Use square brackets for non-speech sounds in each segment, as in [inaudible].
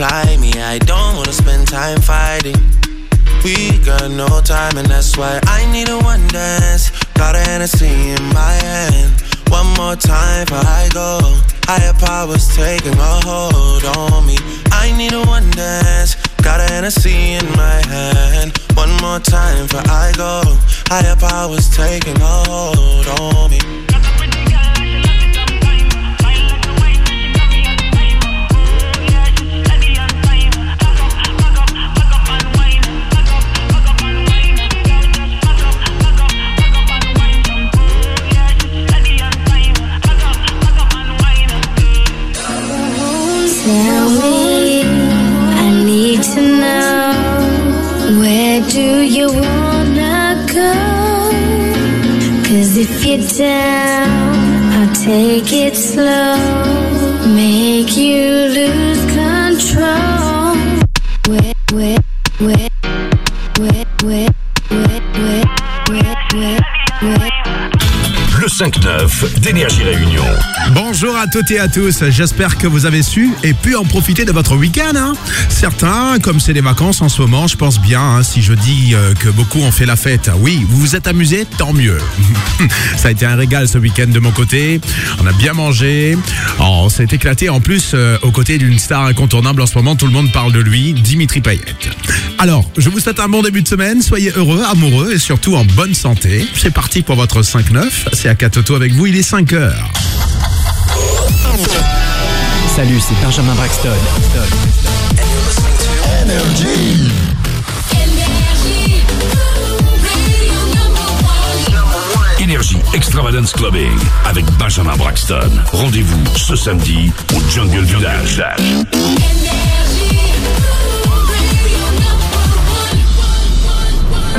apply 5-9 d'Énergie Réunion. Bonjour à toutes et à tous, j'espère que vous avez su et pu en profiter de votre week-end. hein. Certains, comme c'est les vacances en ce moment, je pense bien, hein, si je dis euh, que beaucoup ont fait la fête, oui, vous vous êtes amusés, tant mieux. [laughs] Ça a été un régal ce week-end de mon côté, on a bien mangé, oh, on s'est éclaté en plus euh, aux côtés d'une star incontournable en ce moment, tout le monde parle de lui, Dimitri Payet. Alors, je vous souhaite un bon début de semaine, soyez heureux, amoureux et surtout en bonne santé. C'est parti pour votre 5-9, c'est à Katoto avec vous, il est 5 heures. Salut, c'est Benjamin Braxton. Énergie Extravagance Clubbing avec Benjamin Braxton. Rendez-vous ce samedi au Jungle Village.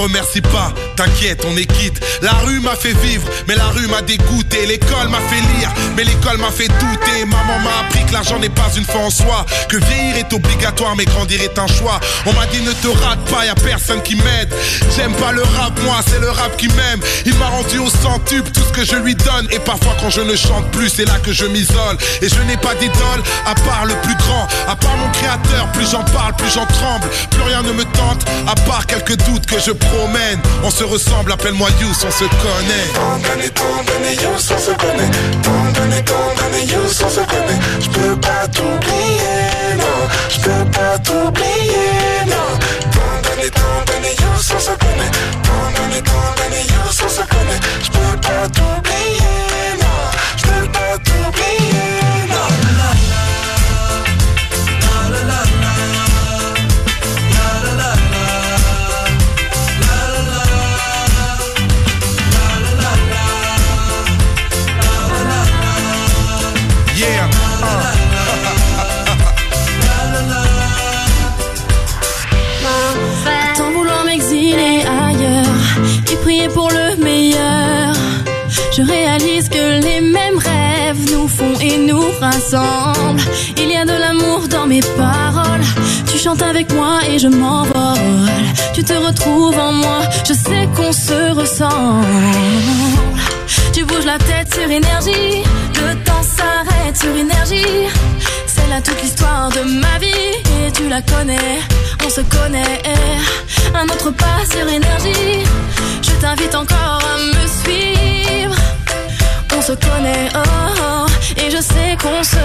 Remercie pas, t'inquiète, on est quitte. La rue m'a fait vivre, mais la rue m'a dégoûté. L'école m'a fait lire, mais l'école m'a fait douter. Maman m'a appris que l'argent n'est pas une fin en soi. Que vieillir est obligatoire, mais grandir est un choix. On m'a dit ne te rate pas, y a personne qui m'aide. J'aime pas le rap, moi, c'est le rap qui m'aime. Il m'a rendu au centuple tout ce que je lui donne. Et parfois quand je ne chante plus, c'est là que je m'isole. Et je n'ai pas d'idole, à part le plus grand, à part mon créateur. Plus j'en parle, plus j'en tremble. Plus rien ne me tente, à part quelques doutes que je promène. On se ressemble, appelle-moi Yous, on se connaît. Tant d'années, tant d'années, Yous, on se connaît. Tant d'années, tant d'années, Yous, on se connaît. Je peux pas t'oublier, non. Je peux pas t'oublier, non. Tant d'années, tant d'années, Yous, on se connaît. Tant d'années, tant d'années, Yous, on se connaît. Je peux pas t'oublier, nous rassemblent. Il y a de l'amour dans mes paroles. Tu chantes avec moi et je m'envole. Tu te retrouves en moi, je sais qu'on se ressemble. Tu bouges la tête sur énergie, le temps s'arrête sur énergie. C'est là toute l'histoire de ma vie et tu la connais, on se connaît. Un autre pas sur énergie, je t'invite encore à me suivre. On se connaît, oh, oh, et je sais qu'on se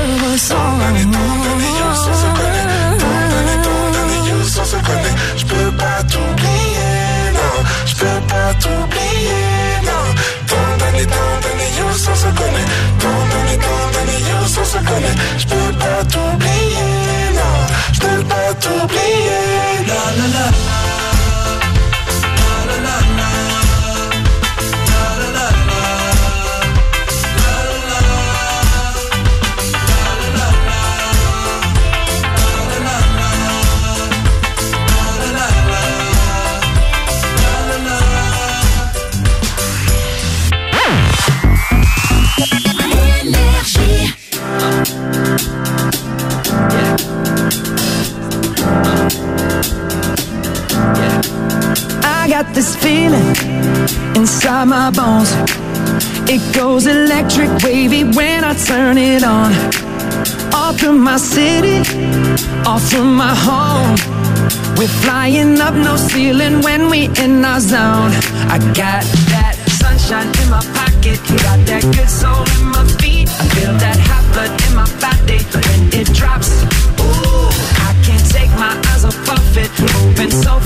connaît. Je peux pas t'oublier, non. Je peux pas t'oublier, non. Tant d'années, tant d'années, Yous, on se connaît. Tant d'années, tant d'années, Yous, on se connaît. Je peux pas t'oublier, non. Je peux pas t'oublier, la la la. I got this feeling inside my bones. It goes electric wavy when I turn it on. Off from my city, off from my home. We're flying up no ceiling when we in our zone. I got that sunshine in my pocket, got that good soul in my feet. I feel that hot blood in my body when it drops. Ooh, I can't take my eyes off of it, moving so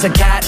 Cause I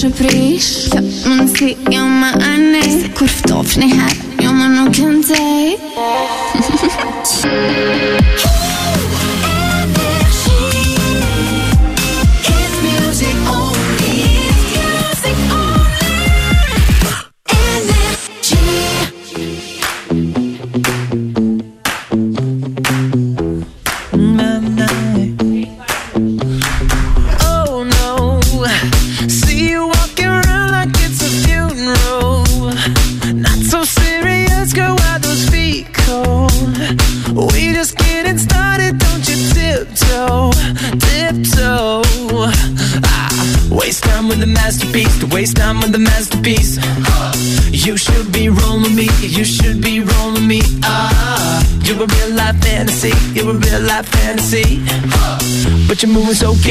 Shqipërish Kjo më nësi jo më anej Se kur ftof një her jo më nuk e ndej [laughs]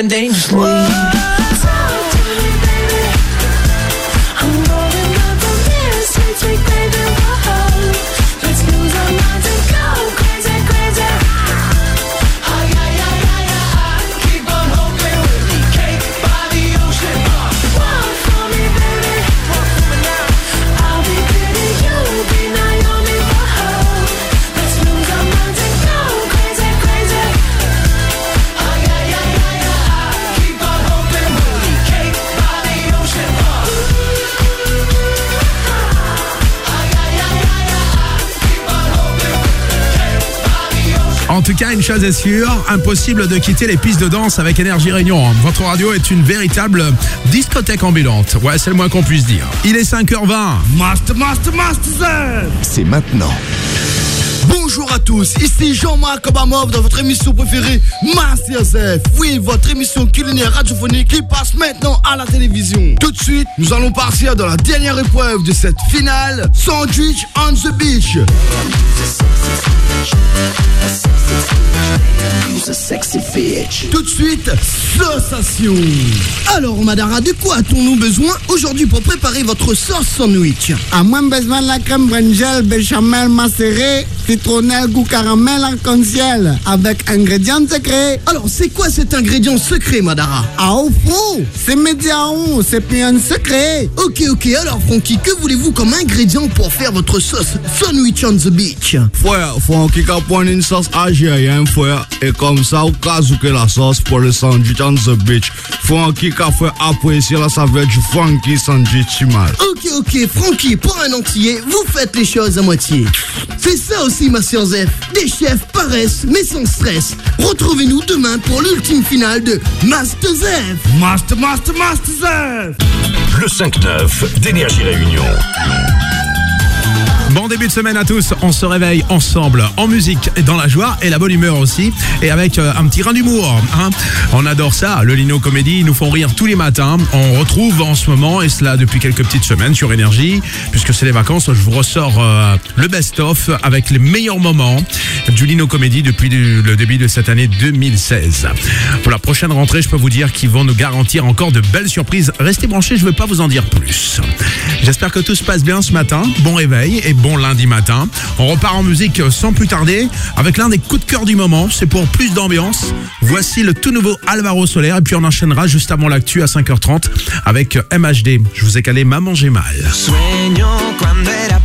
Let's start impossible de quitter les pistes de danse avec Énergie Réunion. Votre radio est une véritable discothèque ambulante. Ouais, c'est le moins qu'on puisse dire. Il est 5h20. Master, master, master C'est maintenant. Bonjour à tous, ici Jean-Marc Obamov dans votre émission préférée Masterchef. Oui, votre émission culinaire radiophonique qui passe maintenant à la télévision. Tout de suite, nous allons partir dans la dernière épreuve de cette finale, Sandwich on the Beach. Tout de suite, sensation. Alors, Madara, de quoi a-t-on besoin aujourd'hui pour préparer votre sauce sandwich? À moins besoin de la crème brinjelle, béchamel macéré, citronnelle, goût caramel, arc-en-ciel, avec ingrédients secrets. Alors, c'est quoi cet ingrédient secret, Madara? Ah, au fond, c'est médiaon, c'est bien secret. Ok, ok, alors Francky, que voulez-vous comme ingrédient pour faire votre sauce sandwich on the beach? Frère, qu'il prendre une sauce algérienne, frère, et comme ça, au cas où que la sauce pour le sandwich on the beach, faut qu'il fait apprécier la saveur du funky sandwich mal. Ok, ok, Francky, pour un entier, vous faites les choses à moitié. Ça aussi, ma sœur Zef. Des chefs paraissent, mais sans stress. Retrouvez-nous demain pour l'ultime finale de Master Zef. Master, master, master Zef Le 5-9 d'Énergie Réunion. Bon début de semaine à tous, on se réveille ensemble en musique, dans la joie et la bonne humeur aussi, et avec euh, un petit grain d'humour. hein. On adore ça, le Lino Comédie, ils nous font rire tous les matins. On retrouve en ce moment, et cela depuis quelques petites semaines sur Énergie, puisque c'est les vacances, je vous ressors euh, le best-of avec les meilleurs moments du Lino Comédie depuis le début de cette année 2016. Pour la prochaine rentrée, je peux vous dire qu'ils vont nous garantir encore de belles surprises. Restez branchés, je ne veux pas vous en dire plus. J'espère que tout se passe bien ce matin. Bon réveil et bon lundi matin. On repart en musique sans plus tarder avec l'un des coups de cœur du moment. C'est pour plus d'ambiance. Voici le tout nouveau Alvaro Soler et puis on enchaînera juste avant l'actu à 5h30 avec MHD. Je vous ai calé Maman j'ai mal. Sueño cuando era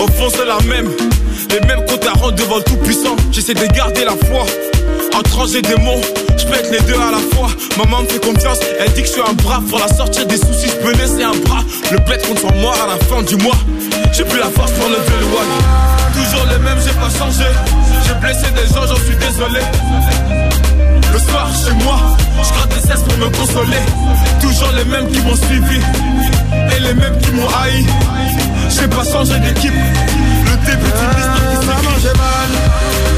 au fond c'est la même. Les mêmes comptes à rendre devant le tout-puissant. J'essaie de garder la foi. Entre anges et démons, les deux à la fois. Maman me fait confiance, elle dit que je suis un bras. Pour la sortir des soucis, je peux laisser un bras. Le bled compte sur moi à la fin du mois. J'ai plus la force pour lever le wag. Toujours les mêmes, j'ai pas changé. J'ai blessé des gens, j'en suis désolé. Le soir chez moi, je gratte des cesses pour me consoler. Toujours les mêmes qui m'ont suivi et les mêmes qui m'ont haï. J'ai pas changé d'équipe. Le début d'une histoire qui mal.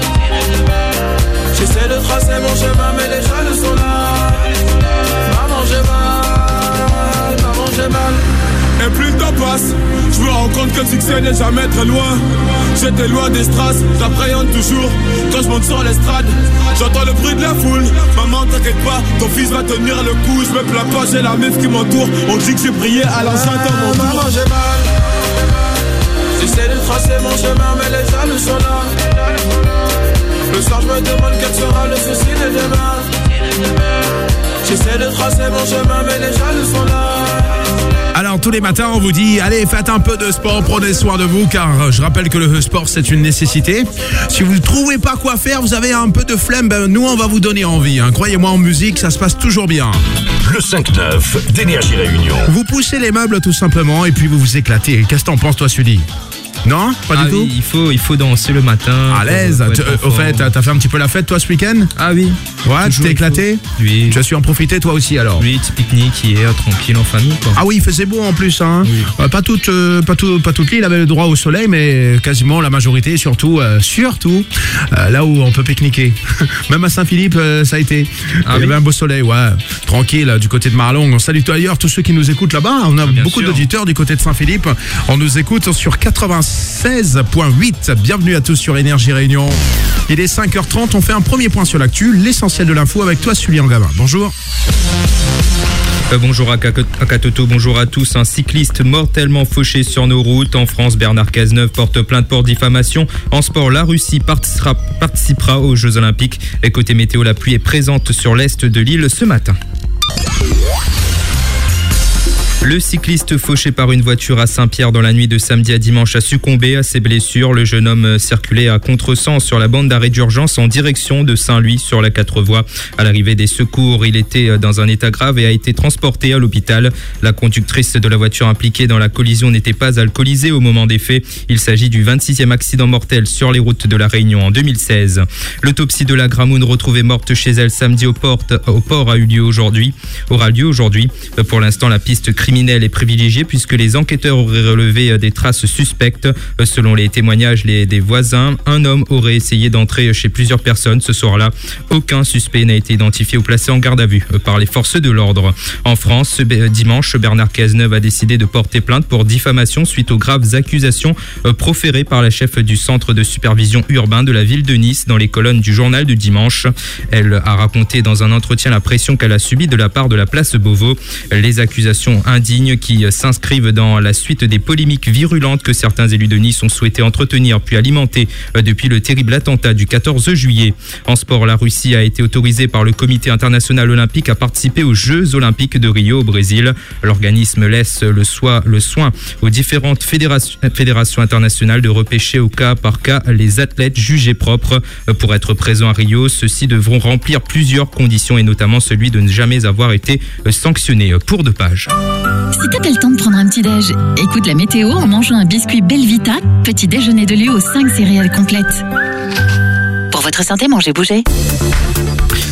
J'essaie de tracer mon chemin, mais les jaloux sont là. Maman, j'ai mal. Maman, j'ai mal. Et plus le temps passe, je me rends compte que le succès n'est jamais très loin. J'étais loin des strass, j'appréhende toujours. Quand je monte sur l'estrade, j'entends le bruit de la foule. Maman, t'inquiète pas, ton fils va tenir le coup. Je me plains pas, j'ai la meuf qui m'entoure. On dit que j'ai brillé à l'enceinte dans mon Maman, j'ai mal. J'essaie de tracer mon chemin, mais les jaloux sont là. Le soir, je me demande quel sera le souci de demain. J'essaie de tracer mon chemin, mais les jaloux sont là. Alors tous les matins, on vous dit, allez, faites un peu de sport, prenez soin de vous, car euh, je rappelle que le sport, c'est une nécessité. Si vous ne trouvez pas quoi faire, vous avez un peu de flemme, ben, nous, on va vous donner envie. hein. Croyez-moi, en musique, ça se passe toujours bien. Le 5-9 d'Énergie Réunion. Vous poussez les meubles tout simplement, et puis vous vous éclatez. Qu'est-ce que t'en penses, toi, Sully? Non Pas Ah du tout oui, il faut, il faut danser le matin. À l'aise. Tu- euh, Au fait, t'as fait un petit peu la fête, toi, ce week-end? Ah oui. Ouais, tu Toujours, t'es il éclaté faut. Oui. Tu as su en profiter, toi aussi, alors? Oui, petit pique-nique hier, tranquille en famille. Quoi. Ah oui, il faisait beau en plus. Hein. Euh, pas toute, euh, pas tout, pas toute l'île avait le droit au soleil, mais quasiment la majorité, surtout, euh, surtout euh, là où on peut pique-niquer. [laughs] Même à Saint-Philippe, euh, ça a été. Ah il y oui avait un beau soleil, ouais, tranquille euh, du côté de Marlon. On salue d'ailleurs tous ceux qui nous écoutent là-bas. On a bien beaucoup sûr. d'auditeurs du côté de Saint-Philippe. On nous écoute sur 96.8. Bienvenue à tous sur Énergie Réunion. Il est 5h30. On fait un premier point sur l'actu, l'essentiel de l'info avec toi, Sully Gamin. Bonjour. Euh, bonjour à, Katoto, bonjour à tous. Un cycliste mortellement fauché sur nos routes. En France, Bernard Cazeneuve porte plainte pour diffamation. En sport, la Russie participera aux Jeux Olympiques. Et côté météo, la pluie est présente sur l'est de l'île ce matin. Le cycliste fauché par une voiture à Saint-Pierre dans la nuit de samedi à dimanche a succombé à ses blessures. Le jeune homme circulait à contresens sur la bande d'arrêt d'urgence en direction de Saint-Louis sur la quatre voies. À l'arrivée des secours, il était dans un état grave et a été transporté à l'hôpital. La conductrice de la voiture impliquée dans la collision n'était pas alcoolisée au moment des faits. Il s'agit du 26e accident mortel sur les routes de la Réunion en 2016. L'autopsie de la Gramoun retrouvée morte chez elle samedi au port, au port a eu lieu aujourd'hui, aura lieu aujourd'hui. Pour l'instant, la piste est privilégiée puisque les enquêteurs auraient relevé des traces suspectes. Selon les témoignages des voisins, un homme aurait essayé d'entrer chez plusieurs personnes ce soir-là. Aucun suspect n'a été identifié ou placé en garde à vue par les forces de l'ordre. En France, ce dimanche, Bernard Cazeneuve a décidé de porter plainte pour diffamation suite aux graves accusations euh, proférées par la chef du centre de supervision urbain de la ville de Nice dans les colonnes du journal du dimanche. Elle a raconté dans un entretien la pression qu'elle a subie de la part de la place Beauvau. Les accusations indignes qui euh, s'inscrivent dans la suite des polémiques virulentes que certains élus de Nice ont souhaité entretenir puis alimenter euh, depuis le terrible attentat du 14 juillet. En sport, la Russie a été autorisée par le Comité international olympique à participer aux Jeux olympiques de Rio au Brésil. L'organisme laisse le, soi- le soin aux différentes fédérations, internationales de repêcher au cas par cas les athlètes jugés propres. Euh, Pour être présents à Rio, ceux-ci devront remplir plusieurs conditions et notamment celui de ne jamais avoir été sanctionnés pour dopage. Si t'as pas le temps de prendre un petit déj, écoute la météo en mangeant un biscuit Belvita, petit déjeuner de lieu aux 5 céréales complètes. Pour votre santé, mangez bouger.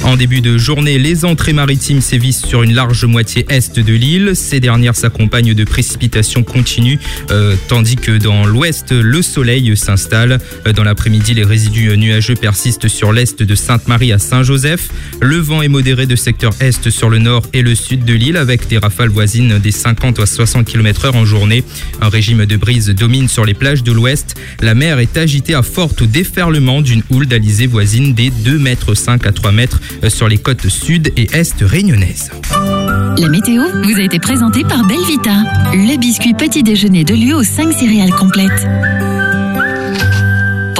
En début de journée, les entrées maritimes sévissent sur une large moitié est de l'île. Ces dernières s'accompagnent de précipitations continues, euh, tandis que dans l'ouest, le soleil s'installe. Euh, Dans l'après-midi, les résidus nuageux persistent sur l'est de Sainte-Marie à Saint-Joseph. Le vent est modéré de secteur est sur le nord et le sud de l'île, avec des rafales voisines des 50 à 60 km heure en journée. Un régime de brise domine sur les plages de l'ouest. La mer est agitée à forte déferlement d'une houle d'alizé voisine des 2 mètres 5 à 3 mètres sur les côtes sud et est réunionnaises. La météo vous a été présentée par Belvita, le biscuit petit déjeuner de lieu aux 5 céréales complètes.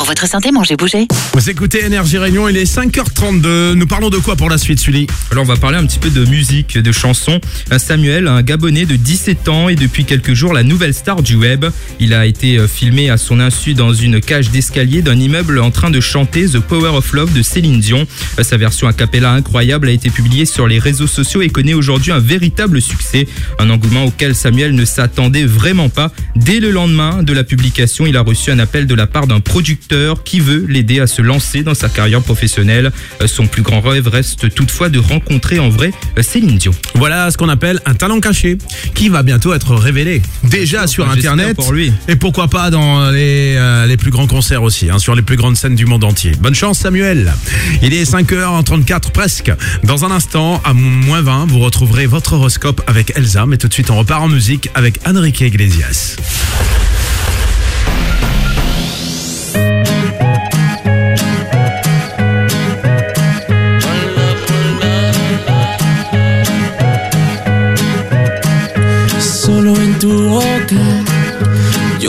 Votre santé, mangez bouger. Vous écoutez Énergie Réunion, il est 5h32. Nous parlons de quoi pour la suite, Sully? Alors on va parler un petit peu de musique, de chansons. Un Samuel, un Gabonais de 17 ans et depuis quelques jours la nouvelle star du web. Il a été euh, filmé à son insu dans une cage d'escalier d'un immeuble en train de chanter The Power of Love de Céline Dion. Euh, Sa version a cappella incroyable a été publiée sur les réseaux sociaux et connaît aujourd'hui un véritable succès. Un engouement auquel Samuel ne s'attendait vraiment pas. Dès le lendemain de la publication, il a reçu un appel de la part d'un producteur qui veut l'aider à se lancer dans sa carrière professionnelle. Euh, Son plus grand rêve reste toutefois de rencontrer en vrai euh, Céline Dion. Voilà ce qu'on appelle un talent caché qui va bientôt être révélé. Déjà sur Enfin, Internet. pour lui. Et pourquoi pas dans les, euh, les plus grands concerts aussi, hein, sur les plus grandes scènes du monde entier. Bonne chance Samuel. Il est 5h34 presque. Dans un instant, à moins 20, vous retrouverez votre horoscope avec Elsa. Mais tout de suite, on repart en musique avec Enrique Iglesias.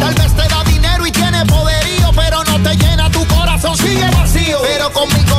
Tal vez te da dinero y tiene poderío, pero no te llena tu corazón, sigue vacío. Pero conmigo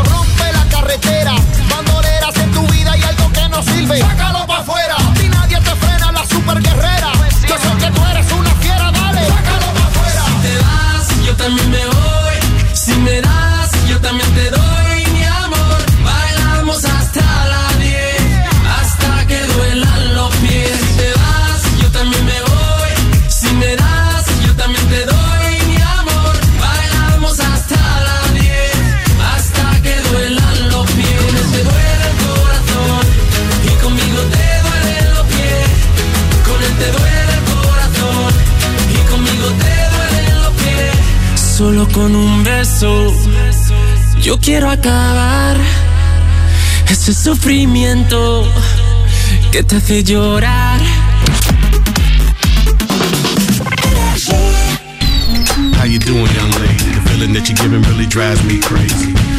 con un beso. Yo quiero acabar ese sufrimiento que te hace llorar. How you doing, young lady? The feeling that you're giving really drives me crazy.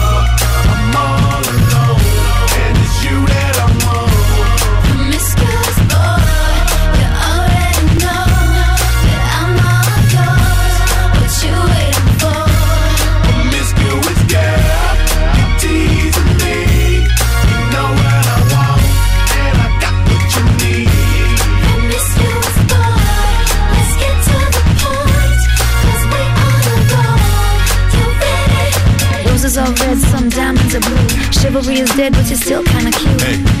Chivalry is dead, but you're still kinda cute. Hey,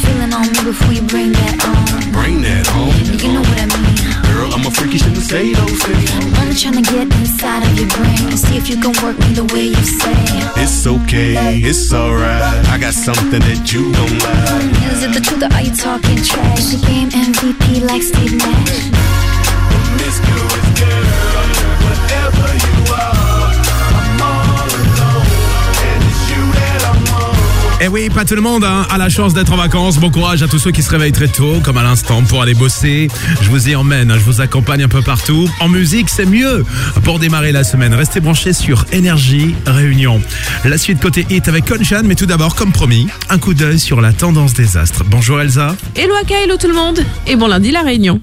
On me before you bring that on. Bring that on. You know what I mean. Girl, I'm a freaky, shouldn't say those things. Only trying to get inside of your brain and see if you can work me the way you say. It's okay, it's alright. I got something that you don't like. Is it the truth or are you talking trash? The game MVP like Steve Nash. Promiscuous girl, whatever you are, Eh oui, pas tout le monde hein, a la chance d'être en vacances. Bon courage à tous ceux qui se réveillent très tôt, comme à l'instant, pour aller bosser. Je vous y emmène, je vous accompagne un peu partout. En musique, c'est mieux pour démarrer la semaine. Restez branchés sur Énergie Réunion. La suite côté hit avec Conchan, mais tout d'abord, comme promis, un coup d'œil sur la tendance des astres. Bonjour Elsa. Hello Aka, hello tout le monde Et bon lundi la réunion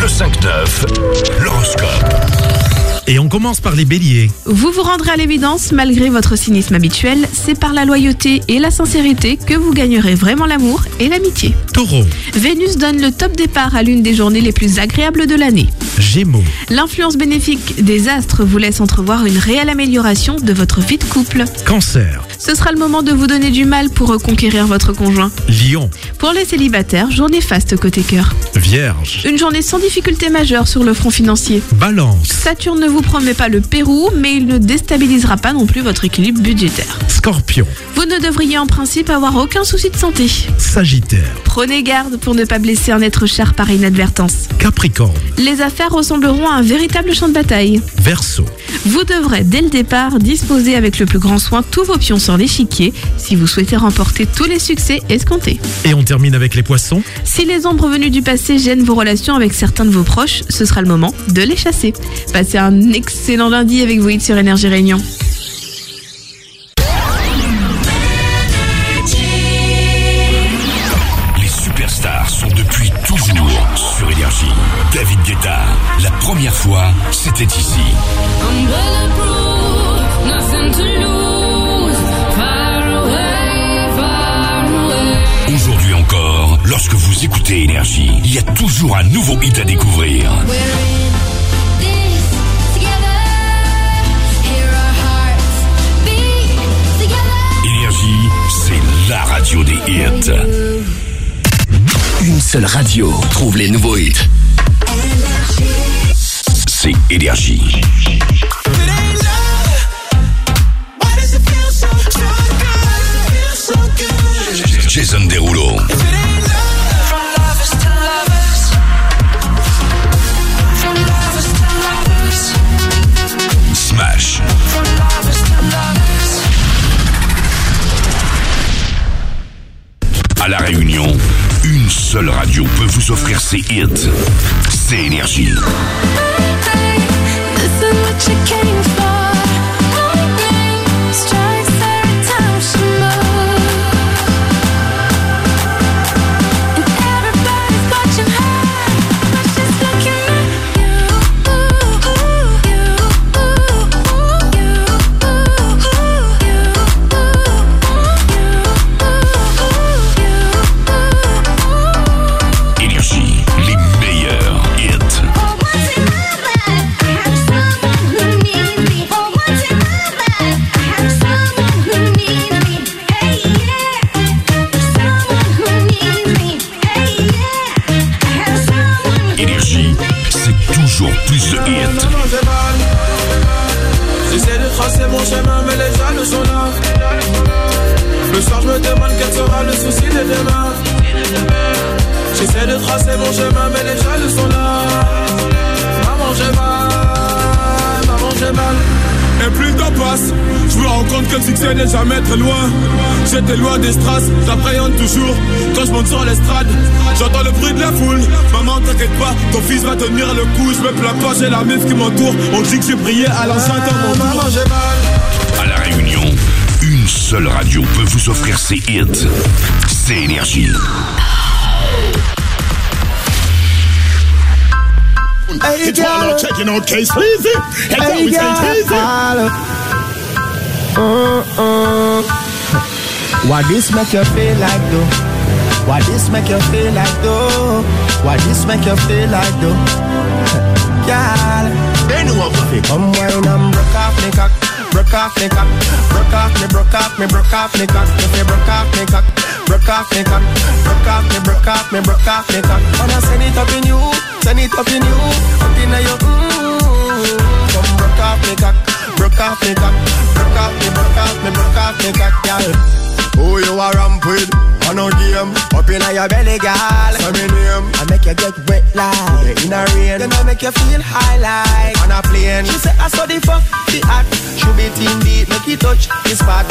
Le 5-9, l'horoscope. Et on commence par les béliers. Vous vous rendrez à l'évidence, malgré votre cynisme habituel, c'est par la loyauté et la sincérité que vous gagnerez vraiment l'amour et l'amitié. Taureau, Vénus donne le top départ à l'une des journées les plus agréables de l'année. Gémeaux, L'influence bénéfique des astres vous laisse entrevoir une réelle amélioration de votre vie de couple. Cancer, Ce sera le moment de vous donner du mal pour reconquérir votre conjoint. Lion, Pour les célibataires, journée faste côté cœur. Vierge, Une journée sans difficulté majeure sur le front financier. Balance, Saturne ne vous promet pas le Pérou, mais il ne déstabilisera pas non plus votre équilibre budgétaire. Scorpion, Vous ne devriez en principe avoir aucun souci de santé. Sagittaire, Prenez garde pour ne pas blesser un être cher par inadvertance. Capricorne, Les affaires ressembleront à un véritable champ de bataille. Verseau, Vous devrez dès le départ disposer avec le plus grand soin tous vos pions sur l'échiquier si vous souhaitez remporter tous les succès escomptés. Et on termine avec les poissons. Si les ombres venues du passé gênent vos relations avec certains de vos proches, ce sera le moment de les chasser. Passez un excellent lundi avec vous sur Énergie Réunion. Les superstars sont depuis toujours sur Énergie. David Guetta, la première fois, c'était ici. Aujourd'hui encore, Lorsque vous écoutez Énergie, il y a toujours un nouveau hit à découvrir. Radio des hits. Une seule radio trouve les nouveaux hits. C'est Énergie. Jason Derulo. À la Réunion, une seule radio peut vous offrir ses hits. C'est Énergie. Énergie, sera le souci de demain. J'essaie de tracer mon chemin, mais les jaloux sont là. Maman, j'ai mal, maman, j'ai mal. Et plus le temps passe, je me rends compte que le succès n'est jamais très loin. J'étais loin des strass, j'appréhende toujours. Quand je monte sur l'estrade, j'entends le bruit de la foule. Maman, t'inquiète pas, ton fils va tenir le coup. Je me plains pas, j'ai la meuf qui m'entoure. On dit que j'ai prié à l'enceinte dans mon maman, j'ai mal. Seule radio peut vous offrir ses hits. C'est Énergie. Hey, It's all girl. out checking out case easy. Hey, Hey, we girl. take easy. Why this make you feel like though? Why this make you feel like though? Why this make you feel like though? [laughs] Girl, they know what we come wine and broke off me cock, broke off me cock, broke off me, broke off me, broke off me cock, if you broke off me cock, broke off me cock, broke off me, broke off me, broke off me cock. Wanna send it up in you, send it up in you, up in your mm. Come broke off me cock, broke off me cock, broke off me, broke off me, broke off me cock, girl. Who you a ramp with? On no game, up in your belly, girl. Say me name. I make you get wet like in a rain. Then I make you feel high like on a plane. She say I saw the fuck the act. Should be team deep, make it touch the spot.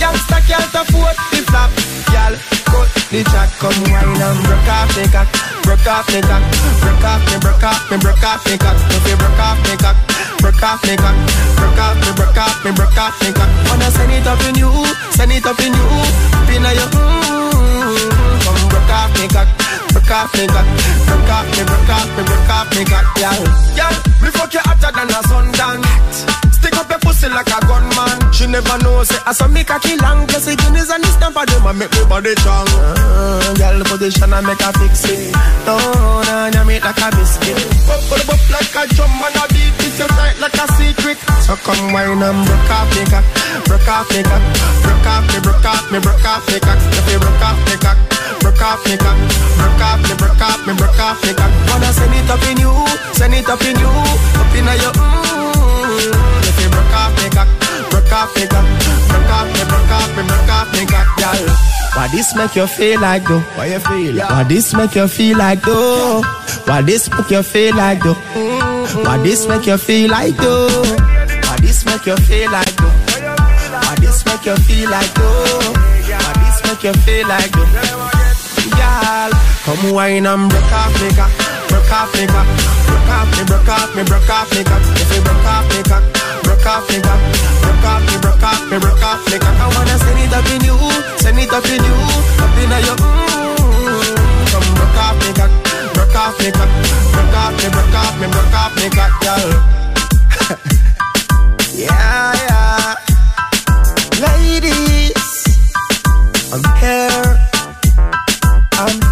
Youngster can't afford the flap, girl. Cut the chat, come wine and broke off the cock, broke off the cock, broke off me, broke off me, broke off me cock. If you broke off me cock, broke off me cock, broke off me, broke off me, broke off me cock. Wanna send it up in you, send it up in you, up in your mm. Come broke off me cock, broke off me cock, broke off me, broke off me, broke off me cock, girl. Girl, me fuck you hotter than a sundown. Stick up your pussy like a gunman. She never knows it. I saw me cocky long, plus the guineas and the stamp of them. I make me body strong. Uh, girl, position I make her fix it. No, no, no, make like a biscuit. Bop, bop, bop like a drum and a beat it you tight like a secret. So come wine and broke off me cock, broke off me cock, broke off me, broke off me, broke off me cock. If you broke off me cock, broke off me cock, broke off me, broke off me, broke off me cock. Wanna send it up in you, send it up in you, up in your mm. If you broke off me cock, broke off me cock, broke off me, broke off me, broke off me cock, girl. Why this make you feel like though? Why you feel? Why this make you feel like though? Why this make you feel like though? Why this make you feel like though? Why this make you feel like though? Why this make you feel like though? Why this make you feel like though? Girl, come wine and broke off me cock, broke off me cock, broke off me, broke off me, broke off me cock. If you broke off me cock, broke off me cock, broke off me, broke off me, broke off me cock. I wanna send it up in you, send it up in you, up in your mm. Come broke off me cock, broke off me cock, broke off me, broke off me, broke off me cock, girl. [laughs] yeah, yeah. Ladies, I'm here, I'm here.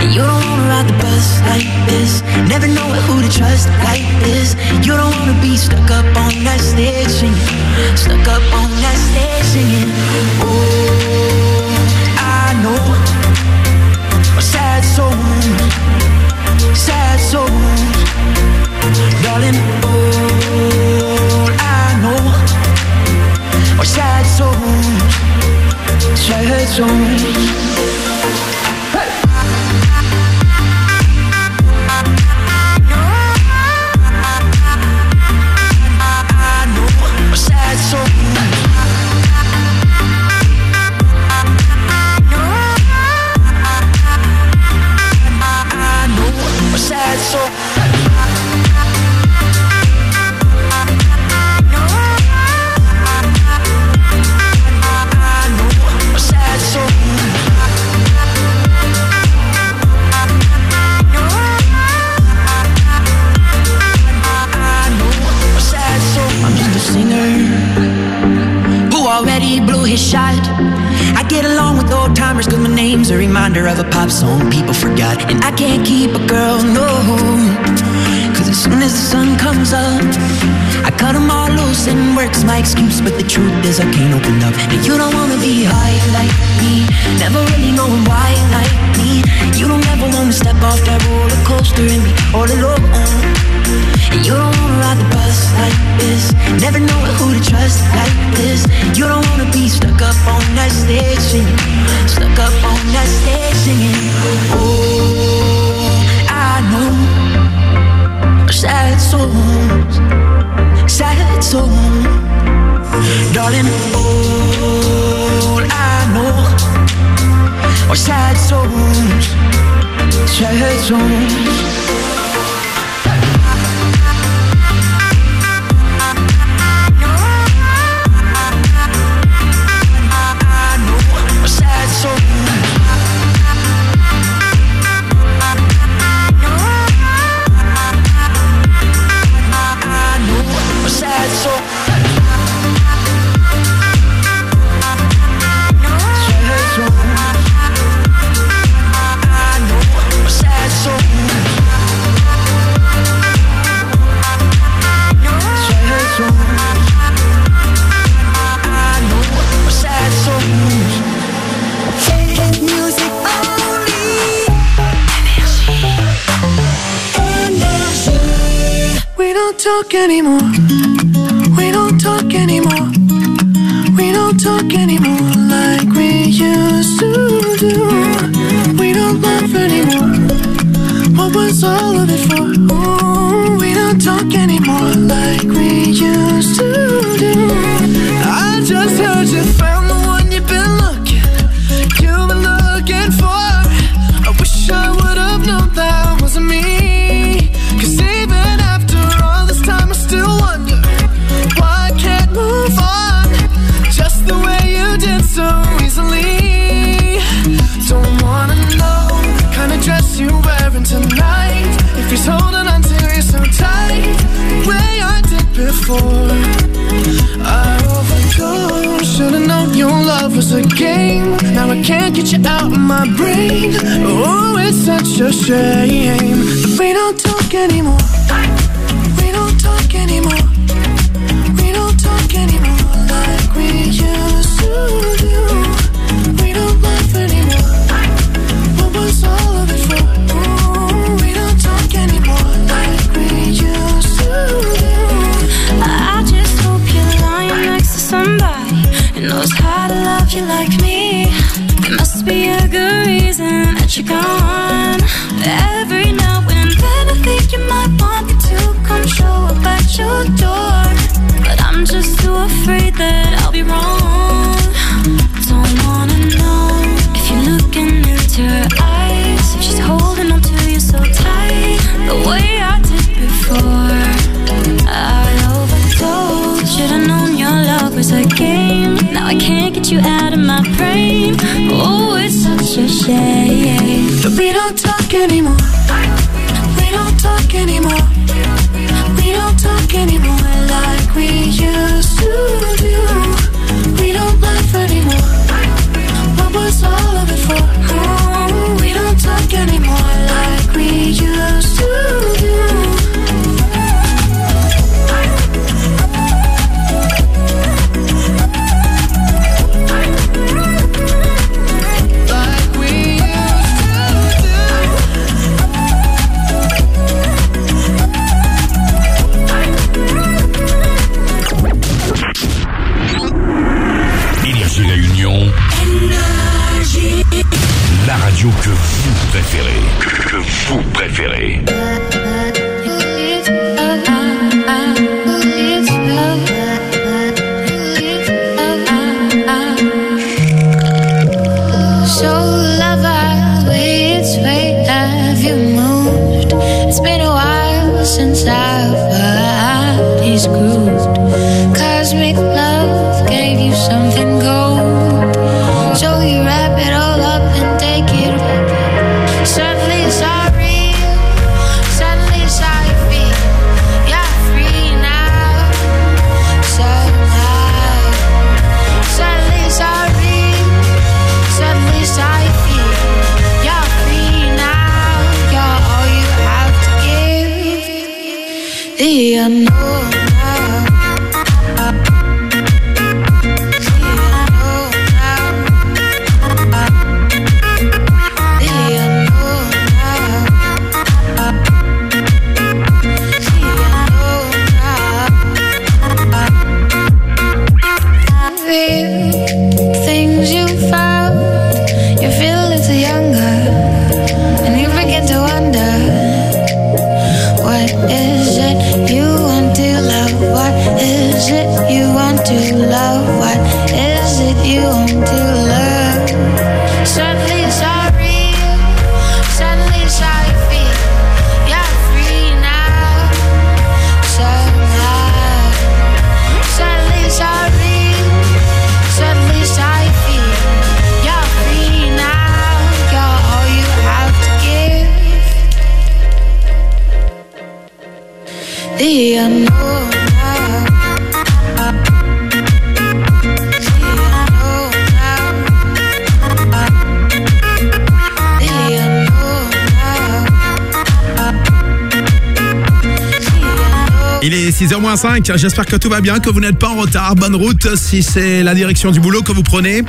And you don't wanna ride the bus like this. Never know who to trust like this. You don't wanna be stuck up on that stage. and Stuck up on that stage. 6h05, j'espère que tout va bien, que vous n'êtes pas en retard. Bonne route si c'est la direction du boulot que vous prenez.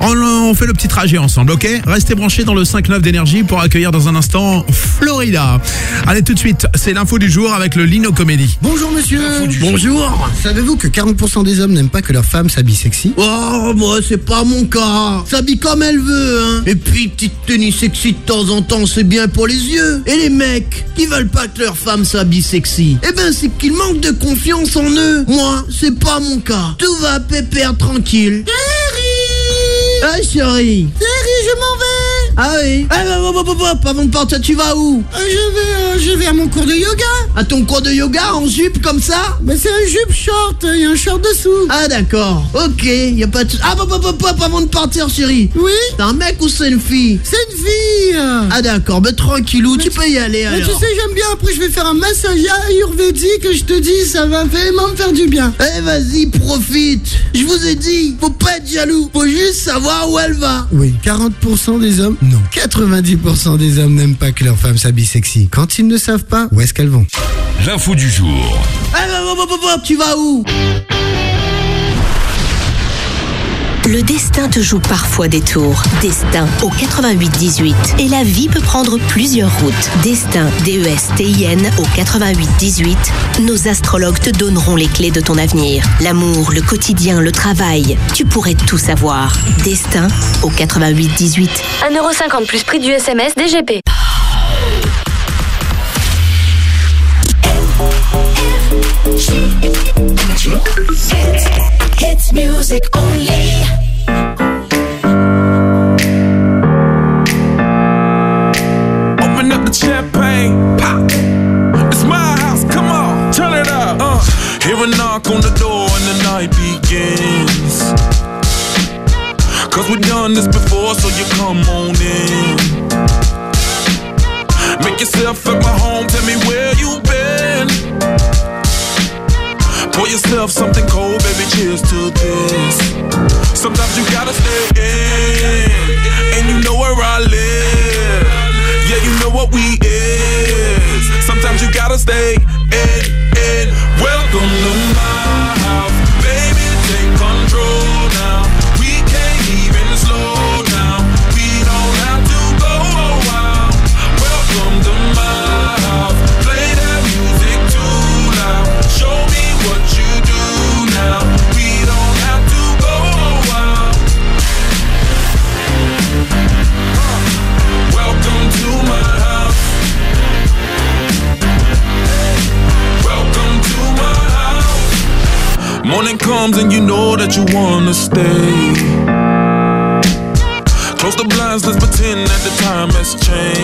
On, on fait le petit trajet ensemble, ok? Restez branchés dans le 5-9 d'énergie pour accueillir dans un instant Florida. Allez tout de suite, c'est l'info du jour avec le Lino Comédie. Bonjour monsieur. Bonjour. Savez-vous que 40% des hommes n'aiment pas que leur femme s'habille sexy? Oh, moi, c'est pas mon cas. S'habille comme elle veut, hein. Et puis, petite tenue sexy de temps en temps, c'est bien pour les yeux. Et les mecs? Qui veulent pas que leur femme s'habille sexy, eh ben, c'est qu'ils manquent de confiance en eux. Moi, c'est pas mon cas. Tout va pépère tranquille. Chérie. Ah, chérie. Chérie, je m'en vais. Ah oui. Ah, hop, hop, hop, hop, avant de partir, tu vas où? Euh, Je vais, euh, je vais à mon cours de yoga. À ton cours de yoga en jupe comme ça? Mais c'est un jupe short, il y a un short dessous. Ah d'accord, ok, y a pas de... Ah hop hop hop hop avant de partir chérie. Oui. C'est un mec ou c'est une fille? C'est une fille Ah d'accord, mais tranquillou, tu peux y aller Mais alors. tu sais, j'aime bien, après je vais faire un massage ayurvédique. Que je te dis, ça va vraiment me faire du bien. Eh vas-y, profite. Je vous ai dit, faut pas être jaloux, faut juste savoir où elle va. Oui, 40% des hommes, non. 90% des hommes n'aiment pas que leur femme s'habille sexy. Quand ils ne savent pas, où est-ce qu'elles vont? L'info du jour. Hop hop, tu vas où? Le destin te joue parfois des tours. Destin au 88-18. Et la vie peut prendre plusieurs routes. Destin, D-E-S-T-I-N au 88-18. Nos astrologues te donneront les clés de ton avenir. L'amour, le quotidien, le travail. Tu pourrais tout savoir. Destin au 88-18. 1,50€ plus prix du SMS DGP. Hits, music only. Wanna stay. Close the blinds, let's pretend that the time has changed.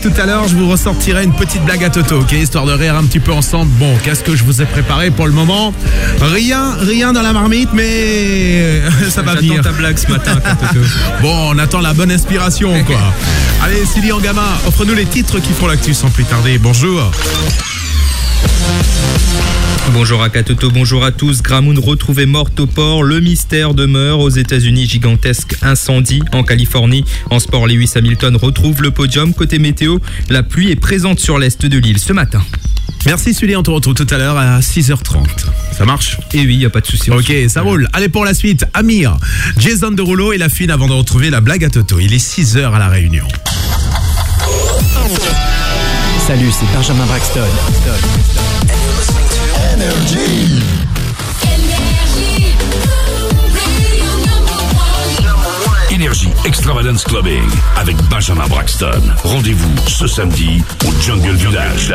6h10 tout à l'heure, je vous ressortirai une petite blague à Toto, ok Histoire de rire un petit peu ensemble. Bon, qu'est-ce que je vous ai préparé pour le moment? Rien, rien dans la marmite, mais [laughs] ça va venir. ta blague ce matin, Toto. [laughs] bon, on attend la bonne inspiration, quoi. [laughs] Allez, Silly Angama, offre-nous les titres qui font l'actu sans plus tarder. Bonjour. Bonjour à Katoto, bonjour à tous. Gramoun retrouvée morte au port. Le mystère demeure aux États-Unis. Gigantesque incendie en Californie. En sport, Lewis Hamilton retrouve le podium. Côté météo, la pluie est présente sur l'est de l'île ce matin. Merci Sully, on te retrouve tout à l'heure à 6h30. Ça marche? Et oui, y a pas de souci. Ok, ça roule. Allez pour la suite, Amir, Jason Derulo et la fine avant de retrouver la blague à Toto. Il est 6h à la Réunion. Salut, c'est Benjamin Braxton. Énergie Extravagance Clubbing avec Benjamin Braxton. Rendez-vous ce samedi au Jungle Village.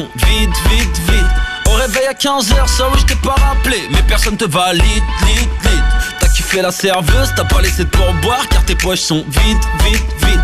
Vite, vite, vite. Au réveil à 15h, ça oui je t'ai pas rappelé, mais personne te valide, lit, lit. T'as kiffé la serveuse, t'as pas laissé de pourboire car tes poches sont vides, vite, vite.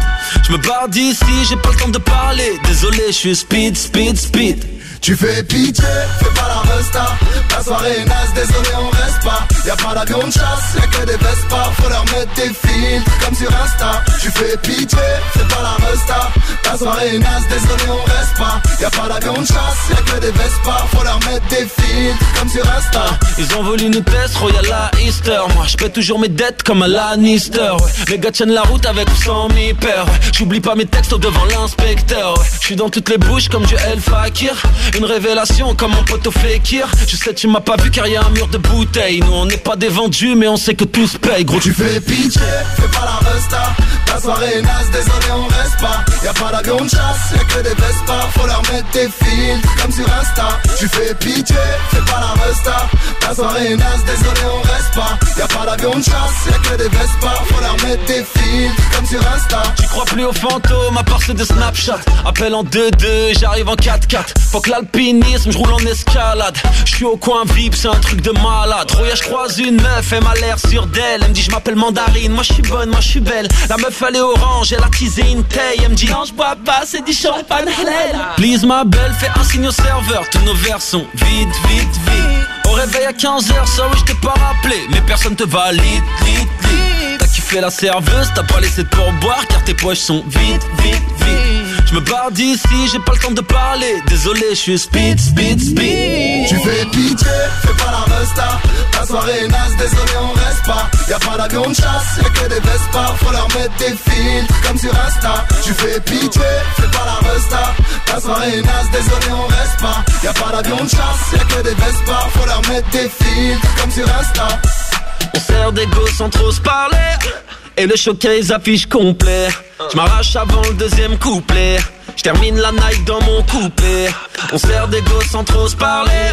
Je me barre d'ici, j'ai pas le temps de parler, désolé, je suis speed, speed, speed. Tu fais pitié, fais pas la resta. La soirée est naze, désolé on reste pas. Y'a pas d'avion de chasse, y'a que des Vespa Faut leur mettre des filtres comme sur Insta. Tu fais pitié, fais pas la resta. La soirée est naze, désolé on reste pas. Y'a pas d'avion de chasse, y'a que des Vespa Faut leur mettre des filtres comme sur Insta. Ils ont voulu nous tester Royal à Easter Moi je toujours mes dettes comme un Lannister. Les gars tiennent la route avec ou sans mi père ouais. J'oublie pas mes textes devant l'inspecteur ouais. Je suis dans toutes les bouches comme du El Fakir Une révélation comme mon poteau Fekir Je sais tu m'as pas vu car y a un mur de bouteilles. Nous on n'est pas des vendus mais on sait que tout se paye Gros. Tu fais pitié, fais pas la resta La soirée est naze, désolé on reste pas. Y'a pas d'avion de chasse, y'a que des Vespa Faut leur mettre des filtres comme sur Insta. Tu fais pitié, fais pas la resta. La soirée est naze, désolé on reste pas. Y'a pas d'avion de chasse, y'a que des Vespa Faut leur mettre des filtres comme sur Insta. J'y crois plus aux fantômes à part ceux de Snapchat. Appel en 2-2, j'arrive en 4-4 Faut que l'alpinisme, je roule en escalade. Je suis au coin VIP, c'est un truc de malade. Roya, je croise une meuf, elle m'a l'air sûre d'elle. Elle me dit je m'appelle Mandarine, moi je suis bonne, moi je suis belle. La meuf est orange, elle a teasé une taille Elle non je bois pas, c'est du champagne halal Please ma belle, fais un signe au serveur Tous nos verres sont vides, vite, vite Au réveil à 15h, ça oui, je t'ai pas rappelé. Mais personne te valide, lit, lit. T'as kiffé la serveuse, t'as pas laissé de pourboire car tes poches sont vides, vides, vides. Je me barre d'ici, j'ai pas le temps de parler. Désolé, je suis speed, speed, speed. Tu fais pitié, fais pas la resta. Ta soirée est naze, désolé on reste pas. Y'a pas d'avion de chasse, y'a que des Vespa Faut leur mettre des filtres, comme sur Insta. Tu fais pitié, fais pas la resta. Ta soirée est naze, désolé on reste pas. Y'a pas d'avion de chasse, y'a que des Vespa Faut leur mettre des filtres, comme sur Insta. On sert des gosses sans trop se parler. Et le showcase affiche complet. Je m'arrache avant le deuxième couplet. Je termine la night dans mon couplet. On sert des gosses sans trop se parler.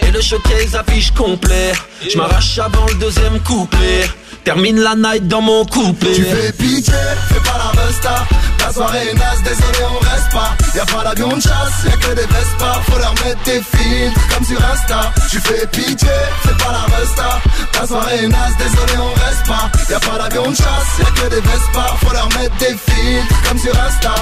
Et le showcase affiche complet. Je m'arrache avant le deuxième couplet. Termine la night dans mon couplet. Tu fais pitié, fais pas la resta. Ta soirée est naze, désolé on reste pas. Y'a pas d'avion de chasse, y'a que des Vespa Faut leur mettre des filtres, comme sur Insta. Tu fais pitié, fais pas la resta. Ta soirée est naze, désolé on reste pas. Y'a pas d'avion de chasse, y'a que des Vespa Faut leur mettre des filtres, comme sur Insta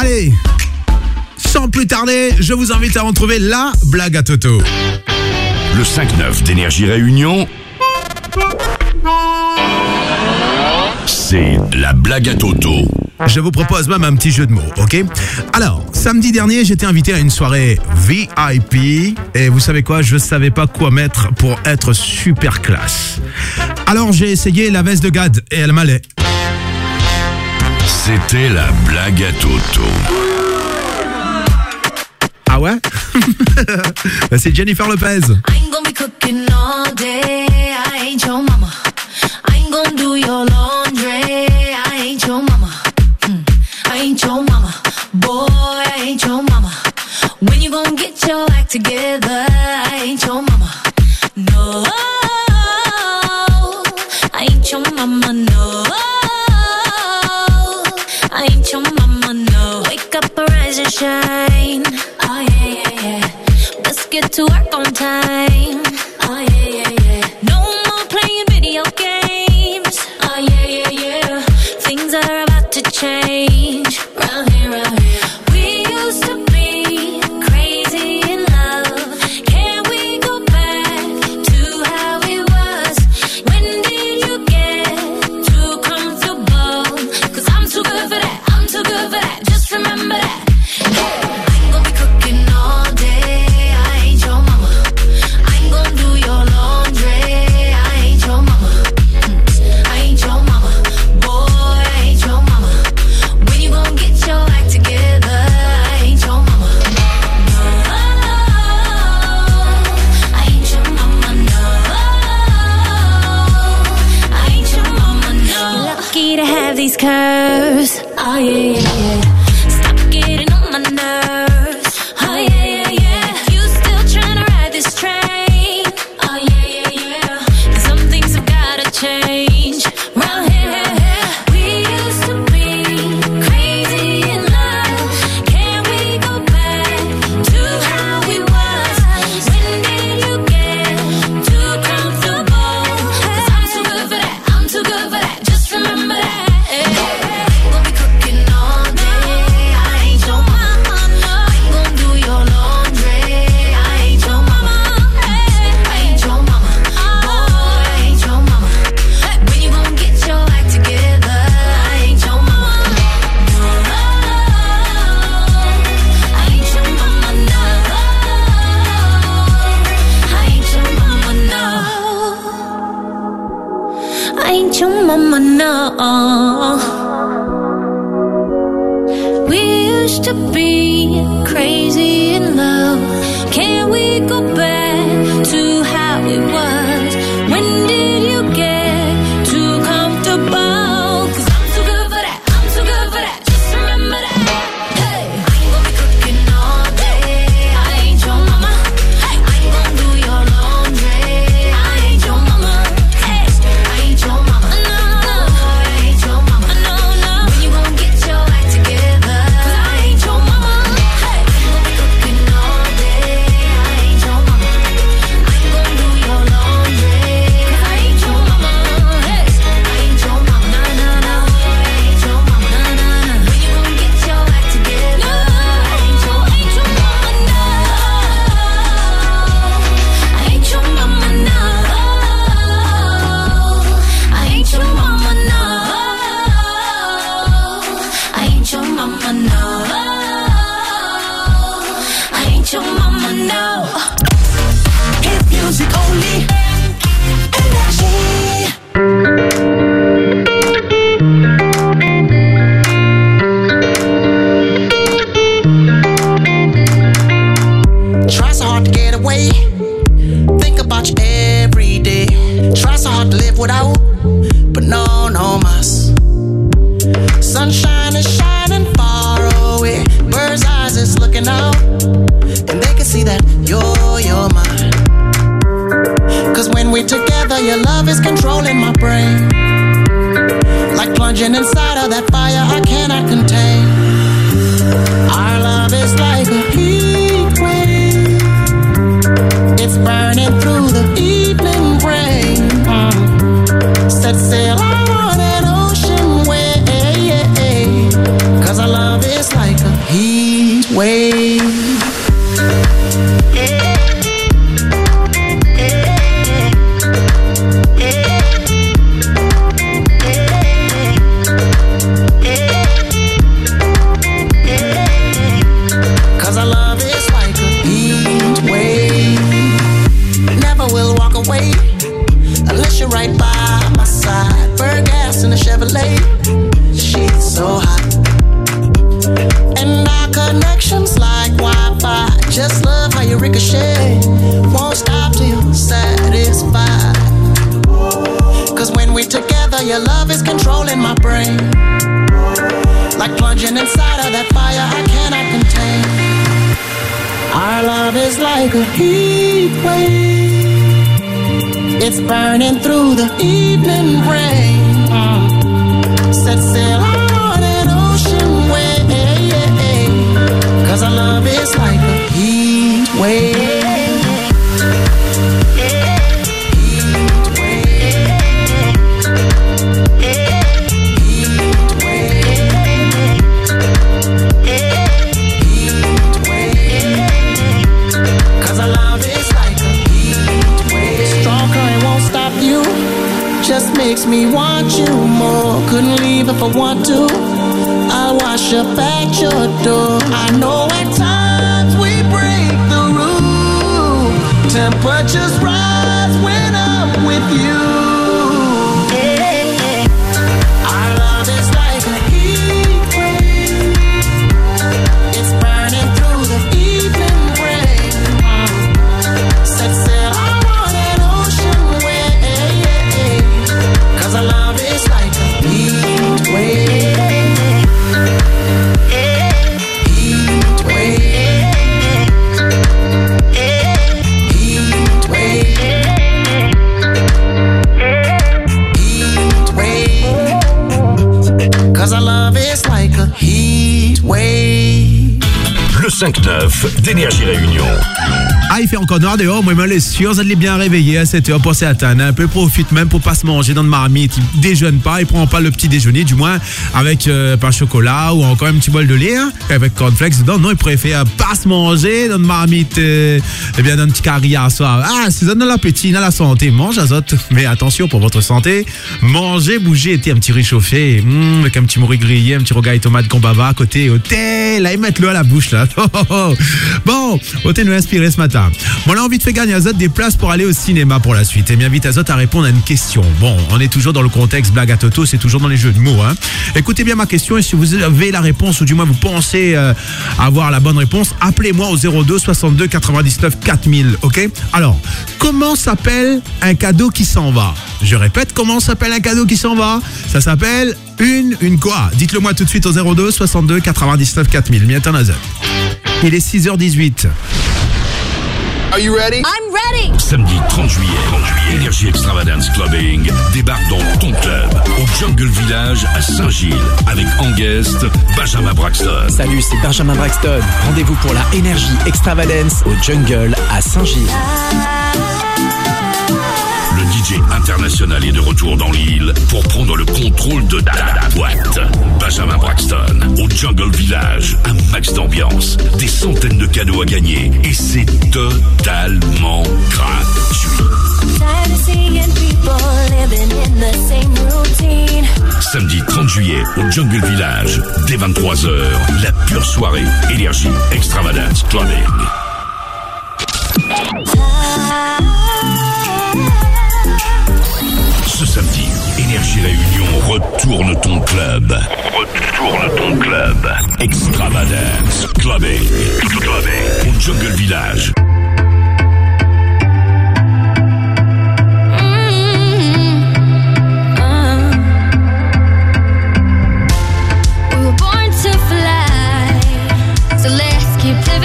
Allez, sans plus tarder, je vous invite à retrouver la blague à Toto. Le 5-9 d'Énergie Réunion, c'est la blague à Toto. Je vous propose même un petit jeu de mots, ok? Alors, samedi dernier, j'étais invité à une soirée VIP et vous savez quoi? Je savais pas quoi mettre pour être super classe. Alors j'ai essayé la veste de Gad et elle m'allait. C'était la blague à Toto. Ah ouais? [laughs] Bah, C'est Jennifer Lopez. I ain't gonna be cooking all shine. Oh, yeah, yeah, yeah. Let's get to work on time. Curves. Oh yeah, 1059 d'Énergie Réunion. Ah, il fait encore noir dehors. Moi, je suis sûr, vous allez bien réveiller à 7 h pour s'attendre. Hein. Un peu profite même pour pas se manger dans le marmite. Ils déjeunent pas, ils prend pas le petit déjeuner, du moins avec euh, pain chocolat ou encore un petit bol de lait hein. avec cornflakes dedans. Non, ils préfèrent pas se manger dans le marmite. Euh, eh bien, dans un petit carré à soir. Ah, c'est donne l'appétit, à la santé. Mange azote. Mais attention pour votre santé. Mangez, bougez, et un petit réchauffé. Mmh, avec un petit mori grillé, un petit rogaille tomate gambava à côté. au thé. Là, ils mettent l'eau à la bouche, là. [laughs] Oh, [laughs] bon, thé nous inspiré ce matin. Bon, là, envie de faire gagner à Azot des places pour aller au cinéma pour la suite. Et bien, invite Azot à répondre à une question. Bon, on est toujours dans le contexte blague à Toto, c'est toujours dans les jeux de mots. Hein. Écoutez bien ma question et si vous avez la réponse ou du moins vous pensez euh, avoir la bonne réponse, appelez-moi au 02 62 99 4000, ok? Alors, comment s'appelle un cadeau qui s'en va? Je répète, comment s'appelle un cadeau qui s'en va? Ça s'appelle une, une quoi? Dites-le moi tout de suite au 02 62 99 4000. Bientôt Azot. Il est 6h18. Are you ready? I'm ready. Samedi 30 juillet, 30 juillet, Énergie Extravagance Clubbing débarque dans ton club au Jungle Village à Saint-Gilles avec en guest Benjamin Braxton. Salut, c'est Benjamin Braxton. Rendez-vous pour la Énergie Extravagance au Jungle à Saint-Gilles. DJ international est de retour dans l'île pour prendre le contrôle de ta boîte. Benjamin Braxton au Jungle Village, un max d'ambiance, des centaines de cadeaux à gagner et c'est totalement gratuit. Samedi 30 juillet au Jungle Village, dès 23h, la pure soirée énergie extravagance clubbing. Samedi, Énergie Réunion retourne ton club. Retourne ton club. Extravagance Clubbing. Clubbing. Au Jungle Village. Keep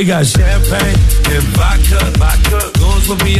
We got champagne and vodka. Vodka goes with me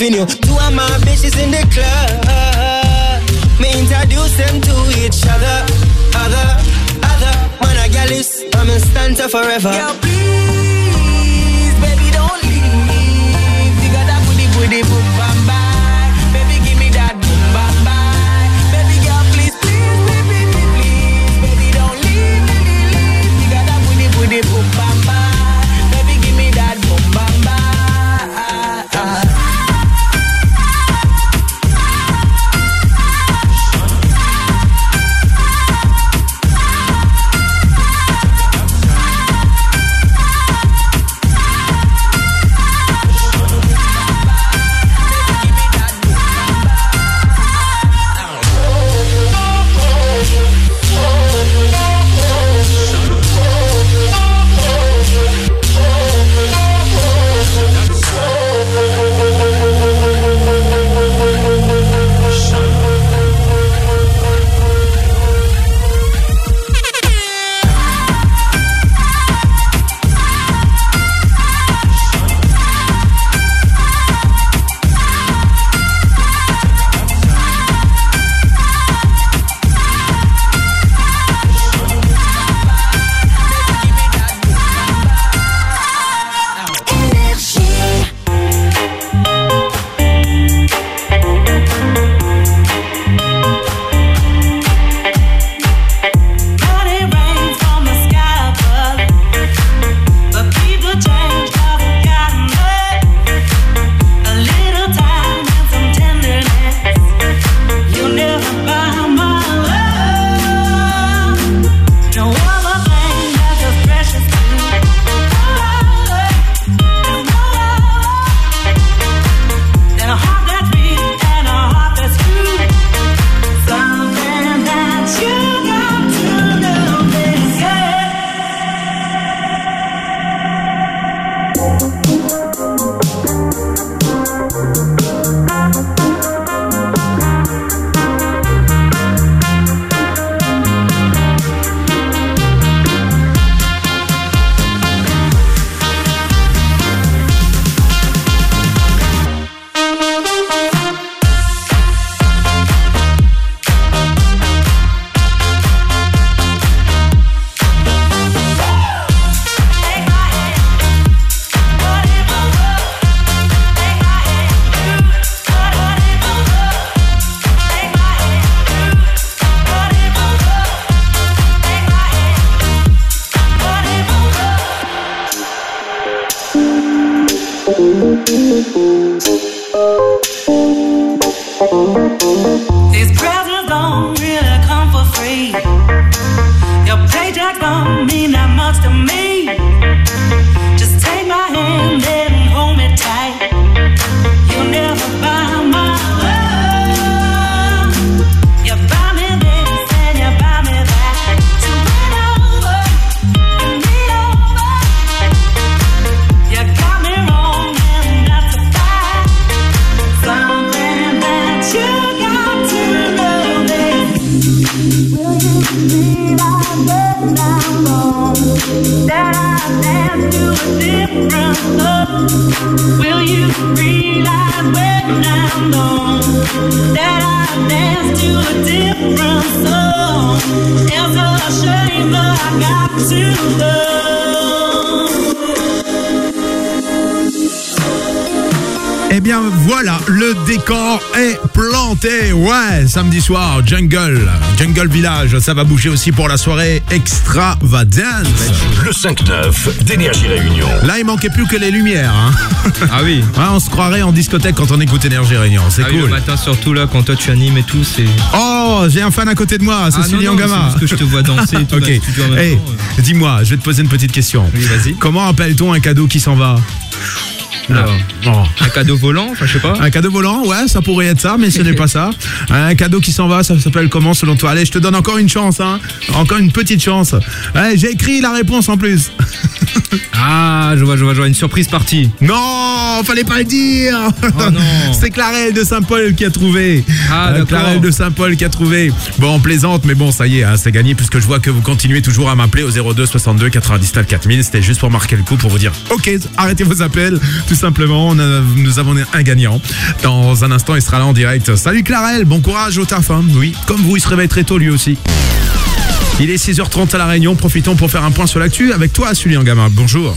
avenue Jungle, Jungle Village, ça va bouger aussi pour la soirée extravagance. Le 5-9 d'Énergie Réunion. Là, il manquait plus que les lumières. hein. [laughs] Ah oui. Ouais, on se croirait en discothèque quand on écoute Énergie Réunion. C'est Ah oui, cool. le matin surtout là quand toi tu animes et tout, c'est. Oh, j'ai un fan à côté de moi, c'est Ah, Sully non, Gama. c'est parce que je te vois danser et tout [laughs] ok. Hey, temps, dis-moi, je vais te poser une petite question. Oui, vas-y. Comment appelle-t-on un cadeau qui s'en va? Oh. Un cadeau volant, enfin je sais pas. Un cadeau volant, ouais, ça pourrait être ça, mais ce n'est pas ça. Un cadeau qui s'en va, ça s'appelle comment selon toi? Allez, je te donne encore une chance, hein. Encore une petite chance. Ouais, j'ai écrit la réponse en plus. Ah, je vois, je vois, je vois, une surprise partie. Non, fallait pas le dire. Oh non. [laughs] C'est Clarel de Saint-Paul qui a trouvé. Ah, Euh. Clarel de Saint-Paul qui a trouvé. Bon, on plaisante, mais bon, ça y est, hein, c'est gagné puisque je vois que vous continuez toujours à m'appeler au 02 62 99 4000. C'était juste pour marquer le coup, pour vous dire, ok, arrêtez vos appels, tout simplement. On a- nous avons un gagnant. Dans un instant, il sera là en direct. Salut Clarel, bon courage au taf. hein. Oui, comme vous, il se réveille très tôt lui aussi. Il est 6h30 à la Réunion. Profitons pour faire un point sur l'actu avec toi, Julien Gamin. Bonjour.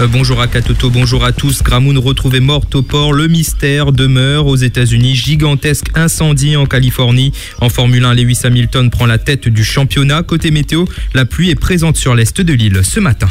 Euh, bonjour à Katoto, bonjour à tous. Gramoun retrouvée morte au port. Le mystère demeure aux États-Unis. Gigantesque incendie en Californie. En Formule 1, Lewis Hamilton prend la tête du championnat. Côté météo, la pluie est présente sur l'est de l'île ce matin.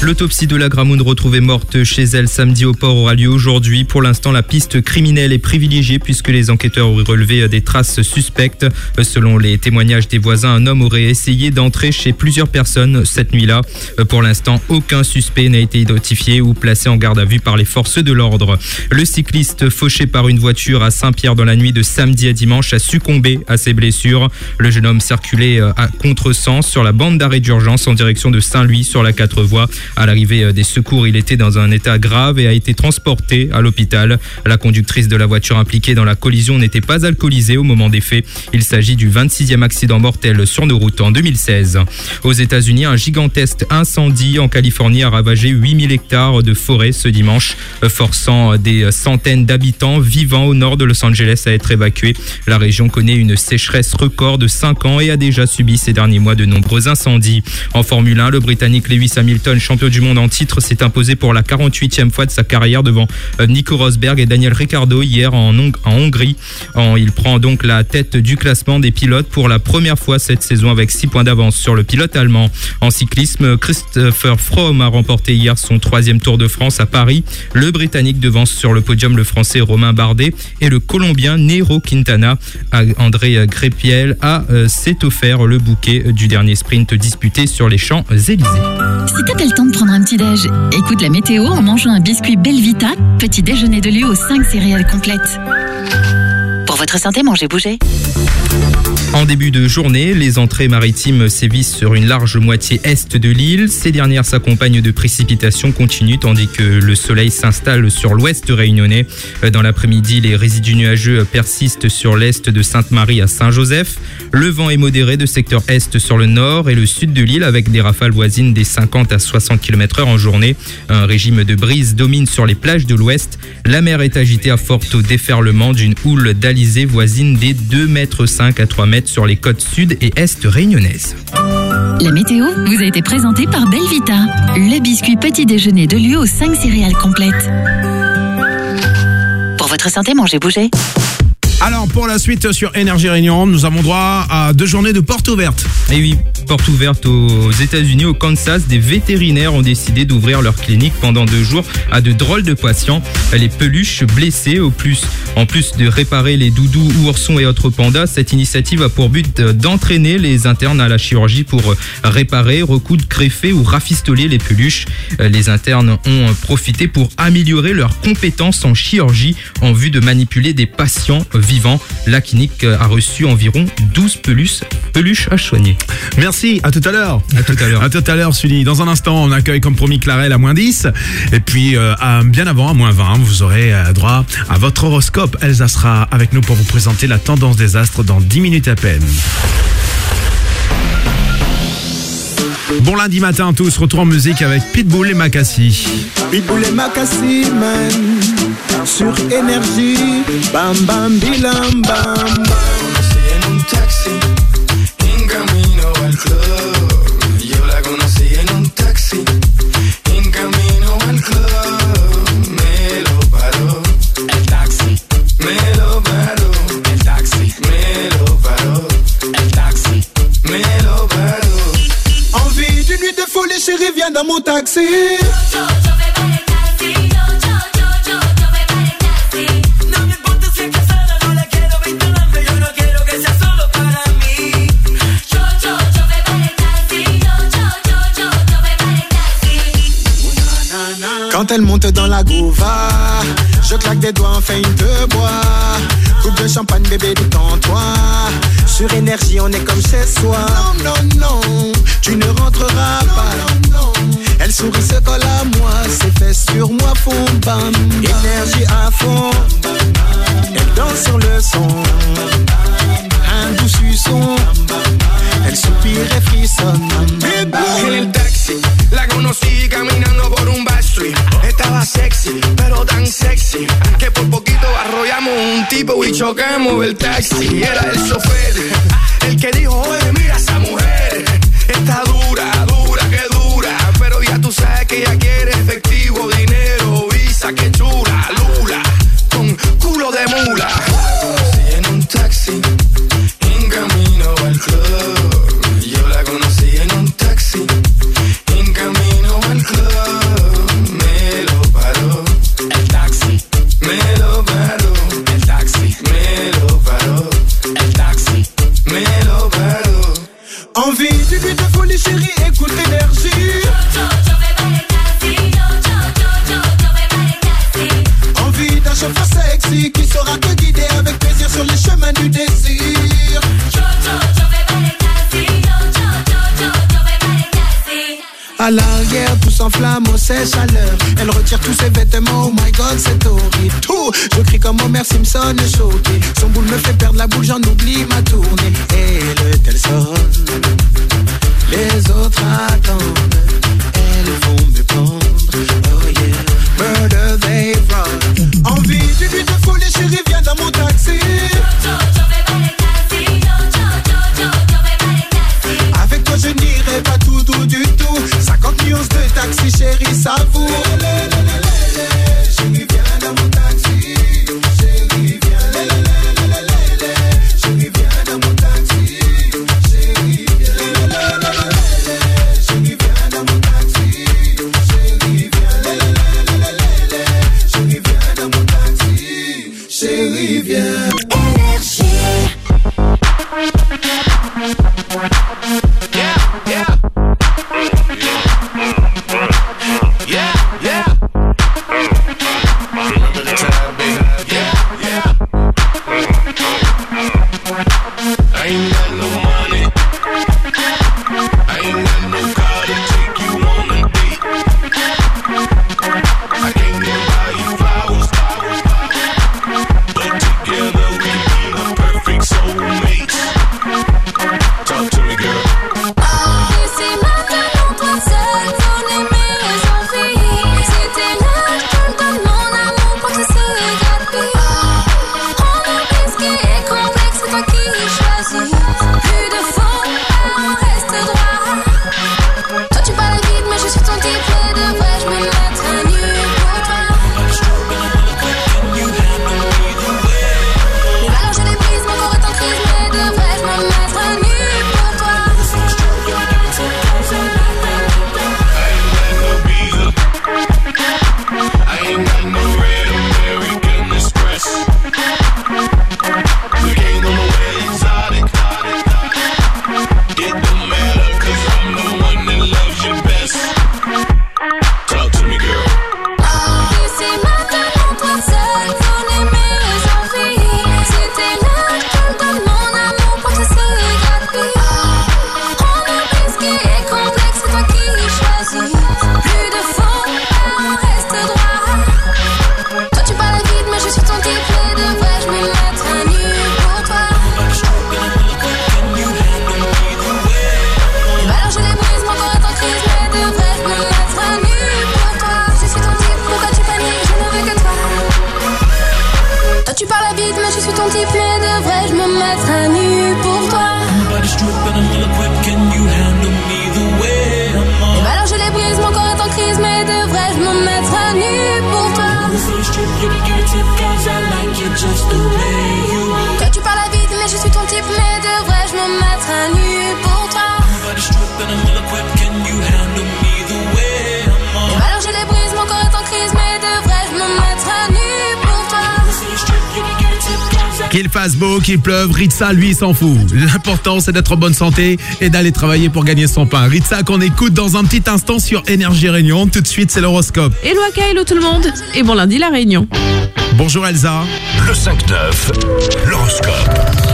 L'autopsie de la Gramoun retrouvée morte chez elle samedi au port aura lieu aujourd'hui. Pour l'instant, la piste criminelle est privilégiée puisque les enquêteurs auraient relevé des traces suspectes. Selon les témoignages des voisins, un homme aurait essayé d'entrer chez plusieurs personnes cette nuit-là. Pour l'instant, aucun suspect n'a été identifié ou placé en garde à vue par les forces de l'ordre. Le cycliste fauché par une voiture à Saint-Pierre dans la nuit de samedi à dimanche a succombé à ses blessures. Le jeune homme circulait euh, à contresens sur la bande d'arrêt d'urgence en direction de Saint-Louis sur la 4 voies. À l'arrivée euh, des secours, il était dans un état grave et a été transporté à l'hôpital. La conductrice de la voiture impliquée dans la collision n'était pas alcoolisée au moment des faits. Il s'agit du 26e accident mortel sur nos routes en 2016. Aux États-Unis, un gigantesque incendie en Californie a ravagé 8000 hectares de forêt ce dimanche, euh, forçant des centaines d'habitants vivant au nord de Los Angeles à être évacués. La région connaît une sécheresse record de 5 ans et a déjà subi ces derniers mois de nombreux incendies. En Formule 1, le Britannique Lewis Hamilton, champion du monde en titre, s'est imposé pour la 48e fois de sa carrière devant euh, Nico Rosberg et Daniel Ricciardo hier en, Hong- en Hongrie. Il prend donc la tête du classement des pilotes pour la première fois cette saison avec 6 points d'avance sur le pilote allemand. En cyclisme, Christopher Froome a remporté hier son troisième Tour de France à Paris. Le Britannique devance sur le podium le Français Romain Bardet et le Colombien Nero Quintana. André Grépiel a euh, s'est offert le bouquet du dernier sprint disputé sur les Champs-Élysées. Temps prendre un petit déj, écoute la météo en mangeant un biscuit Belvita, petit déjeuner de lieu aux 5 céréales complètes. Votre santé, mangez, bougez. En début de journée, les entrées maritimes sévissent sur une large moitié est de l'île. Ces dernières s'accompagnent de précipitations continues tandis que le soleil s'installe sur l'ouest réunionnais. Dans l'après-midi, les résidus nuageux persistent sur l'est de Sainte-Marie à Saint-Joseph. Le vent est modéré de secteur est sur le nord et le sud de l'île avec des rafales voisines des 50 à 60 km heure en journée. Un régime de brise domine sur les plages de l'ouest. La mer est agitée à fort taux déferlement d'une houle d'alizé voisine des 2 mètres 5 à 3 mètres sur les côtes sud et est réunionnaises. La météo vous a été présentée par Belvita, le biscuit petit déjeuner de lieu aux 5 céréales complètes. Pour votre santé, mangez, bougez. Alors, pour la suite sur Énergie Réunion, nous avons droit à deux journées de porte ouverte. Et oui, porte ouverte aux États-Unis, au Kansas, des vétérinaires ont décidé d'ouvrir leur clinique pendant deux jours à de drôles de patients. Les peluches blessées, au plus, en plus de réparer les doudous, oursons et autres pandas, cette initiative a pour but d'entraîner les internes à la chirurgie pour réparer, recoudre, greffer ou rafistoler les peluches. Les internes ont profité pour améliorer leurs compétences en chirurgie en vue de manipuler des patients vivants. La clinique a reçu environ 12 peluches, peluche à soigner. Merci, à tout à l'heure. À tout à l'heure. [laughs] À tout à l'heure, Sully. Dans un instant, on accueille comme promis Clarel à moins 10. Et puis, euh, à- bien avant, à moins 20, vous aurez euh, droit à votre horoscope. Elsa sera avec nous pour vous présenter la tendance des astres dans 10 minutes à peine. Bon lundi matin à tous, retour en musique avec Pitbull et Macassi. Pitbull et Macassi, man. Sur énergie. Bam, bam, bilam, bam. en un taxi, en camino al club. Yo la conocí en un taxi, en camino al club. Me lo paró Envie d'une nuit de folie, chérie, viens dans mon taxi. Quand elle monte dans la gouva, je claque des doigts, enfin une te bois. Coupe de champagne, bébé, détends-toi. Sur énergie, on est comme chez soi. Non, non, non, tu ne rentreras pas. Elle sourit, se colle à moi, ses fesses sur moi font bam. Énergie à fond, elle danse sur le son. Un doux suçon, elle soupire et frissonne. En el taxi, la conocí caminando por un backstreet. Estaba sexy, pero tan sexy que por poquito arrollamos un tipo y chocamos el taxi. Era el chofer, el que dijo, oye, mira esa mujer. Está dura, dura, que dura. Pero ya tú sabes que ella quiere efectivo, dinero, visa, que chula, lula. Con culo de mula. D'une nuit À l'arrière, tout s'enflamme au sèche chaleur. Elle retire tous ses vêtements, oh my god, c'est horrible. Tout, je crie comme Homer Simpson, choqué. Son boule me fait perdre la boule, j'en oublie ma tournée. Et le tel sonne, les autres attendent. Elles vont me prendre, oh yeah. Murder they run. Envie d'une nuit de folie, chérie, taxi, Ritza, lui, il s'en fout. L'important, c'est d'être en bonne santé et d'aller travailler pour gagner son pain. Ritza, qu'on écoute dans un petit instant sur Énergie Réunion. Tout de suite, c'est l'horoscope. Hello Aka, hello tout le monde. Et bon lundi la réunion. Bonjour Elsa. Le 5-9, l'horoscope.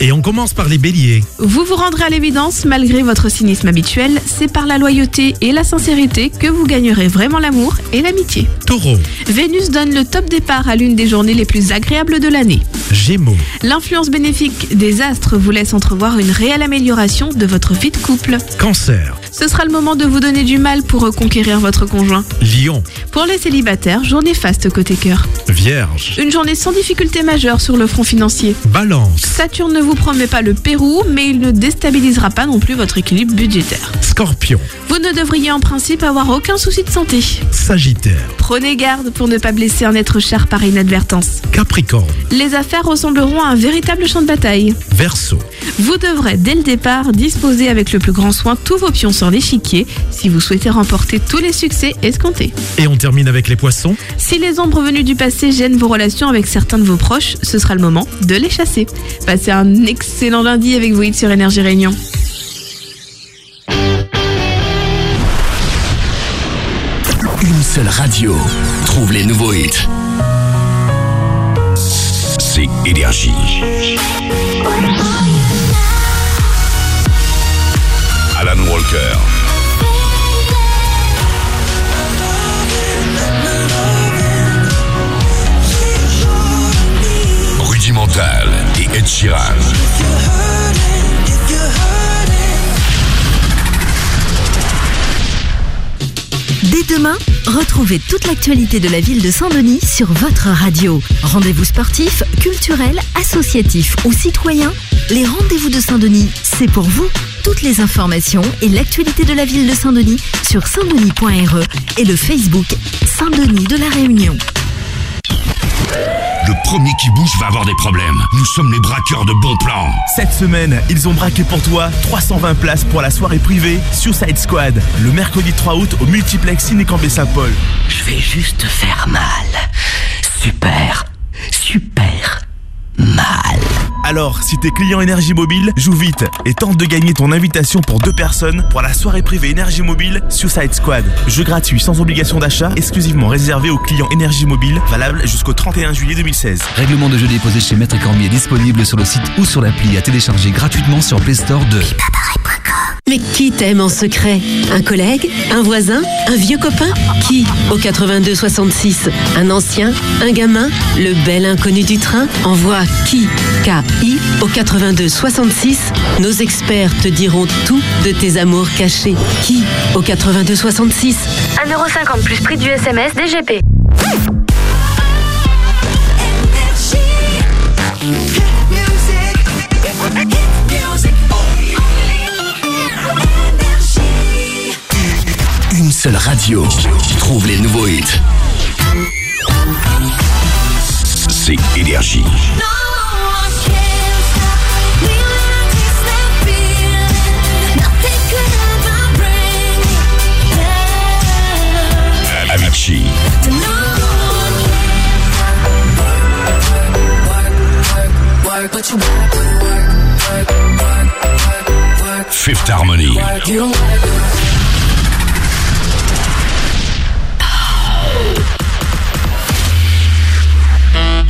Et on commence par les béliers. Vous vous rendrez à l'évidence, malgré votre cynisme habituel, c'est par la loyauté et la sincérité que vous gagnerez vraiment l'amour et l'amitié. Taureau, Vénus donne le top départ à l'une des journées les plus agréables de l'année. Gémeaux, L'influence bénéfique des astres vous laisse entrevoir une réelle amélioration de votre vie de couple. Cancer, Ce sera le moment de vous donner du mal pour reconquérir votre conjoint. Lion, Pour les célibataires, journée faste côté cœur. Vierge, Une journée sans difficulté majeure sur le front financier. Balance, Saturne ne vous promet pas le Pérou, mais il ne déstabilisera pas non plus votre équilibre budgétaire. Scorpion, Vous ne devriez en principe avoir aucun souci de santé. Sagittaire, Prenez garde pour ne pas blesser un être cher par inadvertance. Capricorne, Les affaires ressembleront à un véritable champ de bataille. Verseau, Vous devrez dès le départ disposer avec le plus grand soin tous vos pions sur l'échiquier si vous souhaitez remporter tous les succès escomptés. Et on termine avec les poissons. Si les ombres venues du passé gênent vos relations avec certains de vos proches, ce sera le moment de les chasser. Passez un excellent lundi avec vous sur Énergie Réunion. Une seule radio trouve les nouveaux hits. Énergie. Alan Walker. Rudimental et Ed. Dès demain, retrouvez toute l'actualité de la ville de Saint-Denis sur votre radio. Rendez-vous sportifs, culturels, associatifs ou citoyens, les rendez-vous de Saint-Denis, c'est pour vous. Toutes les informations et l'actualité de la ville de Saint-Denis sur saintdenis.re et le Facebook Saint-Denis de la Réunion. Le premier qui bouge va avoir des problèmes. Nous sommes les braqueurs de bons plans. Cette semaine, ils ont braqué pour toi 320 places pour la soirée privée Suicide Squad, le mercredi 3 août au multiplex Ciné-Campé Saint-Paul. Je vais juste faire mal. Super, super mal. Alors, si t'es client Énergie Mobile, joue vite et tente de gagner ton invitation pour deux personnes pour la soirée privée Énergie Mobile Suicide Squad. Jeu gratuit sans obligation d'achat, exclusivement réservé aux clients Énergie Mobile, valable jusqu'au 31 juillet 2016. Règlement de jeu déposé chez Maître Cormier disponible sur le site ou sur l'appli à télécharger gratuitement sur Play Store de Mais qui t'aime en secret? Un collègue? Un voisin? Un vieux copain? Qui? Au 82 66 Un ancien? Un gamin? Le bel inconnu du train? Envoie qui? K-I au 82 66 Nos experts te diront tout de tes amours cachés. Qui? Au 82 66 1,50€ plus prix du SMS DGP. Seule radio trouve les nouveaux hits. C'est Énergie. Fifth Harmony.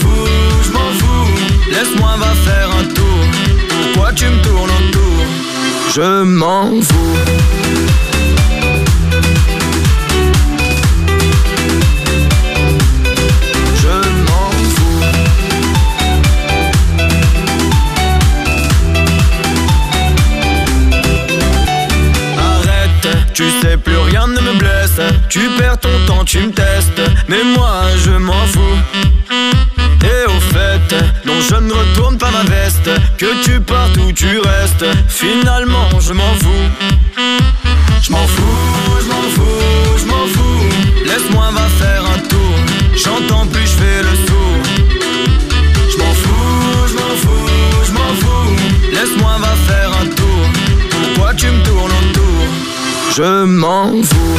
Je m'en fous, je m'en fous. Laisse-moi va faire un tour. Je m'en fous. Je m'en fous. Arrête, tu sais plus rien ne me blesse. Tu perds ton temps, tu me testes. Mais moi, je m'en fous. Et au fait, non, je ne retourne pas ma veste. Que tu partes ou tu restes. Finalement, je m'en fous. Je m'en fous, je m'en fous, je m'en fous. Laisse-moi va faire un tour. J'entends plus, je fais le sourd. Je m'en fous, je m'en fous, je m'en fous. Laisse-moi va faire un tour. Pourquoi tu me tournes autour? Je m'en fous.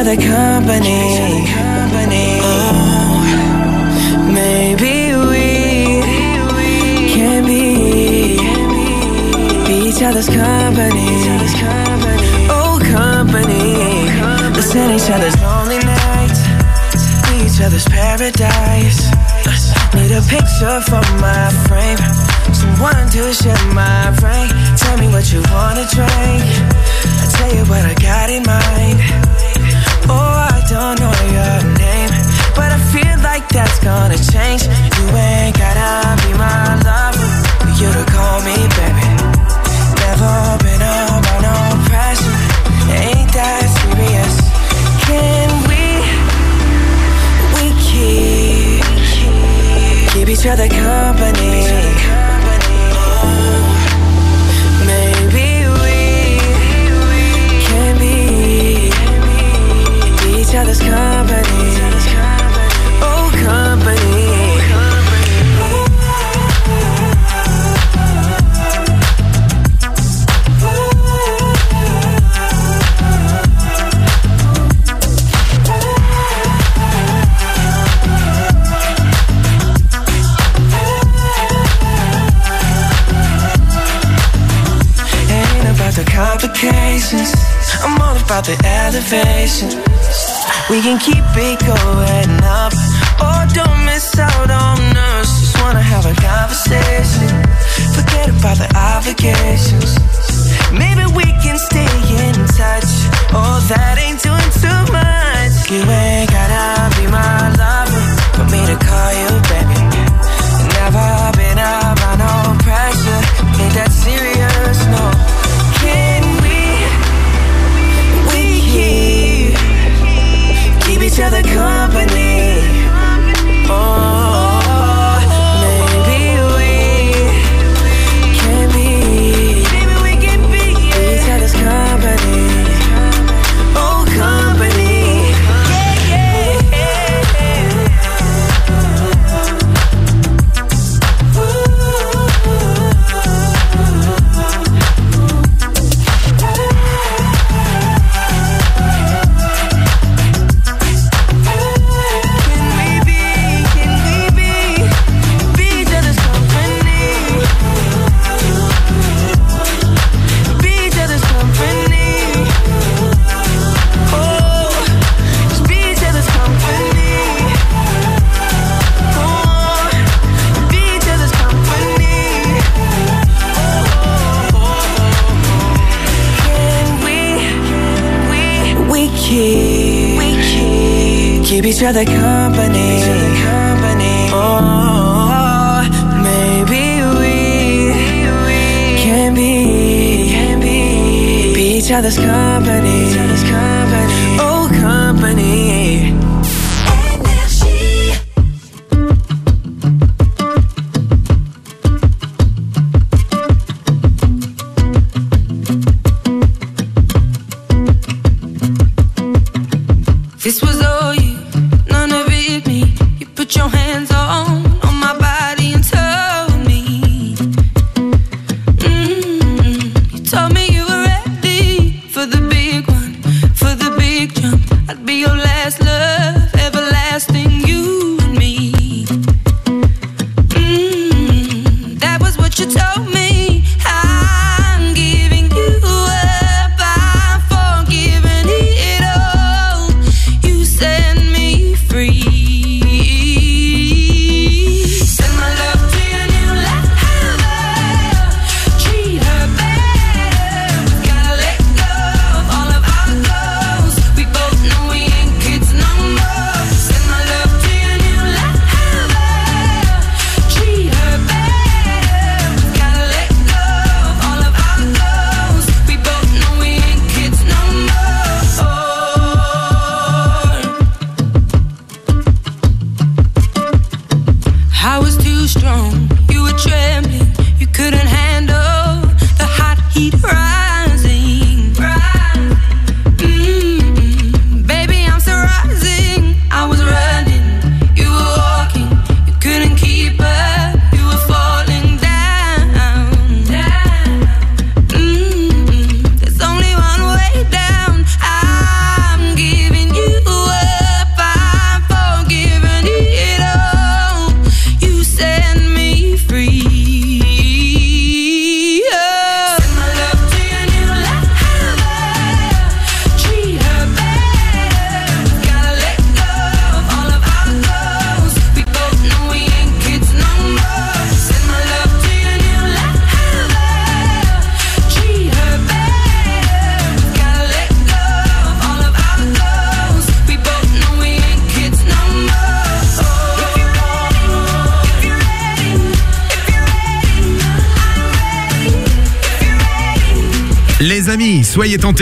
Other company? Oh, maybe we can be, each other's company. Oh, company. Listen each other's lonely nights, be each other's paradise. Need a picture for my frame. Someone to share my brain. Tell me what you wanna drink. I tell you what I got in mind. Each other company. About the elevation. We can keep it going up. Oh, don't miss out on us. Just wanna have a conversation. Forget about the obligations. Maybe we can stay in touch. Oh, that ain't doing too much. You ain't gotta be my lover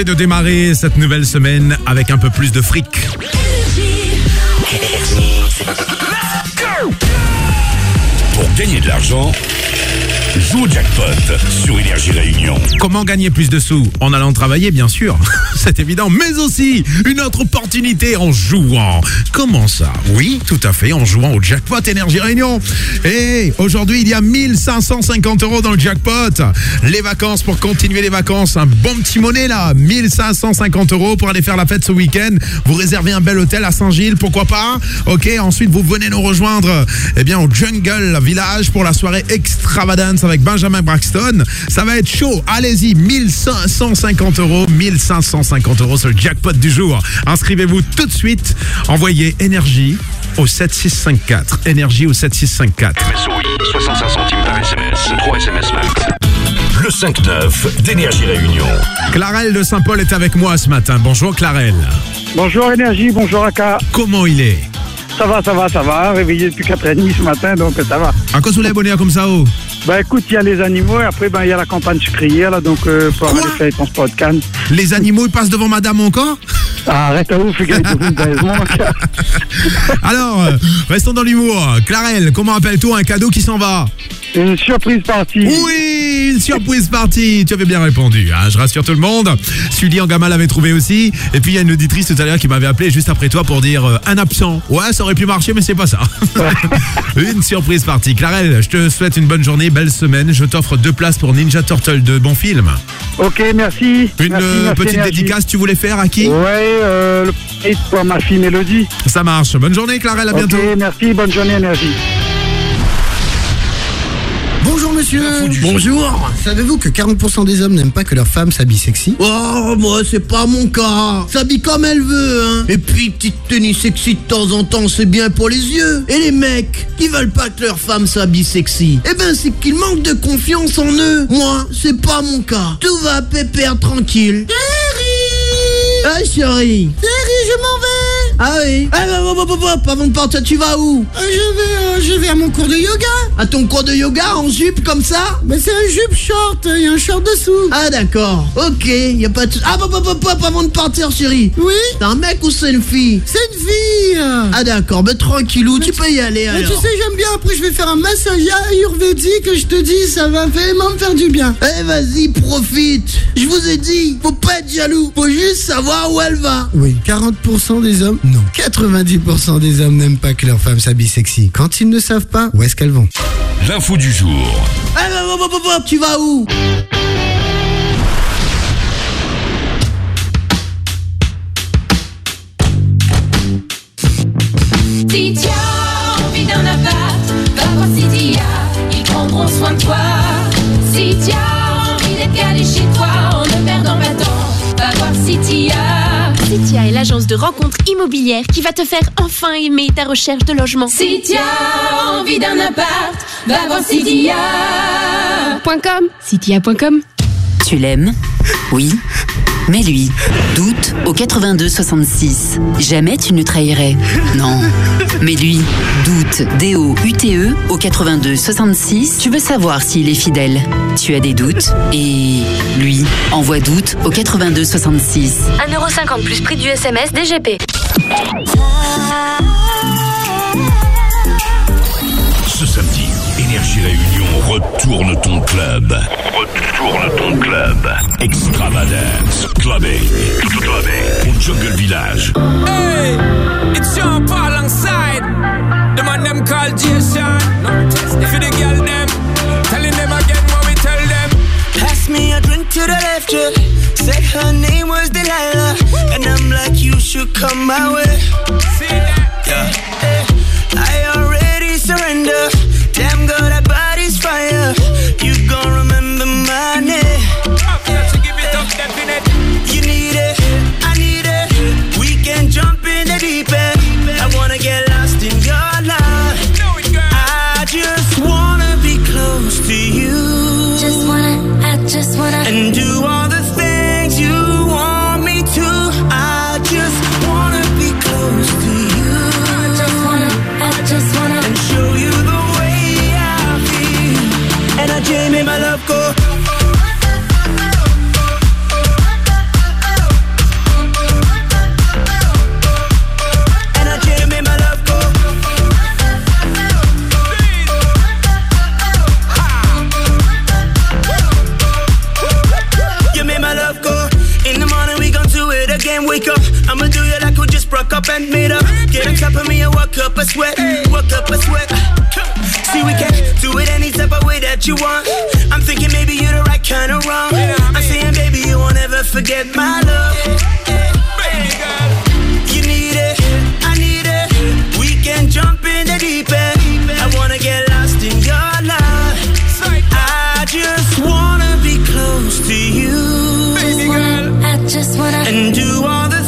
de démarrer cette nouvelle semaine avec un peu plus de fric. Pour gagner de l'argent, joue au jackpot sur Énergie Réunion. Comment gagner plus de sous? En allant travailler, bien sûr. [laughs] C'est évident. Mais aussi, une autre opportunité en jouant. Comment ça? Oui, tout à fait, en jouant au jackpot Énergie Réunion. Et aujourd'hui, il y a 1550 euros dans le jackpot. Les vacances pour continuer les vacances. Un bon petit monnaie là. 1550 euros pour aller faire la fête ce week-end. Vous réservez un bel hôtel à Saint-Gilles, pourquoi pas? Ok, ensuite vous venez nous rejoindre eh bien, au Jungle Village pour la soirée extravagance avec Benjamin Braxton. Ça va être chaud. Allez-y, 1550 euros. 1550 euros, c'est le jackpot du jour. Inscrivez-vous tout de suite. Envoyez énergie au 7654. Énergie au 7654. MSOI, 65 centimes par SMS, 3 SMS max. Le 5-9 d'Énergie Réunion. Clarel de Saint-Paul est avec moi ce matin. Bonjour Clarel. Bonjour Énergie, bonjour Aka. Comment il est? Ça va, ça va, ça va. Réveillé depuis 4h30 ce matin, donc ça va. À quoi vous l'avez abonné comme ça oh? Bah écoute, il y a les animaux et après ben, il y a la campagne sucrière là, donc euh, pour aller faire les transports de canne. Les animaux ils passent devant madame encore? Ah, arrête à ouf, [laughs] Alors, euh, restons dans l'humour. Clarel, comment appelle-toi un cadeau qui s'en va? Une surprise partie. Oui, une surprise partie. Tu avais bien répondu. hein, je rassure tout le monde. Sully en gamin l'avait trouvé aussi. Et puis il y a une auditrice tout à l'heure qui m'avait appelé juste après toi pour dire euh, un absent. Ouais, ça aurait pu marcher, mais c'est pas ça. [laughs] une surprise partie. Clarel, je te souhaite une bonne journée, belle semaine. Je t'offre deux places pour Ninja Turtle de bon film. Ok, merci. Une Merci, euh, merci, petite dédicace, tu voulais faire à qui Ouais, euh, le pour ma fille Mélodie. Ça marche. Bonne journée, Clarel. À bientôt. Ok, merci, bonne journée Énergie. Bonjour monsieur. Bonjour. Savez-vous que 40% des hommes n'aiment pas que leur femme s'habille sexy? Oh, moi c'est pas mon cas. S'habille comme elle veut, hein. Et puis petite tenue sexy de temps en temps, c'est bien pour les yeux. Et les mecs qui veulent pas que leur femme s'habille sexy, eh ben c'est qu'ils manquent de confiance en eux. Moi, c'est pas mon cas. Tout va pépère tranquille. Ah chérie. je m'en vais. Ah oui. Ah, hop, hop, hop, hop, avant de partir, tu vas où Je vais, euh, je vais à mon cours de yoga. À ton cours de yoga en jupe comme ça Mais c'est un jupe short, il y a un short dessous. Ah d'accord. Ok, y a pas de. Ah hop, hop, hop, hop, avant de partir, chérie. Oui. C'est un mec ou c'est une fille C'est une fille. Ah d'accord, mais tranquillou, tu peux y aller Mais alors. tu sais, j'aime bien. Après, je vais faire un massage ayurvédique. Je te dis, ça va vraiment me faire du bien. Eh vas-y, profite. Je vous ai dit, faut pas être jaloux. Faut juste savoir où elle va. Oui, 40% des hommes, non. 90% des hommes n'aiment pas que leur femme s'habille sexy. Quand ils ne savent pas, où est-ce qu'elles vont? L'info du jour. Ah hop, hop, hop, hop, tu vas où? As envie d'un appart, va voir Cydia, ils prendront soin de toi. Si tu as envie d'être calé chez toi en ne perdant pas de temps, va voir Cydia. Citia est l'agence de rencontres immobilières qui va te faire enfin aimer ta recherche de logement. As envie d'un appart, va voir Cydia. .com Citia.com Tu l'aimes? Oui. Mais lui, doute au 82 66. Jamais tu ne trahirais. Non. Mais lui, doute D-O-U-T-E E au 82 66. Tu veux savoir s'il est fidèle. Tu as des doutes. Et lui, envoie doute au 82 66. 1,50€ plus prix du SMS DGP. Ce samedi, Énergie Réunion retourne ton club. Retourne ton club. Extravagance. Clubbing. Clubbing. Au Jungle Village. Hey, it's Sean Paul alongside the man them called Jason. For the girl them, telling them again what we tell them. Pass me a drink to the left, yeah. Said her name was Delilah. And I'm like, you should come my way. Yeah. Eh, I already surrender. Damn girl, up and made up. Get on top of me and walk up a sweat, walk up a sweat. See we can do it any type of way that you want. I'm thinking maybe you're the right kind of wrong. I'm saying baby you won't ever forget my love. You need it, I need it. We can jump in the deep end. I wanna get lost in your life. I just wanna be close to you. I just wanna. And do all the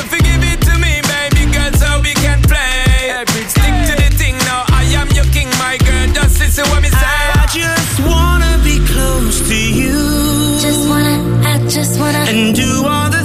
just wanna. And do all the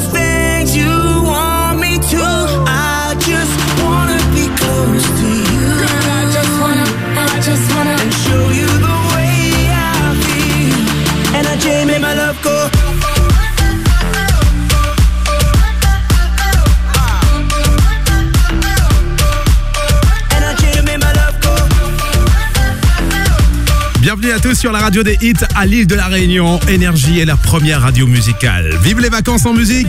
sur la radio des hits à l'île de la Réunion. Énergie est la première radio musicale. Vive les vacances en musique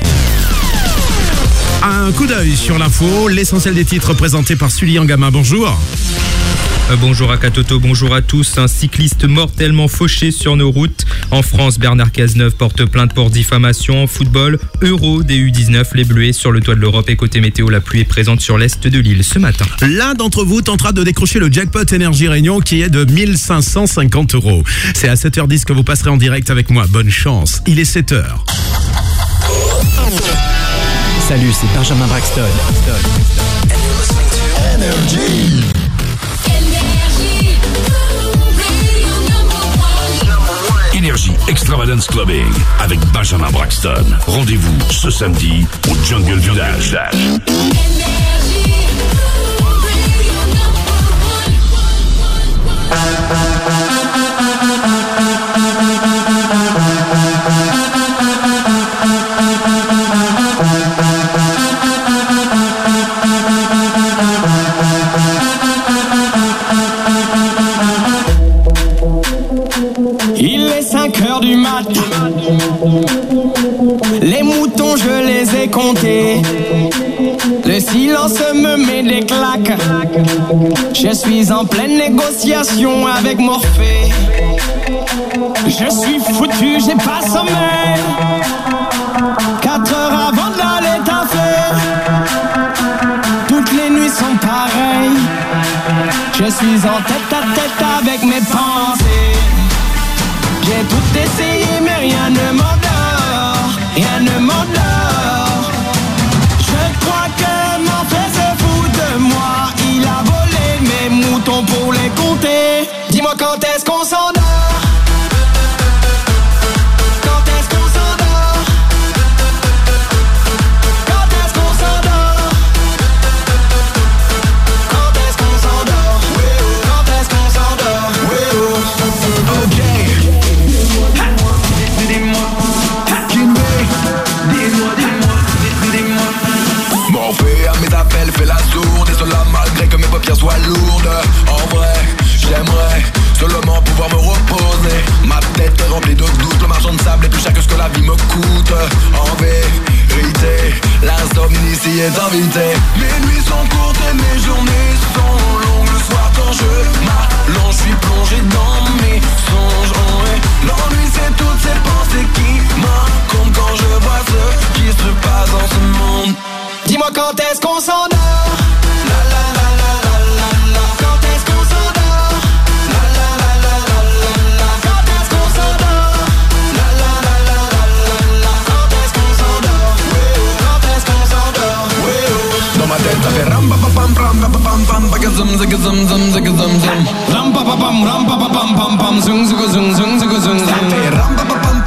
Un coup d'œil sur l'info, l'essentiel des titres présentés par Sully Angama. Bonjour. Euh, Bonjour à Katoto, bonjour à tous. Un cycliste mortellement fauché sur nos routes. En France, Bernard Cazeneuve porte plainte pour diffamation. En football, Euro des U19, les Bleuets sur le toit de l'Europe et côté météo, la pluie est présente sur l'est de l'île ce matin. L'un d'entre vous tentera de décrocher le jackpot Énergie Réunion qui est de 1550 euros. C'est à 7h10 que vous passerez en direct avec moi. Bonne chance. Il est 7h. Salut, c'est Benjamin Braxton. Extravagance Clubbing avec Benjamin Braxton. Rendez-vous ce samedi au Jungle Village. Les moutons, je les ai comptés. Le silence me met des claques. Je suis en pleine négociation avec Morphée. Je suis foutu, j'ai pas sommeil. 4 heures avant d'aller taffer. Toutes les nuits sont pareilles. Je suis en tête à tête avec mes pensées. J'ai tout essayé rien ne m'endort, rien ne m'endort. En vérité, l'insomnie s'y est invitée Mes nuits sont courtes et mes journées sont longues. Le soir quand je m'allonge, je suis plongé dans mes songes. Oh. L'ennui c'est toutes ces pensées qui m'incombent Quand je vois ce qui se passe dans ce monde. Dis-moi quand est-ce qu'on s'endort zum zig zum zum zig zum zum Ram pa pa pam ram pa pa pam pam pam. Zung zung zung zung zung. Zung ram pa pa pam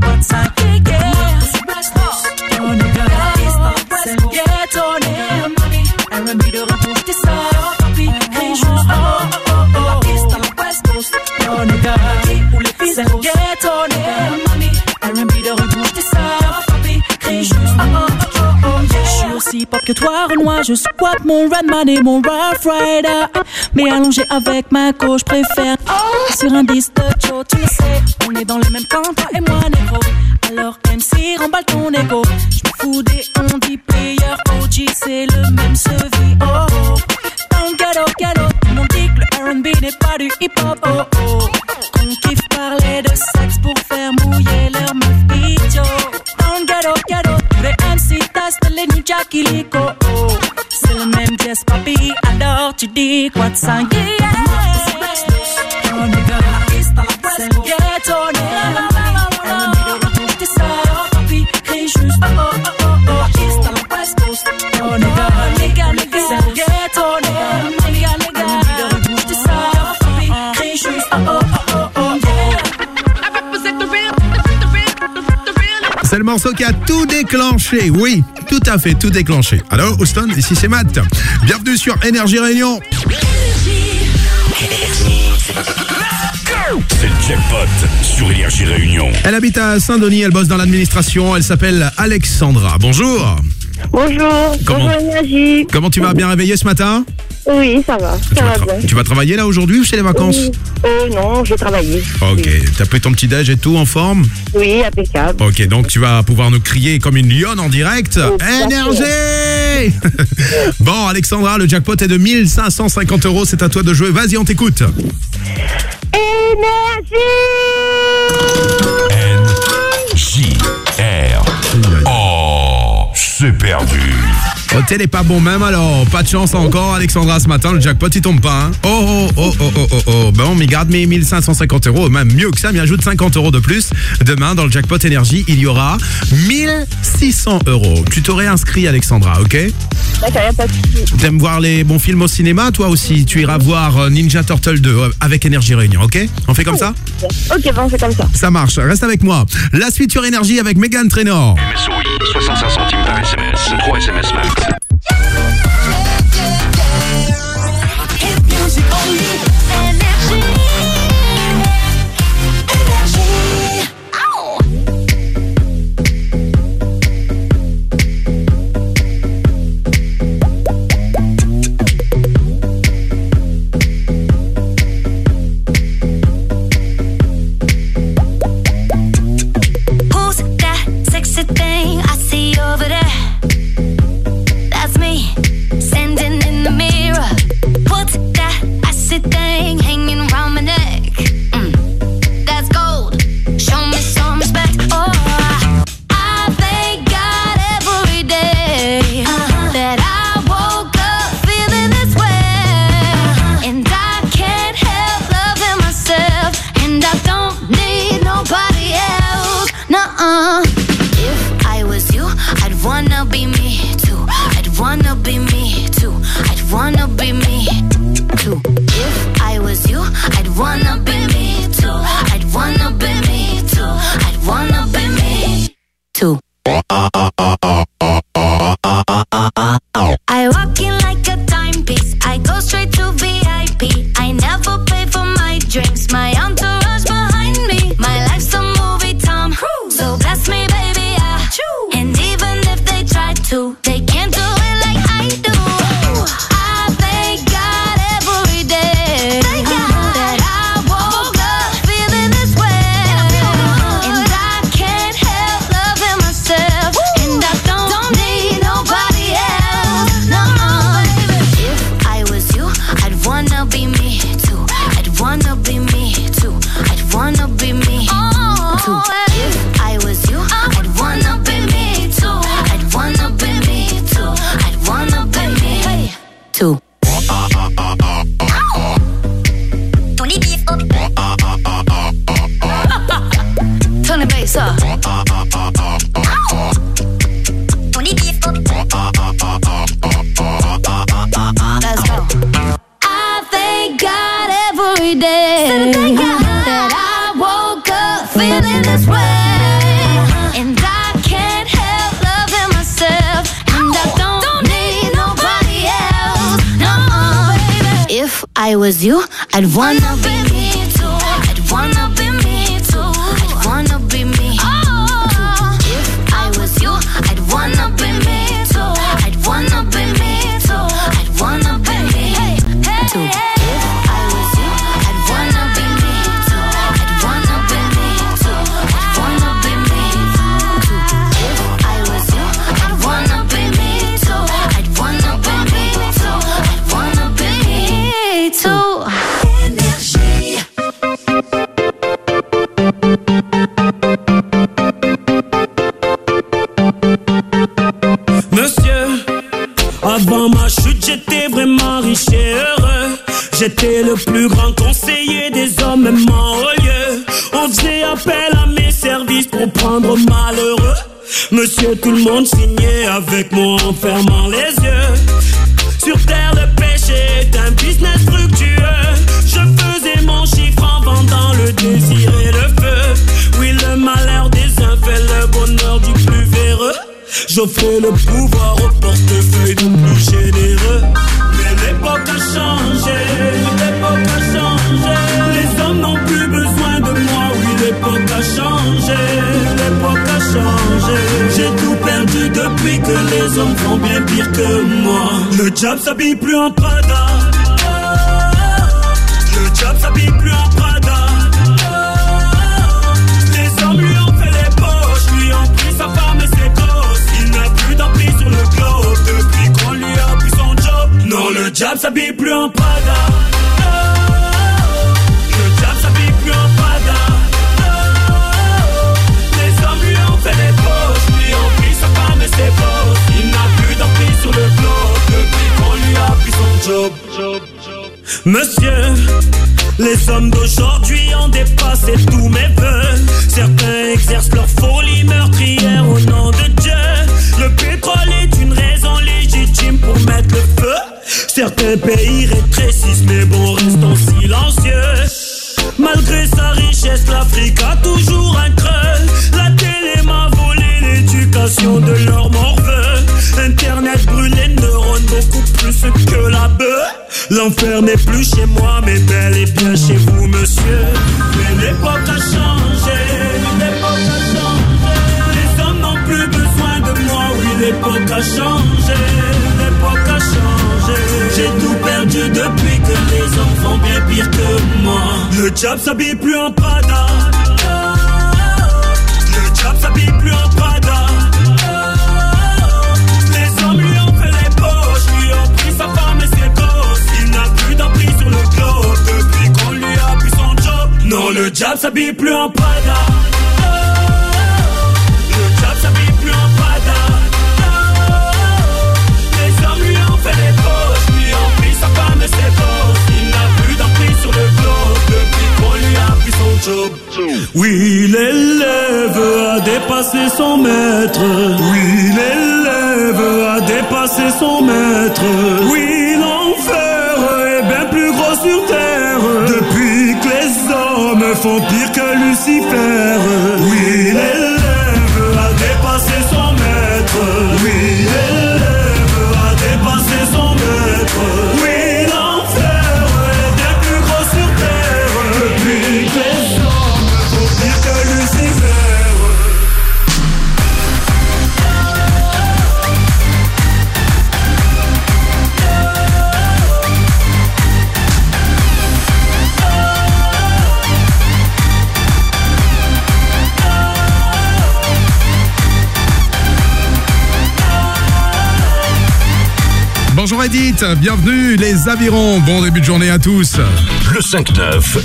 What's up? que toi, Renoir, je squatte mon Redman et mon Rough Rider. Mais allongé avec ma gauche, préfère sur un disque de Joe, tu le sais. On est dans le même camp, toi et moi, négro. Alors, même remballe ton ego, je fous des on dit player OG, c'est le même sevi. Oh, oh, oh, dans le tout le monde dit que le RB n'est pas du hip hop. Oh, oh, oh, qu'on kiffe parler les nuits Jacquilico. Oh. C'est le même geste, papy, alors tu dis quoi de singulier. C'est le morceau qui a tout déclenché. Oui, tout à fait, tout déclenché. Alors, Houston, ici c'est Matt. Bienvenue sur Énergie Réunion. C'est le jackpot sur Énergie Réunion. Elle habite à Saint-Denis, elle bosse dans l'administration. Elle s'appelle Alexandra. Bonjour. Bonjour, Comment- bonjour Énergie. Comment tu vas? Bien réveillé ce matin? Oui, ça va, ça va bien. Tu vas travailler là aujourd'hui ou c'est les vacances Oui. Oh non, j'ai travaillé. Ok, t'as pris ton petit déj et tout en forme Oui, impeccable. Ok, donc tu vas pouvoir nous crier comme une lionne en direct. Énergie [laughs] Bon, Alexandra, le jackpot est de 1550 euros. C'est à toi de jouer. Vas-y, on t'écoute. J R Oh, c'est perdu. Au tel est pas bon même alors? Pas de chance encore, Alexandra, ce matin. Le jackpot, il tombe pas. hein. Oh, oh, oh, oh, oh, oh, oh. Bon, mais garde mes 1550 euros. Même mieux que ça, mais ajoute 50 euros de plus. Demain, dans le jackpot énergie, il y aura 1600 euros. Tu t'aurais inscrit, Alexandra, ok? D'accord, y a pas de souci. T'aimes voir les bons films au cinéma, toi aussi Tu iras voir euh, Ninja Turtle 2 euh, avec Énergie Réunion, ok On fait comme ça Ok, bon, c'est comme ça. Ça marche, reste avec moi. La suite sur Énergie avec Megan Trainor. MSOI, 65 centimes par SMS, 3 SMS max.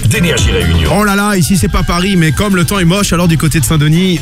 d'énergie réunion. Oh là là, ici c'est pas Paris, mais comme le temps est moche, alors du côté de Saint-Denis,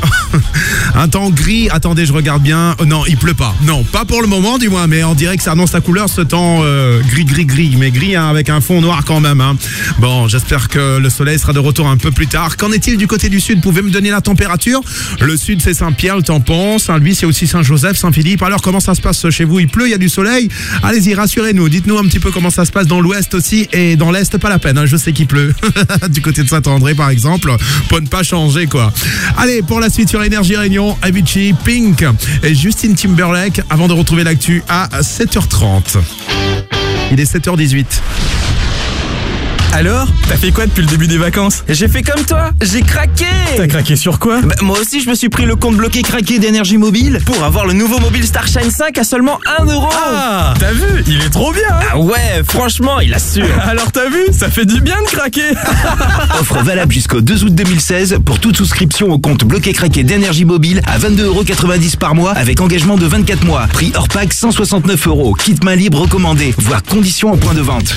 [laughs] un temps gris. Attendez, je regarde bien. Oh non, il pleut pas. Non, pas pour le moment du moins, mais on dirait que ça annonce la couleur ce temps euh, gris, gris, gris, mais gris hein, avec un fond noir quand même. Hein. Bon, j'espère que le soleil sera de retour un peu plus tard. Qu'en est-il du côté du sud? Pouvez me donner la température? Le sud c'est Saint-Pierre, le tampon, Saint-Louis c'est aussi Saint-Joseph, Saint-Philippe. Alors comment ça se passe chez vous? Il pleut, il y a du soleil? Allez-y, rassurez-nous, dites-nous un petit peu comment ça se passe dans l'ouest aussi et dans l'est, pas la peine, hein, je sais qu'il pleut. [laughs] du côté de Saint-André par exemple, pour ne pas changer quoi. Allez, pour la suite sur Énergie Réunion, Avicii, Pink et Justine Timberlake avant de retrouver l'actu à 7h30. Il est 7h18. Alors T'as fait quoi depuis le début des vacances J'ai fait comme toi, j'ai craqué T'as craqué sur quoi Bah, Moi aussi je me suis pris le compte bloqué craqué d'énergie mobile pour avoir le nouveau mobile Starshine 5 à seulement 1 euro Ah T'as vu Il est trop bien hein Ah ouais, franchement, il assure [laughs] Alors t'as vu Ça fait du bien de craquer [laughs] Offre valable jusqu'au 2 août 2016 pour toute souscription au compte bloqué craqué d'énergie mobile à 22,90€ par mois avec engagement de 24 mois. Prix hors pack 169 euros. Kit main libre recommandé. Voir conditions au point de vente.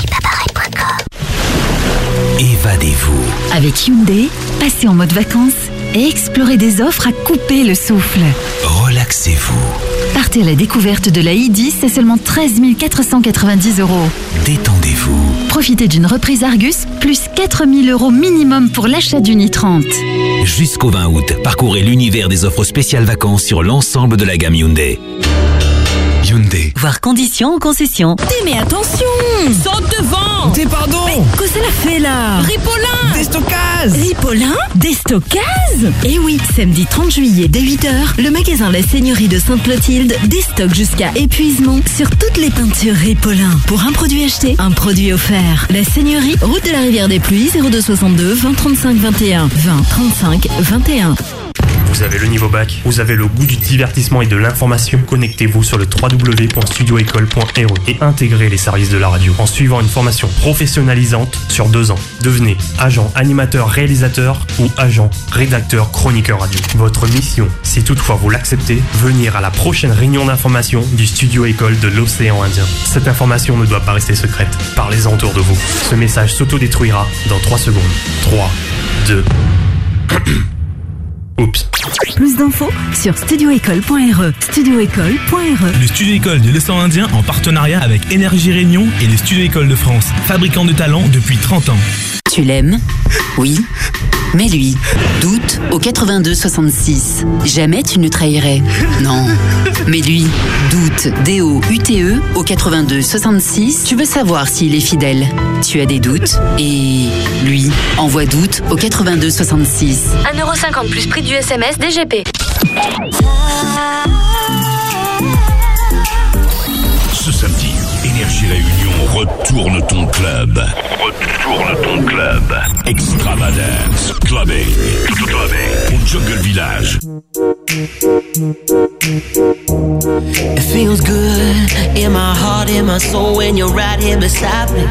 Évadez-vous. Avec Hyundai, passez en mode vacances et explorez des offres à couper le souffle. Relaxez-vous. Partez à la découverte de la i10 à seulement 13 490 euros. Détendez-vous. Profitez d'une reprise Argus, plus 4 000 euros minimum pour l'achat d'une i30. Jusqu'au 20 août, parcourez l'univers des offres spéciales vacances sur l'ensemble de la gamme Hyundai. Hyundai. Voir conditions en concession. mais attention Saute devant T'es pardon Mais que ça l'a fait là Ripolin Déstockage Ripolin Déstockage Et oui, samedi 30 juillet dès 8h, le magasin La Seigneurie de Sainte-Clotilde déstocke jusqu'à épuisement sur toutes les peintures Ripollin. Pour un produit acheté, un produit offert. La Seigneurie, route de la Rivière des Pluies, 0262 20 35 21 20 35 21. Vous avez le niveau bac, vous avez le goût du divertissement et de l'information. Connectez-vous sur le www.studioécole.re et intégrez les services de la radio en suivant une formation professionnalisante sur deux ans. Devenez agent animateur réalisateur ou agent rédacteur chroniqueur radio. Votre mission, si toutefois vous l'acceptez, venir à la prochaine réunion d'information du studio école de l'océan Indien. Cette information ne doit pas rester secrète. Parlez-en autour de vous. Ce message s'autodétruira dans 3 secondes. 3, 2, Oups. Plus d'infos sur studioécole.re. Studioécole.re. Le Studio École de l'océan Indien en partenariat avec Énergie Réunion et le Studio École de France, fabricant de talents depuis 30 ans. Tu l'aimes Oui. Mais lui, doute au 82 66. Jamais tu ne trahirais. Non. Mais lui, doute D-O-U-T-E au 82 66. Tu veux savoir s'il est fidèle. Tu as des doutes. Et lui, envoie doute au 82 66. 1,50€ plus prix du SMS DGP. Ce samedi, Énergie Réunion retourne ton club. Retourne ton club. Extravagance. Clubbing. Clubbing. Au Jungle Village. It feels good in my heart, in my soul when you're right here beside me.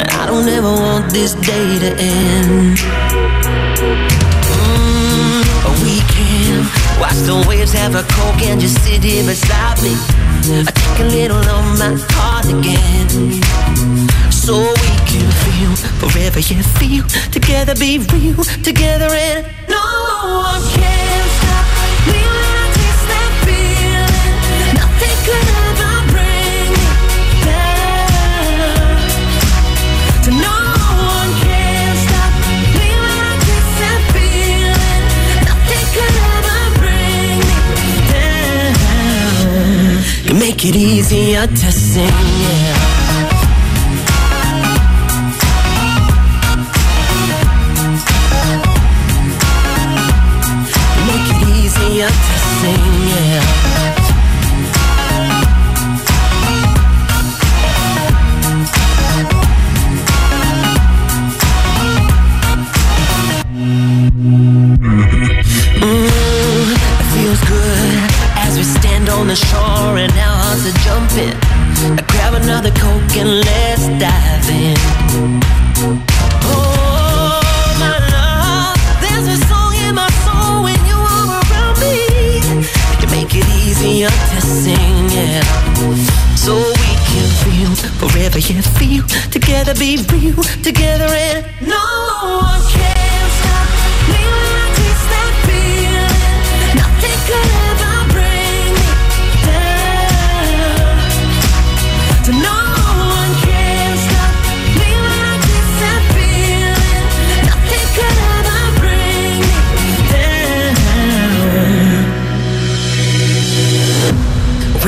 And I don't ever want this day to end. Watch the waves have a coke and just sit here beside me. I take a little of my heart again. So we can feel forever, yeah, feel together, be real together, and no one can make it easier to sing, yeah. Make it easier to sing, yeah. Mm, it feels good as we stand on the shore and our hearts are jumping. Grab another coke and let's dive in. Oh, my love, there's a song in my soul when you are around me. It easier to sing, yeah. So we can feel forever, yeah, feel together, be real together, and no one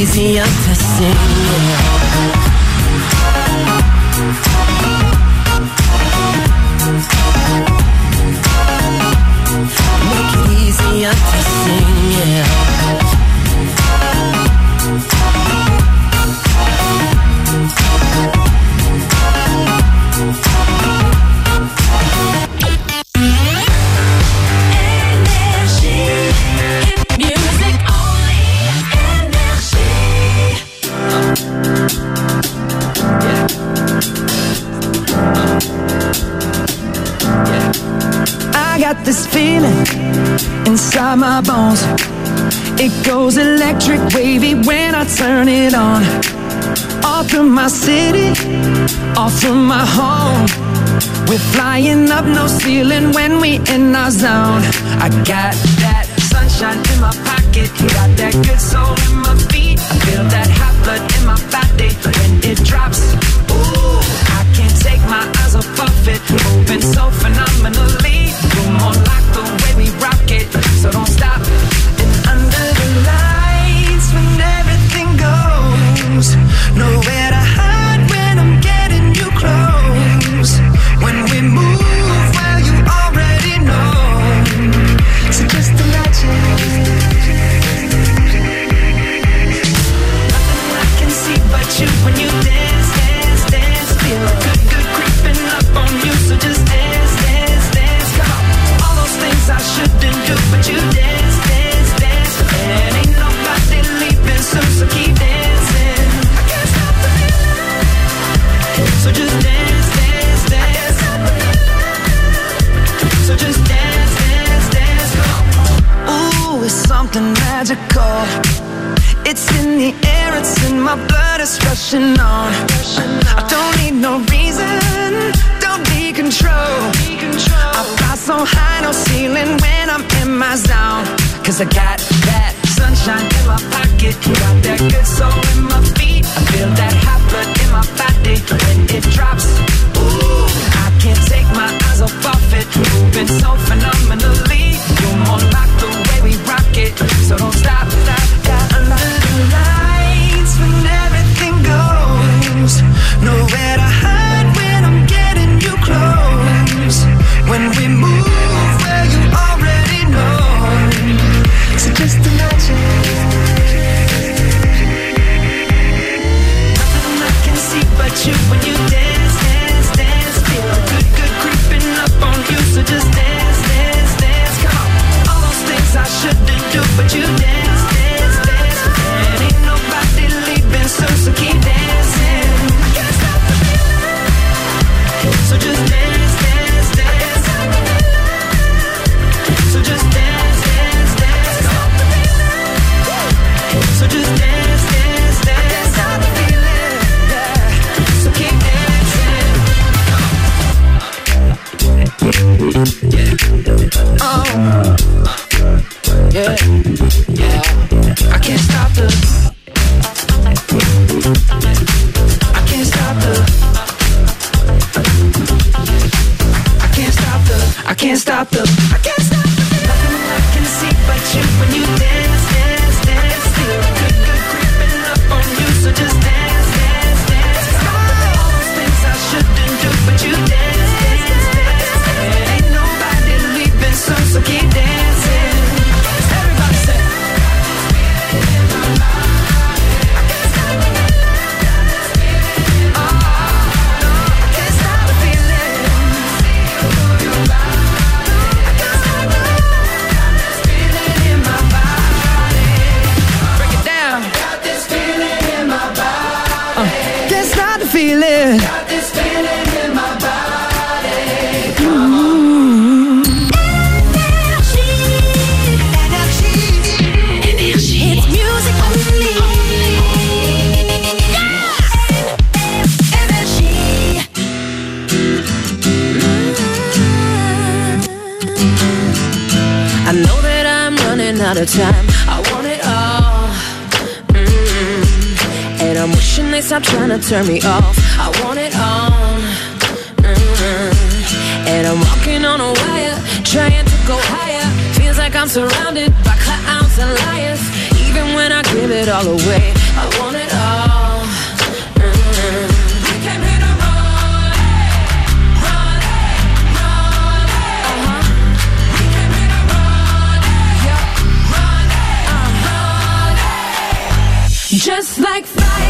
Make it easier to sing. my bones. It goes electric wavy when I turn it on. All through my city, all from my home. We're flying up no ceiling when we in our zone. I got that sunshine in my pocket, got that good soul Boy, stop trying to turn me off. I want it on. Mm -hmm. And I'm walking on a wire, trying to go higher. Feels like I'm surrounded by clowns and liars. Even when I give it all away, I want it all. We came here to run it, run it, run it. We came here to run it, run it, run it. Just like fire.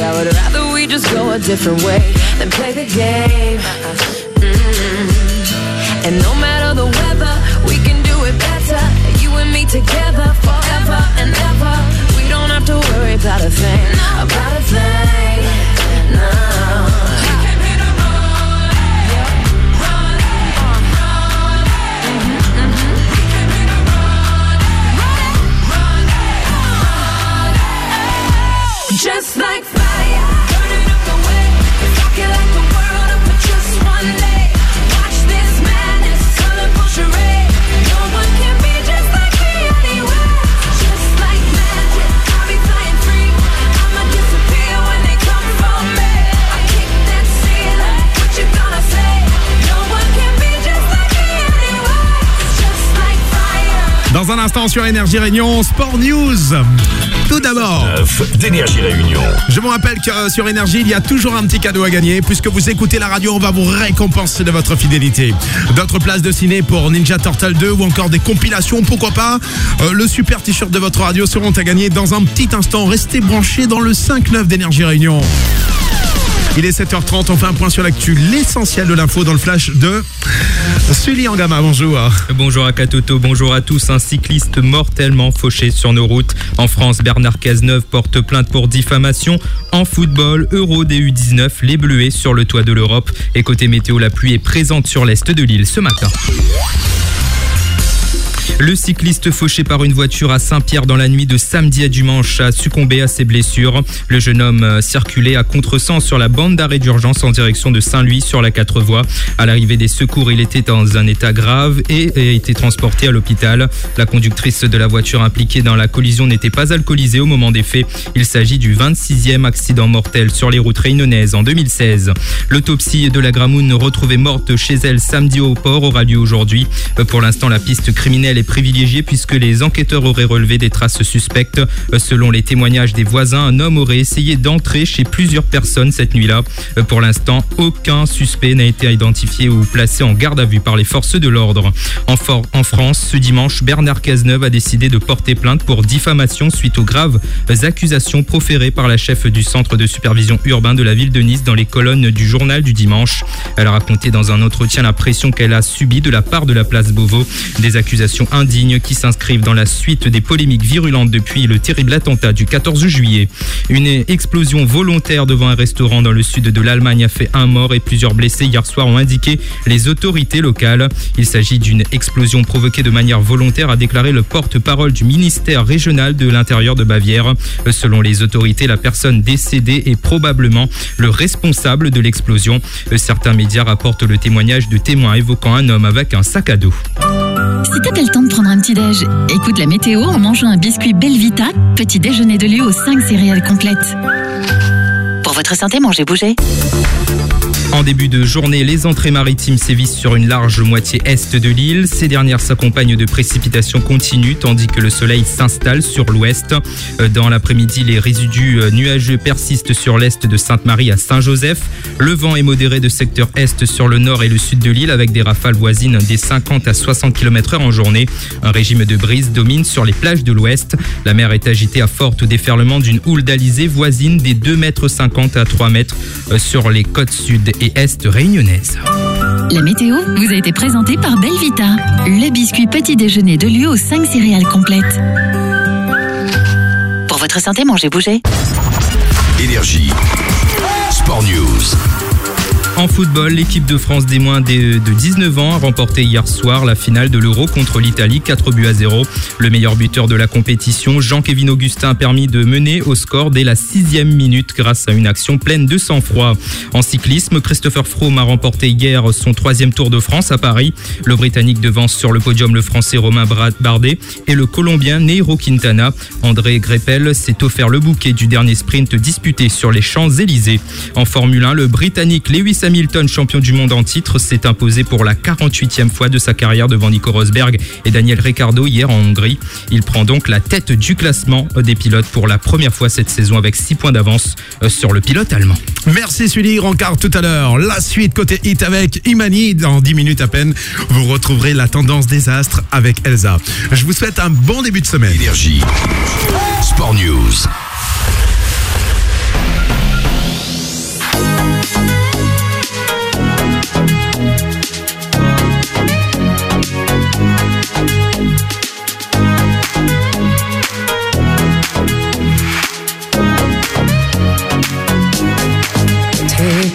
I would rather we just go a different way than play the game. Mm. And no matter the weather, we can do it better. You and me together forever and ever. We don't have to worry about a thing, about a thing. Instant sur Énergie Réunion, Sport News. Tout d'abord, d'énergie Réunion. je vous rappelle que euh, sur Énergie, il y a toujours un petit cadeau à gagner. Puisque vous écoutez la radio, on va vous récompenser de votre fidélité. D'autres places de ciné pour Ninja Turtle 2 ou encore des compilations, pourquoi pas. Euh, le super t-shirt de votre radio seront à gagner dans un petit instant. Restez branchés dans le 5-9 d'Énergie Réunion. Il est 7h30, on fait un point sur l'actu, l'essentiel de l'info dans le flash de Sully Angama, bonjour. Bonjour à Katoto, bonjour à tous. Un cycliste mortellement fauché sur nos routes. En France, Bernard Cazeneuve porte plainte pour diffamation. En football, Euro DU19, les Bleuets sur le toit de l'Europe. Et côté météo, la pluie est présente sur l'est de l'île ce matin. Le cycliste fauché par une voiture à Saint-Pierre dans la nuit de samedi à dimanche a succombé à ses blessures. Le jeune homme euh, circulait à contresens sur la bande d'arrêt d'urgence en direction de Saint-Louis sur la 4 voies. À l'arrivée des secours, il était dans un état grave et a été transporté à l'hôpital. La conductrice de la voiture impliquée dans la collision n'était pas alcoolisée au moment des faits. Il s'agit du 26e accident mortel sur les routes réunionnaises en 2016. L'autopsie de la Gramoun retrouvée morte chez elle samedi au port aura lieu aujourd'hui. Euh, Pour l'instant, la piste criminelle est privilégiée puisque les enquêteurs auraient relevé des traces suspectes. Euh, Selon les témoignages des voisins, un homme aurait essayé d'entrer chez plusieurs personnes cette nuit-là. Euh, Pour l'instant, aucun suspect n'a été identifié ou placé en garde à vue par les forces de l'ordre. En, en France, ce dimanche, Bernard Cazeneuve a décidé de porter plainte pour diffamation suite aux graves accusations proférées par la chef du centre de supervision urbain de la ville de Nice dans les colonnes du journal du dimanche. Elle a raconté dans un entretien la pression qu'elle a subie de la part de la place Beauvau. Des accusations indignes qui s'inscrivent dans la suite des polémiques virulentes depuis le terrible attentat du 14 juillet. Une explosion volontaire devant un restaurant dans le sud de l'Allemagne a fait un mort et plusieurs blessés hier soir ont indiqué les autorités locales. Il s'agit d'une explosion provoquée de manière volontaire, a déclaré le porte-parole du ministère régional de l'Intérieur de Bavière. Selon les autorités, la personne décédée est probablement le responsable de l'explosion. Certains médias rapportent le témoignage de témoins évoquant un homme avec un sac à dos. Si t'as le temps de prendre un petit déj, écoute la météo en mangeant un biscuit Belvita, petit déjeuner de lieu aux 5 céréales complètes. Pour votre santé, mangez bougez. En début de journée, les entrées maritimes sévissent sur une large moitié est de l'île. Ces dernières s'accompagnent de précipitations continues tandis que le soleil s'installe sur l'ouest. Euh, Dans l'après-midi, les résidus euh, nuageux persistent sur l'est de Sainte-Marie à Saint-Joseph. Le vent est modéré de secteur est sur le nord et le sud de l'île avec des rafales voisines des 50 à 60 km heure en journée. Un régime de brise domine sur les plages de l'ouest. La mer est agitée à forte déferlement d'une houle d'alizé voisine des 2,50 mètres à 3 mètres euh, sur les côtes sud et est réunionnaises. La météo vous a été présentée par Belvita, le biscuit petit déjeuner de lieu aux 5 céréales complètes. Pour votre santé, mangez bougez. Énergie. Sport News. En football, l'équipe de France des moins de de 19 ans a remporté hier soir la finale de l'Euro contre l'Italie, 4 buts à 0. Le meilleur buteur de la compétition, Jean-Kévin Augustin, a permis de mener au score dès la sixième minute grâce à une action pleine de sang-froid. En cyclisme, Christopher Froome a remporté hier son troisième Tour de France à Paris. Le Britannique devance sur le podium le Français Romain Bardet et le Colombien Neiro Quintana. André Greppel s'est offert le bouquet du dernier sprint disputé sur les Champs-Élysées. En Formule 1, le Britannique Lewis Hamilton, champion du monde en titre, s'est imposé pour la 48e fois de sa carrière devant Nico Rosberg et Daniel Ricciardo hier en Hongrie. Il prend donc la tête du classement des pilotes pour la première fois cette saison avec 6 points d'avance euh, sur le pilote allemand. Merci Sully, rencard tout à l'heure. La suite côté hit avec Imani. Dans 10 minutes à peine, vous retrouverez la tendance des astres avec Elsa. Je vous souhaite un bon début de semaine. Énergie. Sport News.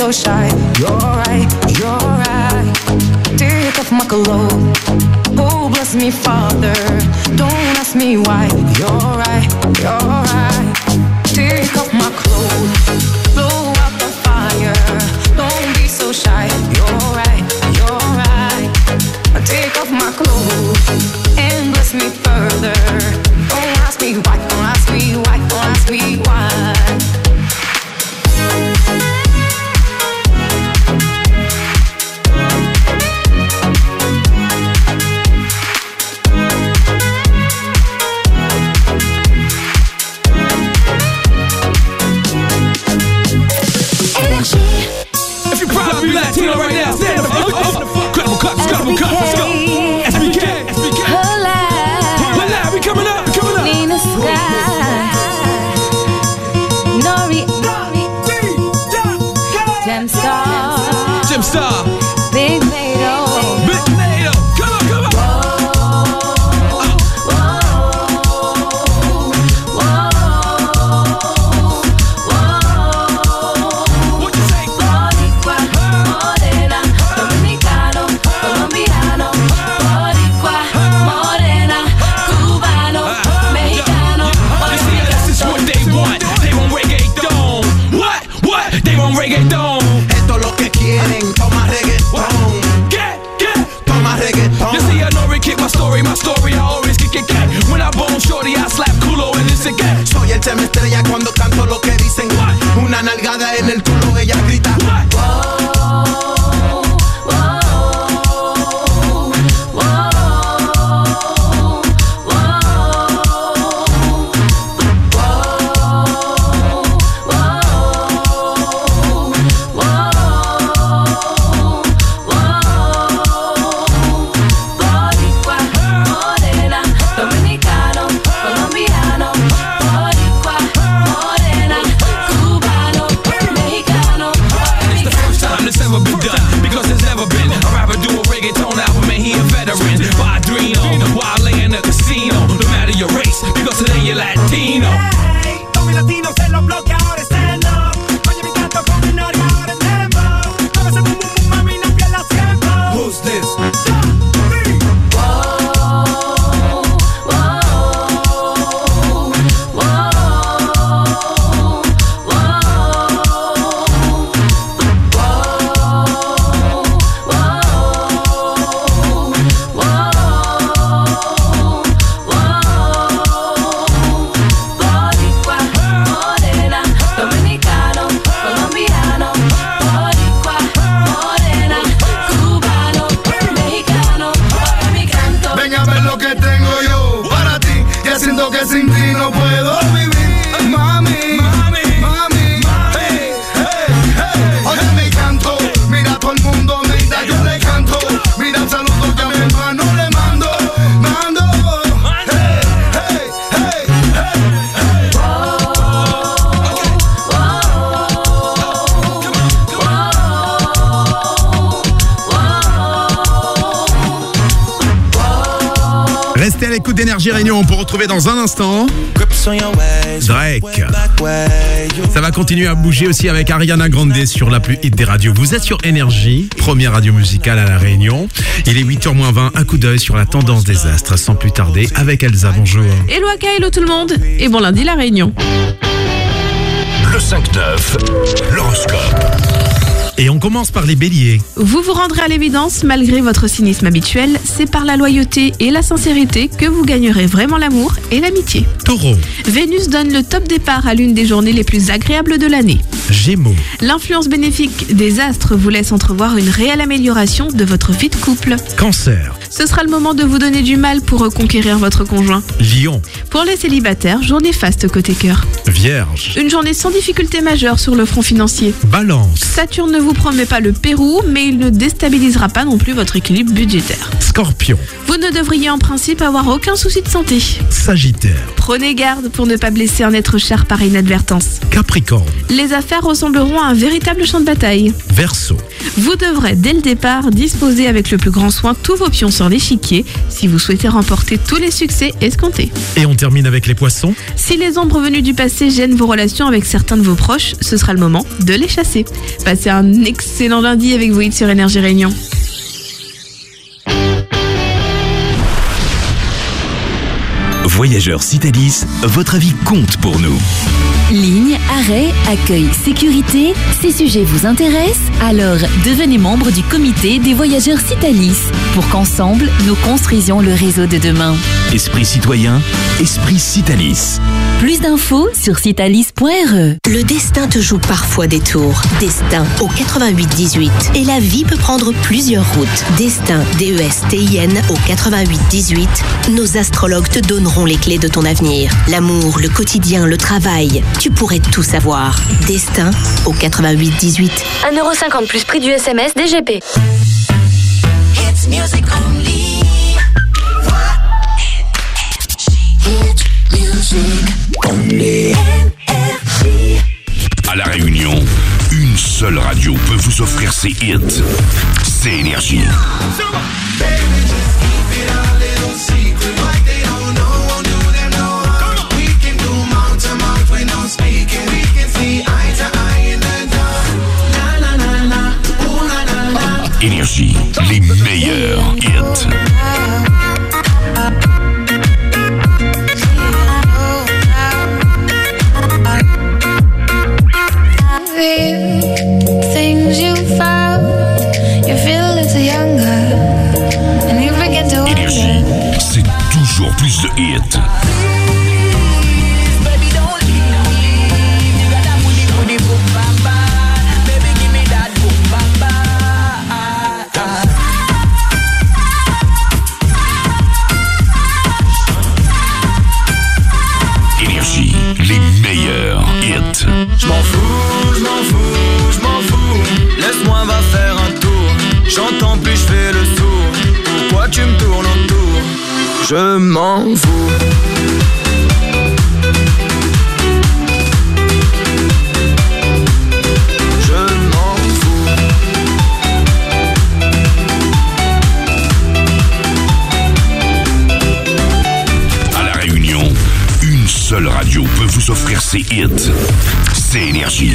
So shy. You're right, you're right. Take my clothes. Oh, bless me, Father. Don't ask me why. You're right, you're right. Noche me estrella cuando retrouver dans un instant Drake. Ça va continuer à bouger aussi avec Ariana Grande sur la plus hit des radios. Vous êtes sur Énergie, première radio musicale à La Réunion. Il est 8h20, un coup d'œil sur la tendance des astres sans plus tarder avec Elsa. Bonjour. Hello Aka, hello tout le monde Et bon lundi la réunion Le 5-9, l'horoscope. Et on commence par les béliers. Vous vous rendrez à l'évidence, malgré votre cynisme habituel, c'est par la loyauté et la sincérité que vous gagnerez vraiment l'amour et l'amitié. Taureau, Vénus donne le top départ à l'une des journées les plus agréables de l'année. Gémeaux, L'influence bénéfique des astres vous laisse entrevoir une réelle amélioration de votre vie de couple. Cancer, Ce sera le moment de vous donner du mal pour reconquérir votre conjoint. Lion, Pour les célibataires, journée faste côté cœur. Vierge, Une journée sans difficulté majeure sur le front financier. Balance, Saturne ne vous promet pas le Pérou, mais il ne déstabilisera pas non plus votre équilibre budgétaire. Scorpion, Vous ne devriez en principe avoir aucun souci de santé. Sagittaire, Prenez garde pour ne pas blesser un être cher par inadvertance. Capricorne, Les affaires ressembleront à un véritable champ de bataille. Verseau, Vous devrez dès le départ disposer avec le plus grand soin tous vos pions sur l'échiquier si vous souhaitez remporter tous les succès escomptés. Et on termine avec les poissons. Si les ombres venues du passé gênent vos relations avec certains de vos proches, ce sera le moment de les chasser. Passez un excellent lundi avec vous hits sur Énergie Réunion. Voyageurs Citalis, votre avis compte pour nous. Ligne, arrêt, accueil, sécurité, ces sujets vous intéressent? Alors devenez membre du comité des voyageurs Citalis pour qu'ensemble nous construisions le réseau de demain. Esprit citoyen, esprit Citalis. Plus d'infos sur citalis.re. Le destin te joue parfois des tours. Destin au 88-18. Et la vie peut prendre plusieurs routes. Destin, D-E-S-T-I-N au 88-18. Nos astrologues te donneront les clés de ton avenir. L'amour, le quotidien, le travail. Tu pourrais tout savoir. Destin au 88-18. 1,50€ plus prix du SMS DGP. It's music only. Hit music only. À La Réunion, une seule radio peut vous offrir ses hits. C'est Énergie. You forget to Énergie, c'est toujours plus de hits. Je m'en fous. Je m'en fous. À La Réunion, une seule radio peut vous offrir ses hits. C'est Énergie.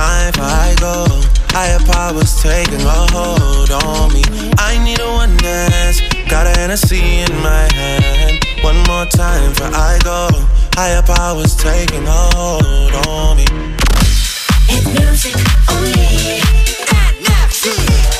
time for I go. Higher powers taking a hold on me. I need a one dance. Got a Hennessy in my hand. One more time for I go. Higher powers taking a hold on me. Hit music only. Energy.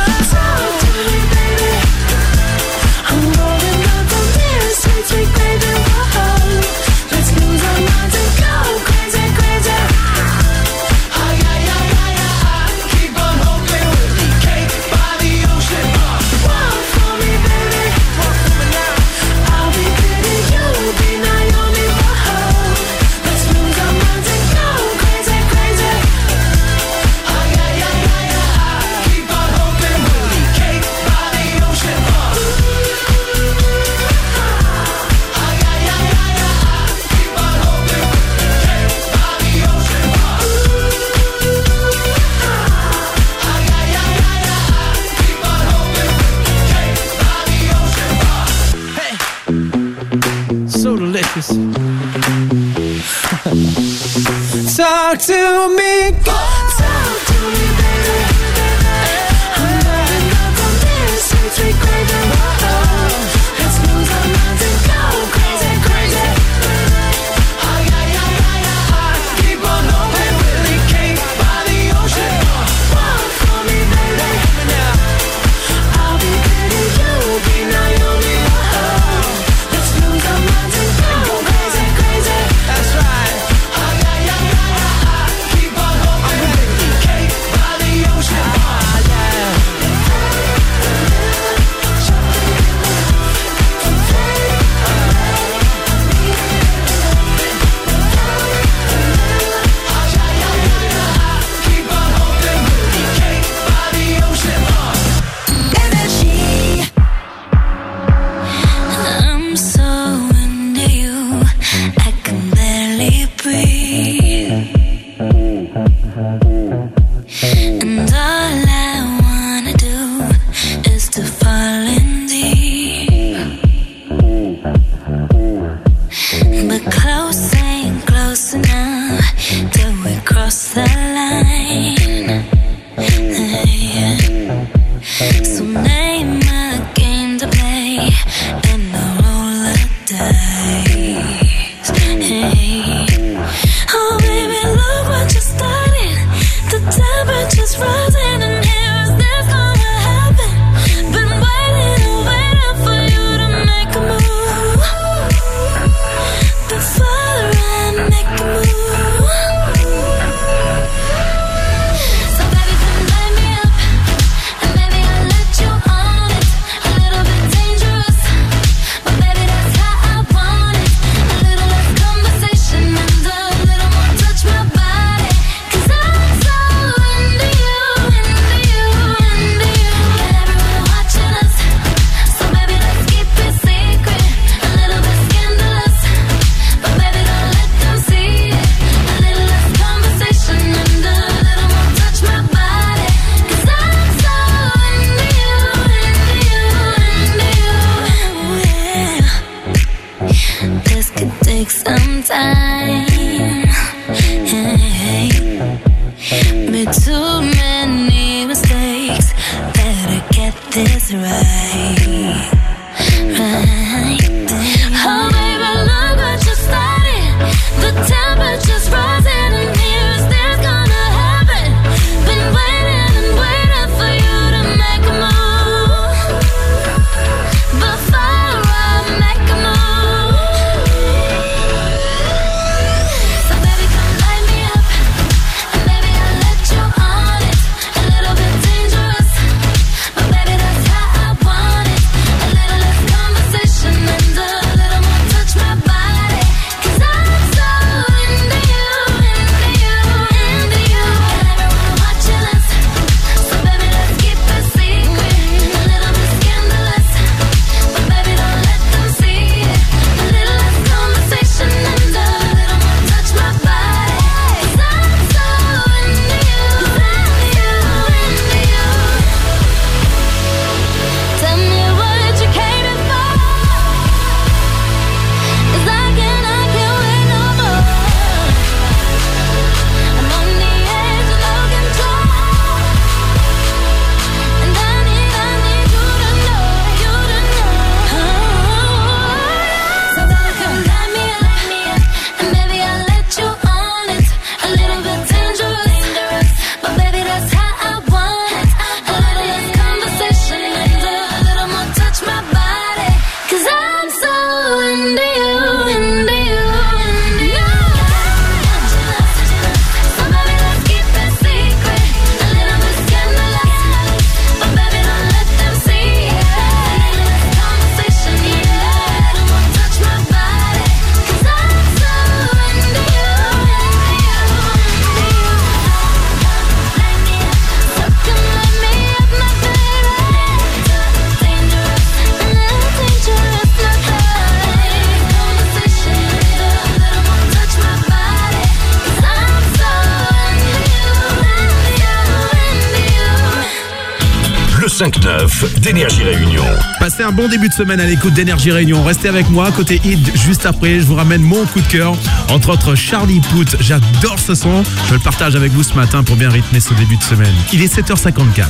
bon début de semaine à l'écoute d'Énergie Réunion. Restez avec moi, côté hit, juste après, je vous ramène mon coup de cœur. Entre autres, Charlie Pout, j'adore ce son. Je le partage avec vous ce matin pour bien rythmer ce début de semaine. Il est 7h54.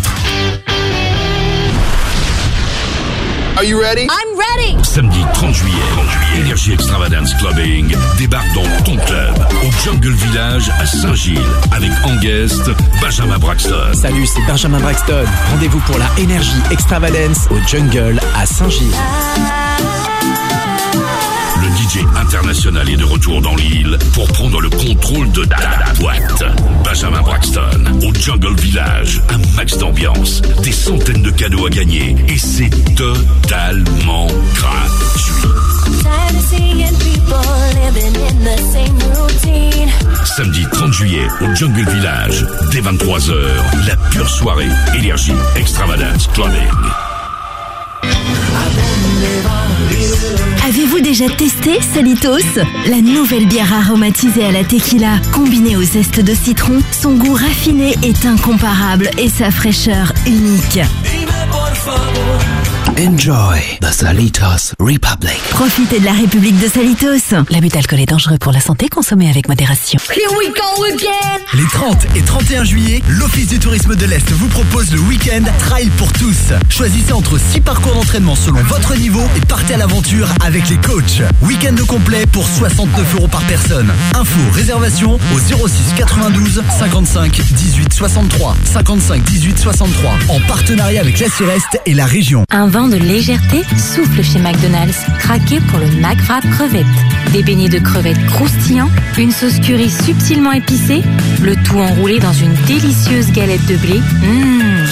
Are you ready? I'm ready! Samedi 30 juillet, 30 juillet, Energy Extravagance Clubbing débarque dans ton club au Jungle Village à Saint-Gilles avec en guest Benjamin Braxton. Salut, c'est Benjamin Braxton. Rendez-vous pour la Energy Extravagance au Jungle à Saint-Gilles. Le DJ international est de retour dans l'île pour prendre le contrôle de la boîte. Benjamin Braxton au Jungle Village, un max d'ambiance, des centaines de cadeaux à gagner et c'est totalement gratuit. Samedi 30 juillet au Jungle Village, dès 23h, la pure soirée, énergie, extravagance, clubbing. Avez-vous déjà testé Salitos La nouvelle bière aromatisée à la tequila, combinée au zeste de citron, son goût raffiné est incomparable et sa fraîcheur unique. Enjoy the Salitos Republic. Profitez de la République de Salitos. L'abus d'alcool est dangereux pour la santé, consommez avec modération. Here we go again. Les 30 et 31 juillet, l'Office du tourisme de l'Est vous propose le week-end Trail pour tous. Choisissez entre 6 parcours d'entraînement selon votre niveau et partez à l'aventure avec les coachs. Week-end complet pour 69 euros par personne. Info, réservation au 06 92 55 18 63 55 18 63 en partenariat avec la Est et la région. Un vent de légèreté souffle chez McDonald's. Craquez pour le McWrap crevette. Des beignets de crevettes croustillants, une sauce curry subtilement épicée, le tout enroulé dans une délicieuse galette de blé. Mmh,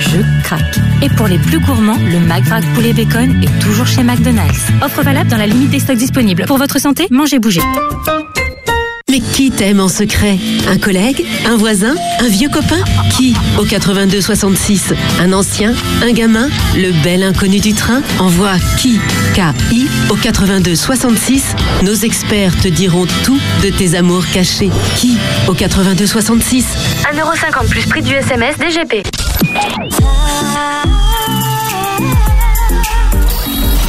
je craque. Et pour les plus gourmands, le McWrap poulet bacon est toujours chez McDonald's. Offre valable dans la limite des stocks disponibles. Pour votre santé, mangez bougez. Qui t'aime en secret? Un collègue Un voisin Un vieux copain? Qui? Au 82 66 Un ancien Un gamin Le bel inconnu du train? Envoie qui? K-I au 82 66 Nos experts te diront tout de tes amours cachés. Qui? Au 82 66 1,50€ plus prix du SMS DGP.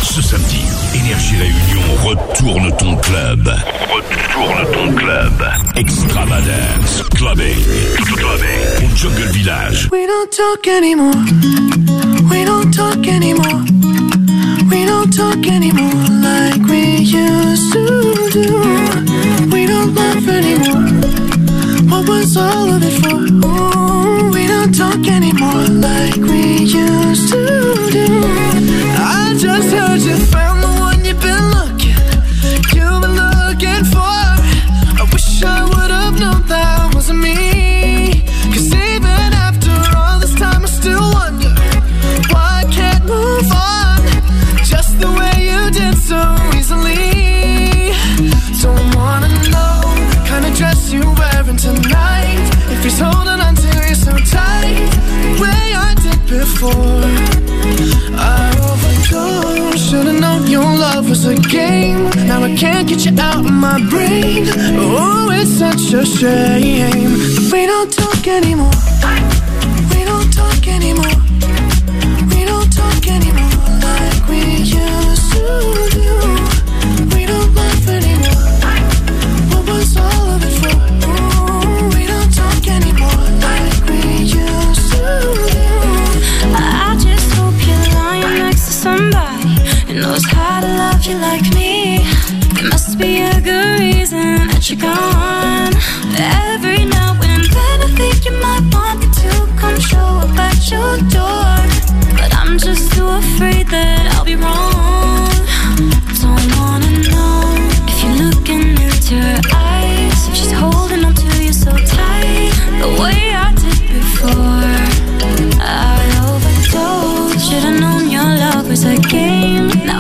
Ce samedi, Énergie Réunion retourne ton club. Retourne ton club. Extravagance, clubbing, clubbing au Jungle Village. We don't talk anymore. We don't talk anymore. We don't talk anymore like we used to do. We don't laugh anymore. What was all of it for? Ooh, we don't talk anymore like we used to do. I just heard you before. I overdosed. Should've known your love was a game. Now I can't get you out of my brain. Oh, it's such a shame. We don't talk anymore. We don't talk anymore. We don't talk anymore like we used to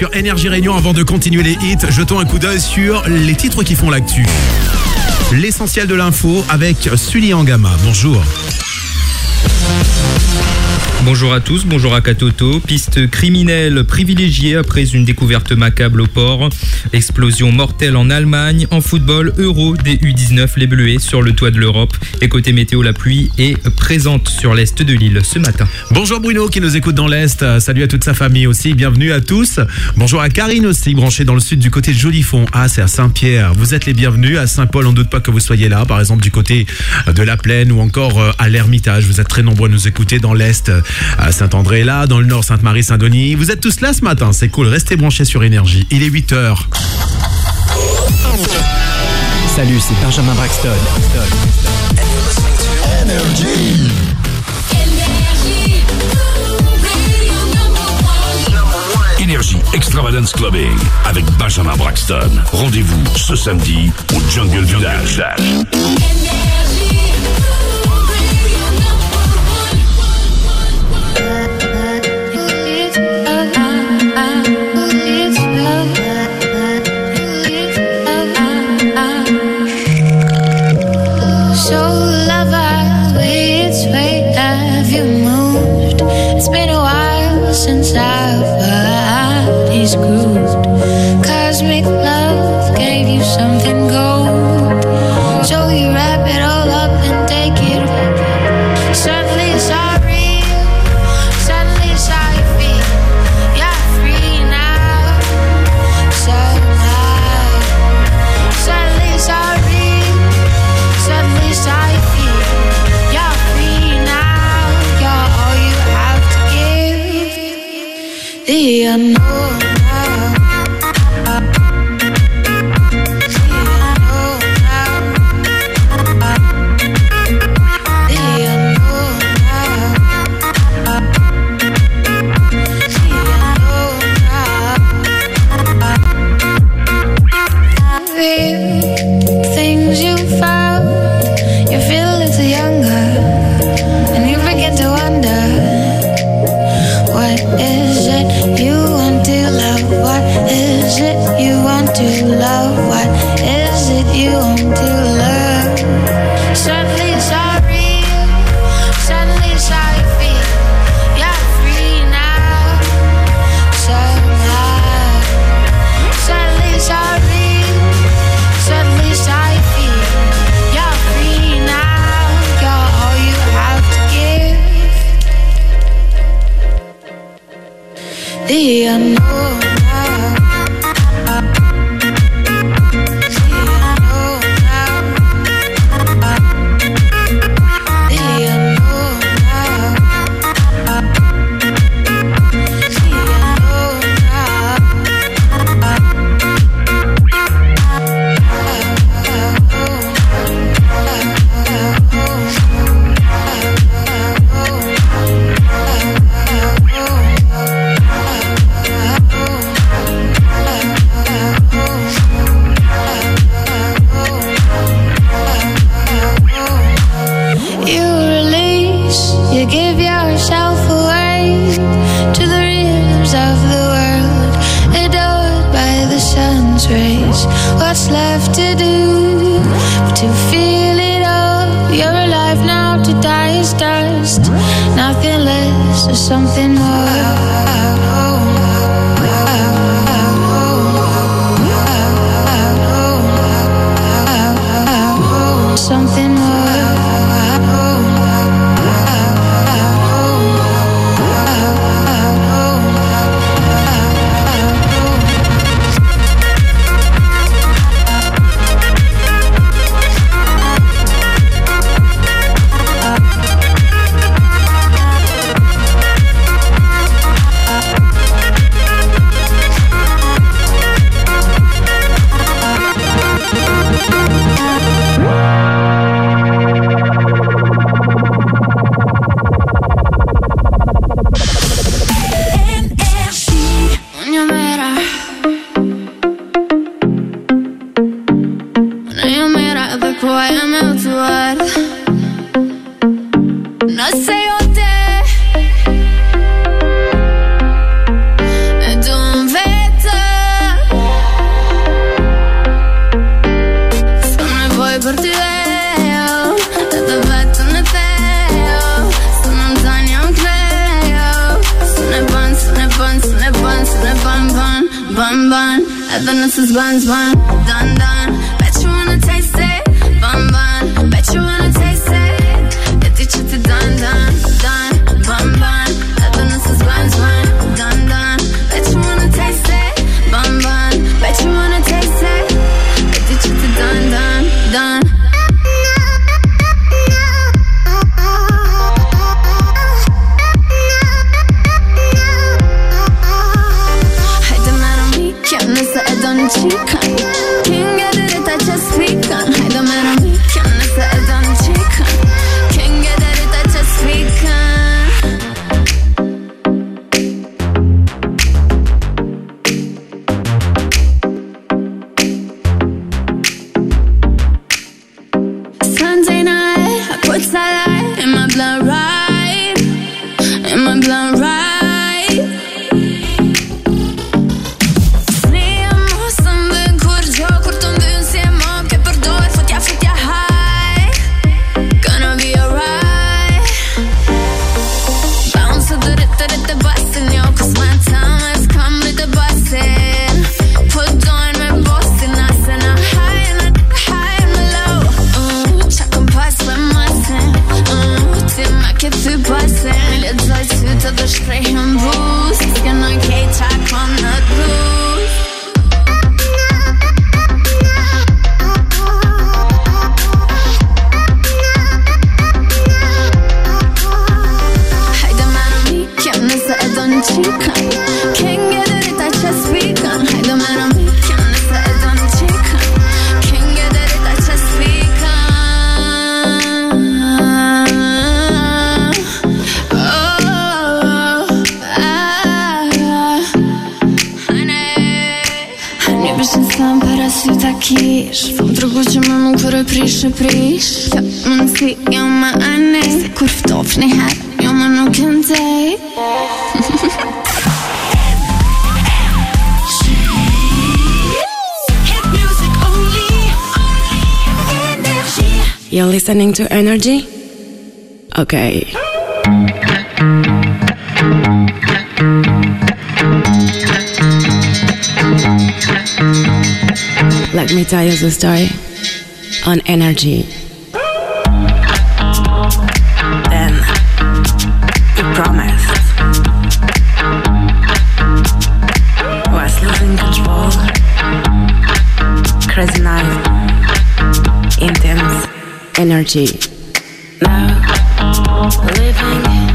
Sur Énergie Réunion, avant de continuer les hits, jetons un coup d'œil sur les titres qui font l'actu. L'essentiel de l'info avec Sully Angama. Bonjour. Bonjour à tous, bonjour à Katoto. Piste criminelle privilégiée après une découverte macabre au port. Explosion mortelle en Allemagne. En football, Euro des U19, les Bleuets sur le toit de l'Europe. Et côté météo, la pluie est présente sur l'est de l'île ce matin. Bonjour Bruno qui nous écoute dans l'Est. Salut à toute sa famille aussi. Bienvenue à tous. Bonjour à Karine aussi, branchée dans le sud du côté de Jolifond. Ah, c'est à Saint-Pierre. Vous êtes les bienvenus. À Saint-Paul, on ne doute pas que vous soyez là. Par exemple, du côté de la Plaine ou encore euh, à l'Ermitage. Vous êtes très nombreux à nous écouter dans l'Est. À Saint-André là, dans le Nord, Sainte-Marie, Saint-Denis. Vous êtes tous là ce matin. C'est cool. Restez branchés sur Énergie. Il est 8 heures. Salut, c'est Benjamin Braxton. Énergie Extravagance Clubbing avec Benjamin Braxton. Rendez-vous ce samedi au Jungle Village. It's been a while since I've had these grooved. Cosmic love energy. Then you promise Was losing control. Crazy night. Intense energy. Now living.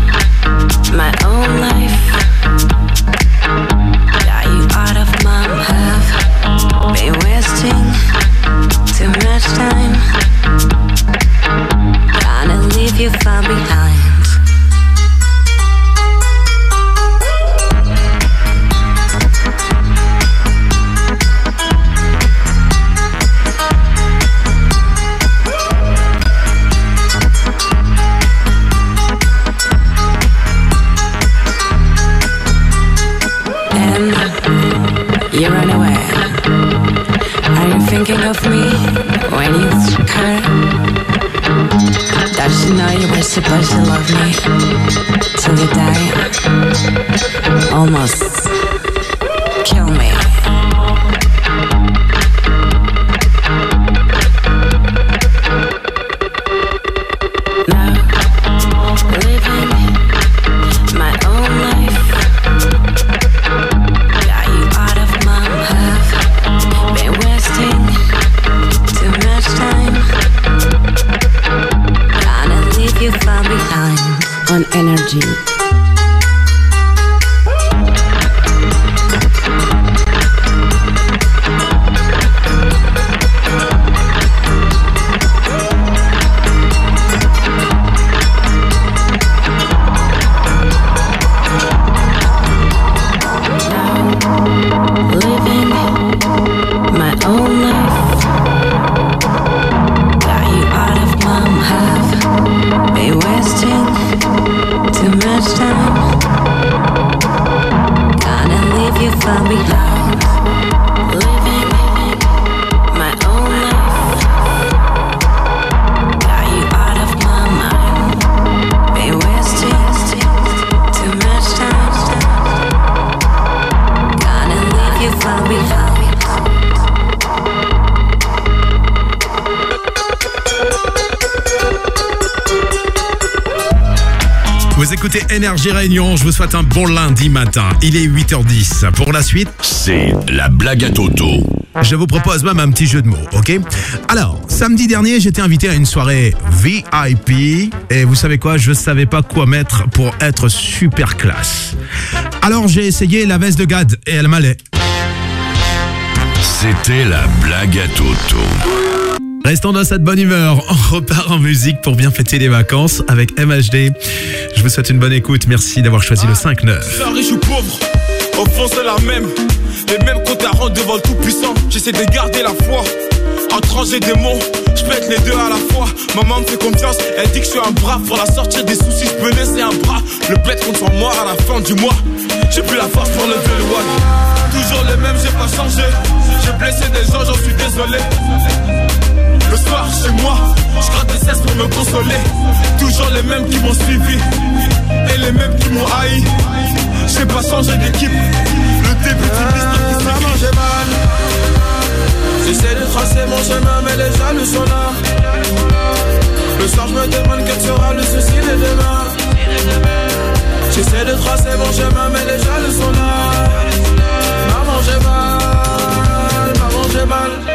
Matin. Il est 8h10. Pour la suite, c'est la blague à Toto. Je vous propose même un petit jeu de mots, ok? Alors, samedi dernier, j'étais invité à une soirée VIP et vous savez quoi? Je savais pas quoi mettre pour être super classe. Alors j'ai essayé la veste de Gad et elle m'allait. C'était la blague à Toto. Restons dans cette bonne humeur. On repart en musique pour bien fêter les vacances avec MHD. Je vous souhaite une bonne écoute. Merci d'avoir choisi le 5-9. Sois riche ou pauvre, au fond c'est la même. Les mêmes comptes à rendre devant le tout-puissant. J'essaie de garder la foi. Entre et démons, je pète les deux à la fois. Maman me fait confiance, elle dit que je suis un bras. Pour la sortir des soucis, je peux laisser un bras. Le compte sur moi à la fin du mois. J'ai plus la force pour lever le one. Toujours le même, j'ai pas changé. J'ai blessé des gens, j'en suis désolé. Le soir chez moi, je gratte des cesses pour me consoler. Toujours les mêmes qui m'ont suivi et les mêmes qui m'ont haï. J'ai pas changé d'équipe. Le début du business qui j'ai mal. J'essaie de tracer mon chemin, mais les jaloux sont là. Le soir, je me demande quel sera le souci de demain. J'essaie de tracer mon chemin, mais les jaloux sont là. Maman, j'ai mal. Maman, j'ai mal.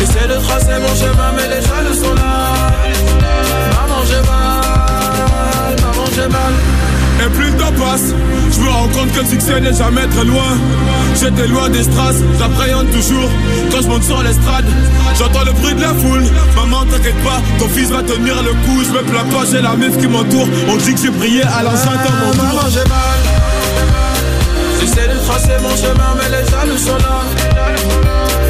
J'essaie de tracer mon chemin, mais les jaloux sont là. Maman, j'ai mal. Maman, j'ai mal. Et plus le temps passe, je me rends compte que le succès n'est jamais très loin. J'étais loin des strass, j'appréhende toujours. Quand je monte sur l'estrade, j'entends le bruit de la foule. Maman, t'inquiète pas, ton fils va tenir le coup. Je me plains pas, j'ai la meuf qui m'entoure. On dit que j'ai brillé à l'enceinte dans mon Maman, j'ai mal. J'essaie de tracer mon chemin, mais les jaloux sont là.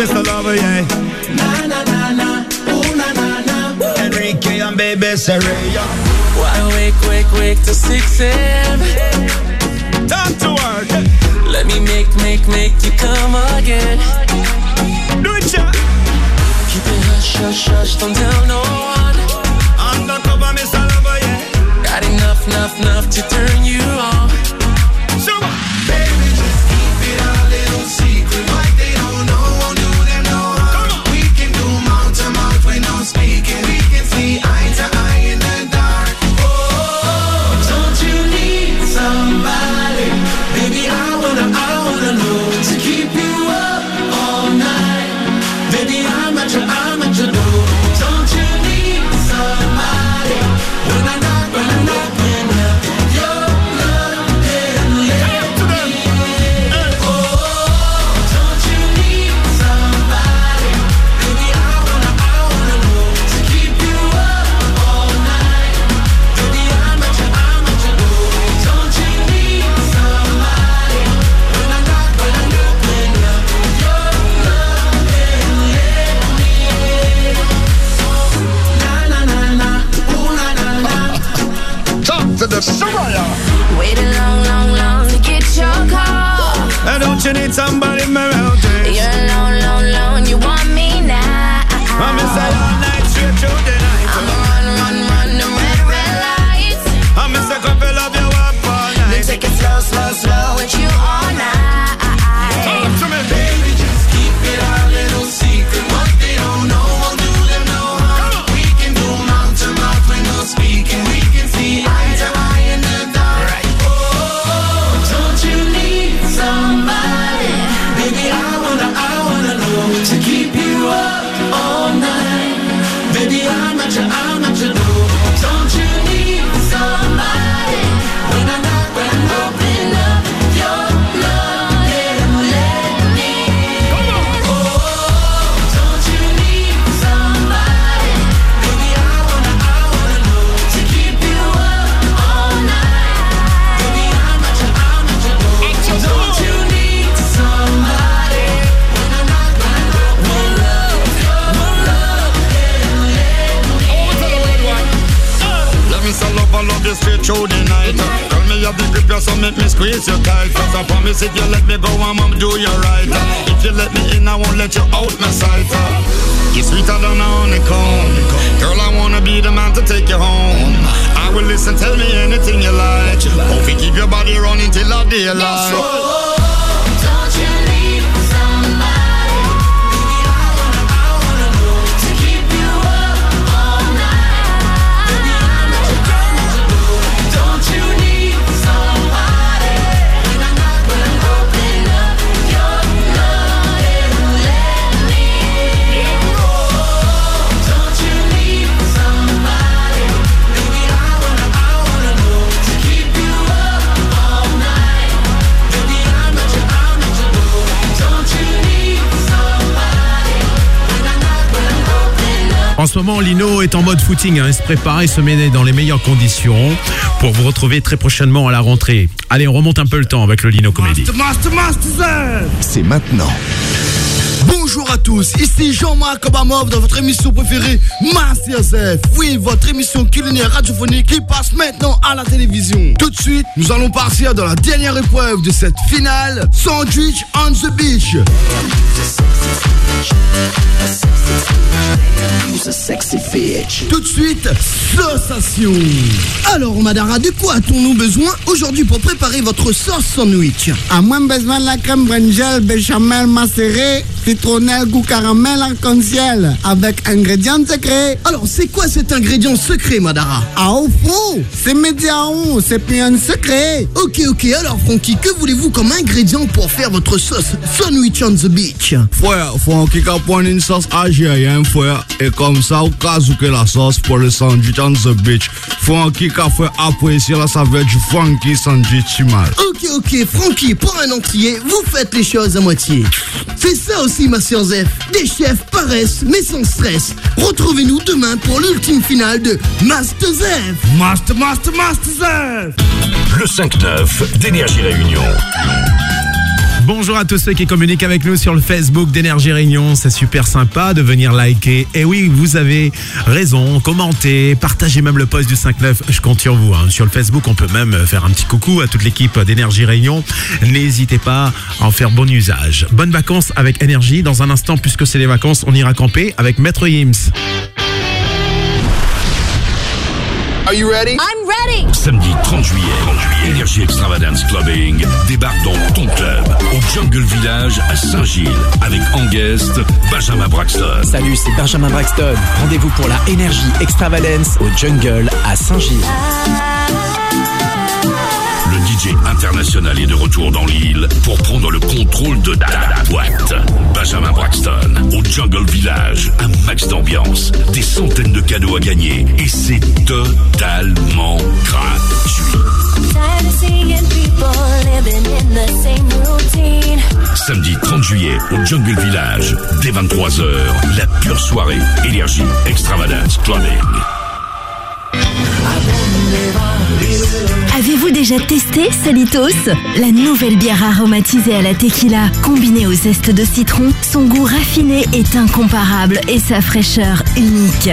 Mr. Lover, yeah. Na na na na, ooh na na na. Enrique and Baby Serena. Why wake, wake, wake to 6 a.m. Time to work. Let me make, make, make you come again. Do it, yeah. Keep it hush, hush, hush, don't tell no one. Undercover, Mr. Lover, yeah. Got enough, enough, enough to promise if you let me go, I'm gonna do you right. If you let me in, I won't let you out my sight. You're sweeter than a honeycomb. Girl, I wanna be the man to take you home. I will listen, tell me anything you like. Hope you keep your body running till the daylight. Ce moment, Lino est en mode footing. hein. Il se prépare et se met dans les meilleures conditions pour vous retrouver très prochainement à la rentrée. Allez, on remonte un peu le temps avec le Lino Comédie. C'est maintenant. Bonjour à tous, ici Jean-Marc Obamov dans votre émission préférée Master Zef. Oui, votre émission culinaire radiophonique qui passe maintenant à la télévision. Tout de suite, nous allons partir dans la dernière épreuve de cette finale, Sandwich on the Beach. Tout de suite, sensation. Alors, Madara, de quoi a-t-on besoin aujourd'hui pour préparer votre sauce sandwich? À moins besoin de la crème brinjelle, béchamel macéré, citronnelle, goût caramel, arc-en-ciel, avec ingrédients secrets. Alors, c'est quoi cet ingrédient secret, Madara? Ah, au fond, c'est médiaon, c'est bien secret. Ok, ok, alors Francky, que voulez-vous comme ingrédient pour faire votre sauce sandwich on the beach? Frère, qu'il prendre une sauce algérienne, frère. Et comme ça, au cas où que la sauce pour le sandwich on the beach, faut qu'il fait apprécier la saveur du funky sandwich mal. Ok, ok, Francky, pour un entier, vous faites les choses à moitié. C'est ça aussi, ma Zef. Des chefs paraissent, mais sans stress. Retrouvez-nous demain pour l'ultime finale de Master Zef. Master, master, master Zef Le 5-9 d'Énergie Réunion. Bonjour à tous ceux qui communiquent avec nous sur le Facebook d'Énergie Réunion. C'est super sympa de venir liker. Et oui, vous avez raison. Commentez, partagez même le post du 5-9. Je compte sur vous. hein. Sur le Facebook, on peut même faire un petit coucou à toute l'équipe d'Énergie Réunion. N'hésitez pas à en faire bon usage. Bonnes vacances avec Énergie. Dans un instant, puisque c'est les vacances, on ira camper avec Maître Yims. Are you ready? I'm ready. Samedi 30 juillet, 30 juillet, Énergie Extravagance Clubbing débarque dans ton club au Jungle Village à Saint-Gilles avec en guest Benjamin Braxton. Salut, c'est Benjamin Braxton. Rendez-vous pour la Énergie Extravagance au Jungle à Saint-Gilles. International est de retour dans l'île pour prendre le contrôle de la boîte. Benjamin Braxton au Jungle Village, un max d'ambiance, des centaines de cadeaux à gagner et c'est totalement gratuit. Samedi 30 juillet au Jungle Village, dès 23h, la pure soirée énergie extravagance clubbing. Avez-vous déjà testé Salitos La nouvelle bière aromatisée à la tequila, combinée au zeste de citron, son goût raffiné est incomparable et sa fraîcheur unique.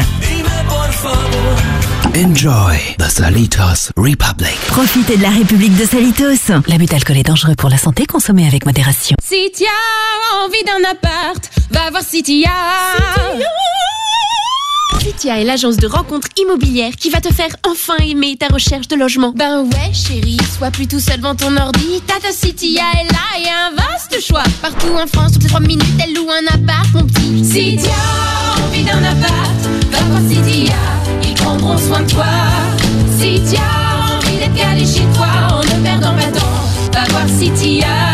Enjoy the Salitos Republic. Profitez de la République de Salitos. L'abus d'alcool est dangereux pour la santé, consommez avec modération. Si tu as envie d'un appart, va voir Citia. Citia est l'agence de rencontres immobilières qui va te faire enfin aimer ta recherche de logement. Ben ouais, chérie, sois plus tout seul devant ton ordi. Tata Citia est là et un vaste choix. Partout en France, toutes les 3 minutes, elle loue un appart, mon petit. Citia, envie d'un appart, va voir Citia. Ils prendront soin de toi. Citia, envie d'être calé chez toi en ne perdant pas de temps. Va voir Citia.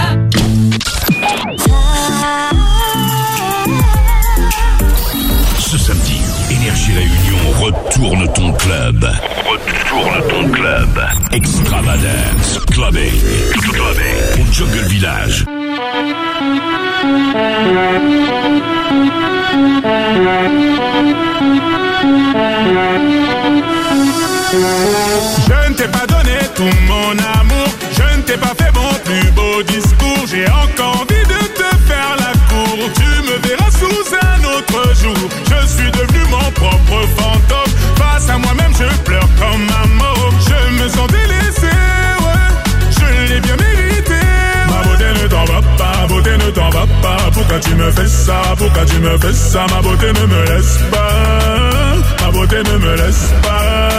Retourne ton club. Retourne ton club. Extravagance. Clubbing. Clubbing. Au Jungle Village. Je ne t'ai pas donné tout mon amour, je ne t'ai pas fait mon plus beau discours. J'ai encore propre fantôme. Face à moi-même, je pleure comme un môme. Je me sens délaissé, ouais. Je l'ai bien mérité. Ma beauté ne t'en va pas, beauté ne t'en va pas. Pourquoi tu me fais ça, pourquoi tu me fais ça? Ma beauté ne me laisse pas, ma beauté ne me laisse pas.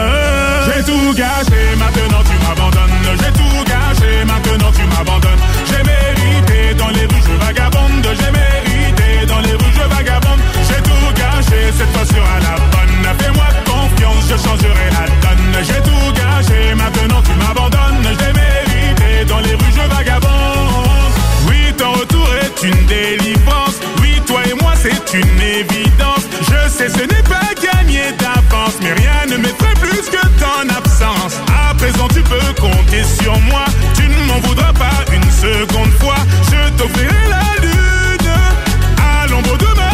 J'ai tout gâché, maintenant tu m'abandonnes. J'ai tout gâché, maintenant tu m'abandonnes. J'ai mérité dans les rues, je vagabonde. J'ai mérité dans les rues, je vagabonde. J'ai tout gâché, cette fois. Fais-moi confiance, je changerai la donne. J'ai tout gâché, maintenant tu m'abandonnes. J'ai mérité dans les rues, je vagabonde. Oui, ton retour est une délivrance. Oui, toi et moi, c'est une évidence. Je sais, ce n'est pas gagné d'avance, mais rien ne m'effraie plus que ton absence. À présent, tu peux compter sur moi. Tu ne m'en voudras pas une seconde fois. Je t'offrirai la lune à l'ombre de. Ma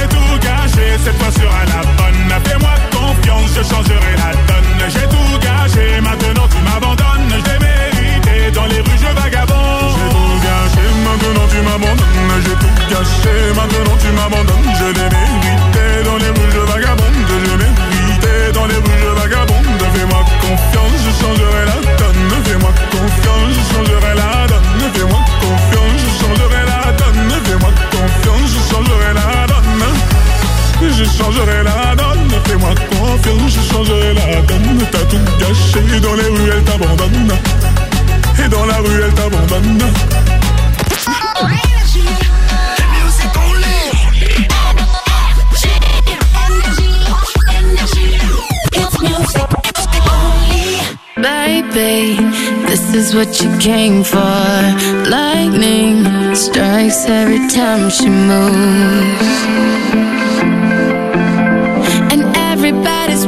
J'ai tout gâché, cette fois sera la bonne. Fais-moi confiance, je changerai la donne. J'ai tout gâché, maintenant tu m'abandonnes. J'ai mérité dans les rues, je vagabonde. J'ai tout gâché, maintenant tu m'abandonnes. J'ai tout gâché, maintenant tu m'abandonnes. Je l'ai mérité dans les rues, je vagabonde. J'ai mérité dans les rues, je vagabonde. Fais-moi confiance, je changerai la donne. Fais-moi confiance, je changerai la donne. Fais-moi confiance, je changerai la donne. Fais-moi confiance, je changerai la donne. Je changerai la donne, fais-moi confiance, je changerai la donne. T'as tout gâché, dans les rues elle t'abandonne. Et dans la rue elle t'abandonne. Baby, this is what you came for. Lightning strikes every time she moves.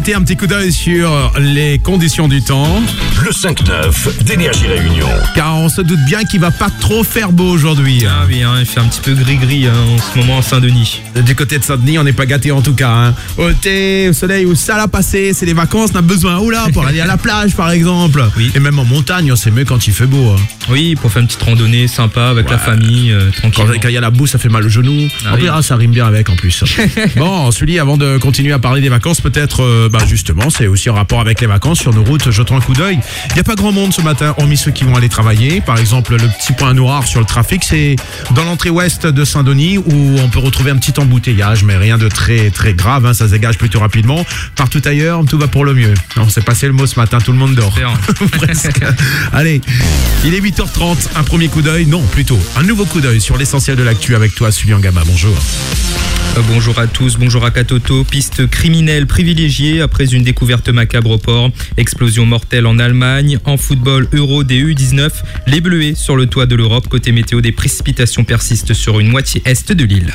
jeter un petit coup d'œil sur les conditions du temps. Le 5-9 d'Énergie Réunion. Car on se doute bien qu'il va pas trop faire beau aujourd'hui. Ah oui, hein, il fait un petit peu gris-gris hein, en ce moment à Saint-Denis. Du côté de Saint-Denis, on n'est pas gâté en tout cas. Hein. Au thé, au soleil, où ça l'a passé, c'est les vacances, on a besoin. Oula, pour aller à la plage par exemple. Et même en montagne, c'est mieux quand il fait beau. hein. Oui, pour faire une petite randonnée sympa avec la famille, euh, Quand tranquille. quand il y a la boue, ça fait mal au genou. Ah on oui. verra, ça rime bien avec en plus. [laughs] bon, Sully, avant de continuer à parler des vacances, peut-être, euh, bah, justement, c'est aussi en rapport avec les vacances sur nos routes. Jetons un coup d'œil. Il n'y a pas grand monde ce matin, hormis ceux qui vont aller travailler. Par exemple, le petit point noir sur le trafic, c'est dans l'entrée ouest de Saint-Denis où on peut retrouver un petit embouteillage, mais rien de très très grave. hein, ça se dégage plutôt rapidement. Partout ailleurs, tout va pour le mieux. On s'est passé le mot ce matin, tout le monde dort. [laughs] Presque. Allez, il est 8h30. Un premier coup d'œil, non, plutôt un nouveau coup d'œil sur l'essentiel de l'actu avec toi, Sully Gama. Bonjour. Euh, Bonjour à tous, bonjour à Katoto. Piste criminelle privilégiée après une découverte macabre au port. Explosion mortelle en Allemagne. En football Euro des U19, les Bleuets sur le toit de l'Europe. Côté météo, des précipitations persistent sur une moitié est de l'île.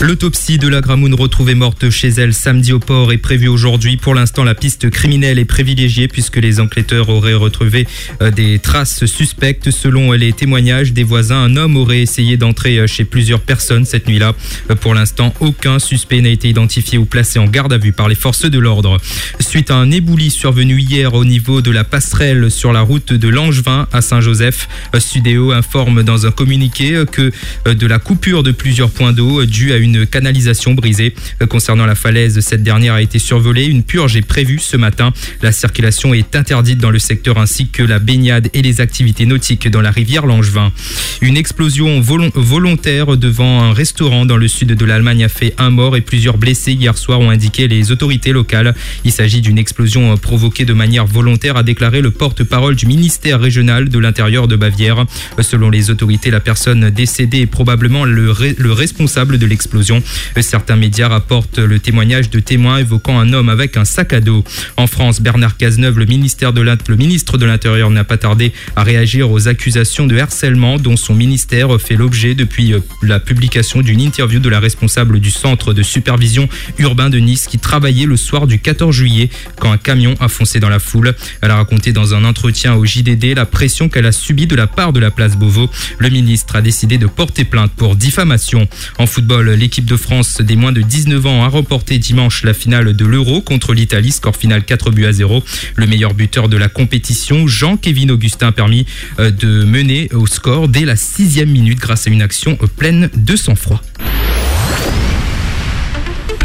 L'autopsie de la Gramoun retrouvée morte chez elle samedi au port est prévue aujourd'hui. Pour l'instant, la piste criminelle est privilégiée puisque les enquêteurs auraient retrouvé euh, des traces suspectes. Selon les témoignages des voisins, un homme aurait essayé d'entrer euh, chez plusieurs personnes cette nuit-là. Euh, Pour l'instant, aucun suspect n'a été identifié ou placé en garde à vue par les forces de l'ordre. Suite à un éboulis survenu hier au niveau de la passerelle sur la route de Langevin à Saint-Joseph, Sudéo informe dans un communiqué que de la coupure de plusieurs points d'eau due à une canalisation brisée. Concernant la falaise, cette dernière a été survolée. Une purge est prévue ce matin. La circulation est interdite dans le secteur ainsi que la baignade et les activités nautiques dans la rivière Langevin. Une explosion volon- volontaire devant un restaurant dans le sud de l'Allemagne a fait un mort et plusieurs blessés hier soir ont indiqué les autorités locales. Il s'agit d'une explosion provoquée de manière volontaire, a déclaré le porte-parole du ministère régional de l'Intérieur de Bavière. Selon les autorités, la personne décédée est probablement le, le responsable de l'explosion. Euh, Certains médias rapportent le témoignage de témoins évoquant un homme avec un sac à dos. En France, Bernard Cazeneuve, le, ministère de ministre de l'Intérieur, n'a pas tardé à réagir aux accusations de harcèlement dont son ministère fait l'objet depuis euh, la publication d'une interview de la responsable du centre de supervision urbain de Nice qui travaillait le soir du 14 juillet quand un camion a foncé dans la foule. Elle a raconté dans un entretien au JDD la pression qu'elle a subie de la part de la place Beauvau. Le ministre a décidé de porter plainte pour diffamation. En football, l'équipe de France des moins de 19 ans a remporté dimanche la finale de l'Euro contre l'Italie, score final 4 buts à 0. Le meilleur buteur de la compétition, Jean-Kévin Augustin, a permis euh, de mener au score dès la sixième minute grâce à une action pleine de sang-froid.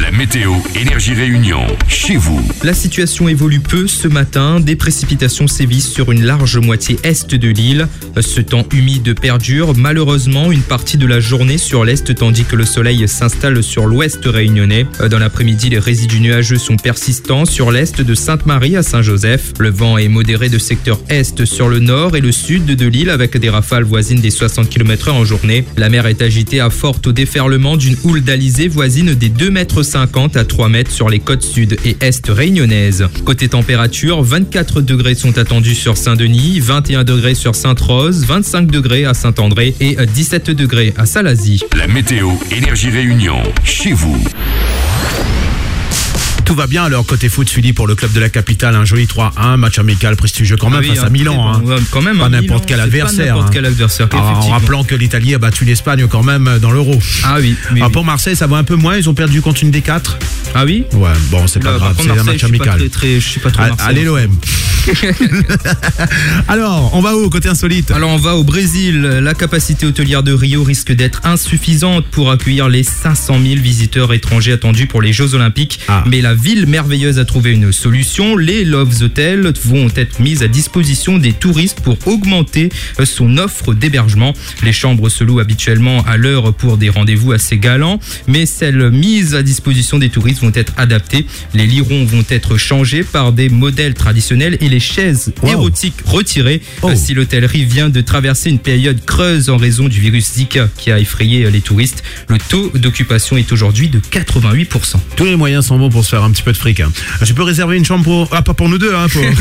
La météo Énergie Réunion. Chez vous. La situation évolue peu ce matin. Des précipitations sévissent sur une large moitié est de l'île. Ce temps humide perdure malheureusement une partie de la journée sur l'est tandis que le soleil s'installe sur l'ouest réunionnais. Dans l'après-midi, les résidus nuageux sont persistants sur l'est de Sainte-Marie à Saint-Joseph. Le vent est modéré de secteur est sur le nord et le sud de l'île avec des rafales voisines des 60 km/h en journée. La mer est agitée à forte au déferlement d'une houle d'alizé voisine des 2,5 mètres 50 à 3 mètres sur les côtes sud et est réunionnaises. Côté température, 24 degrés sont attendus sur Saint-Denis, 21 degrés sur Sainte-Rose, 25 degrés à Saint-André et 17 degrés à Salazie. La météo Énergie Réunion, chez vous. Tout va bien alors côté foot Philippe pour le club de la capitale, un joli 3-1, match amical prestigieux quand même Ah oui, face à un Milan. hein. quand même, pas hein, n'importe quel pas adversaire. n'importe hein. quel adversaire, Ah, en rappelant que l'Italie a battu l'Espagne quand même dans l'Euro. Ah oui. Ah, Pour Marseille, ça va un peu moins. Ils ont perdu contre une des quatre. Ah oui Ouais, bon, c'est pas Là, grave, c'est un match je suis pas amical. très- très- je suis pas trop Marseille, Allez l'OM. [laughs] Alors, on va où côté insolite? Alors on va au Brésil. La capacité hôtelière de Rio risque d'être insuffisante pour accueillir les 500 000 visiteurs étrangers attendus pour les Jeux Olympiques. Ah. Mais la ville merveilleuse a trouvé une solution. Les Loves Hotels vont être mises à disposition des touristes pour augmenter son offre d'hébergement. Les chambres se louent habituellement à l'heure pour des rendez-vous assez galants, mais celles mises à disposition des touristes vont être adaptées. Les lirons vont être changés par des modèles traditionnels et les chaises érotiques retirées. Euh, Si l'hôtellerie vient de traverser une période creuse en raison du virus Zika qui a effrayé les touristes, le taux d'occupation est aujourd'hui de 88%. Tous les moyens sont bons pour se faire un petit peu de fric. hein. Je peux réserver une chambre pour. Ah, pas pour nous deux, hein. Pour... [laughs]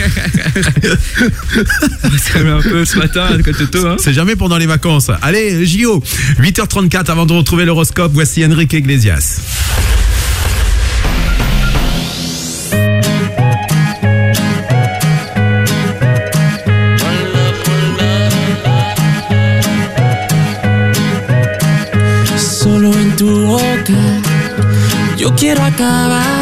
C'est un peu ce matin, hein. C'est jamais pendant les vacances. Allez, JO, 8h34 avant de retrouver l'horoscope, voici Enrique Iglesias. Solo en tu boca yo quiero acabar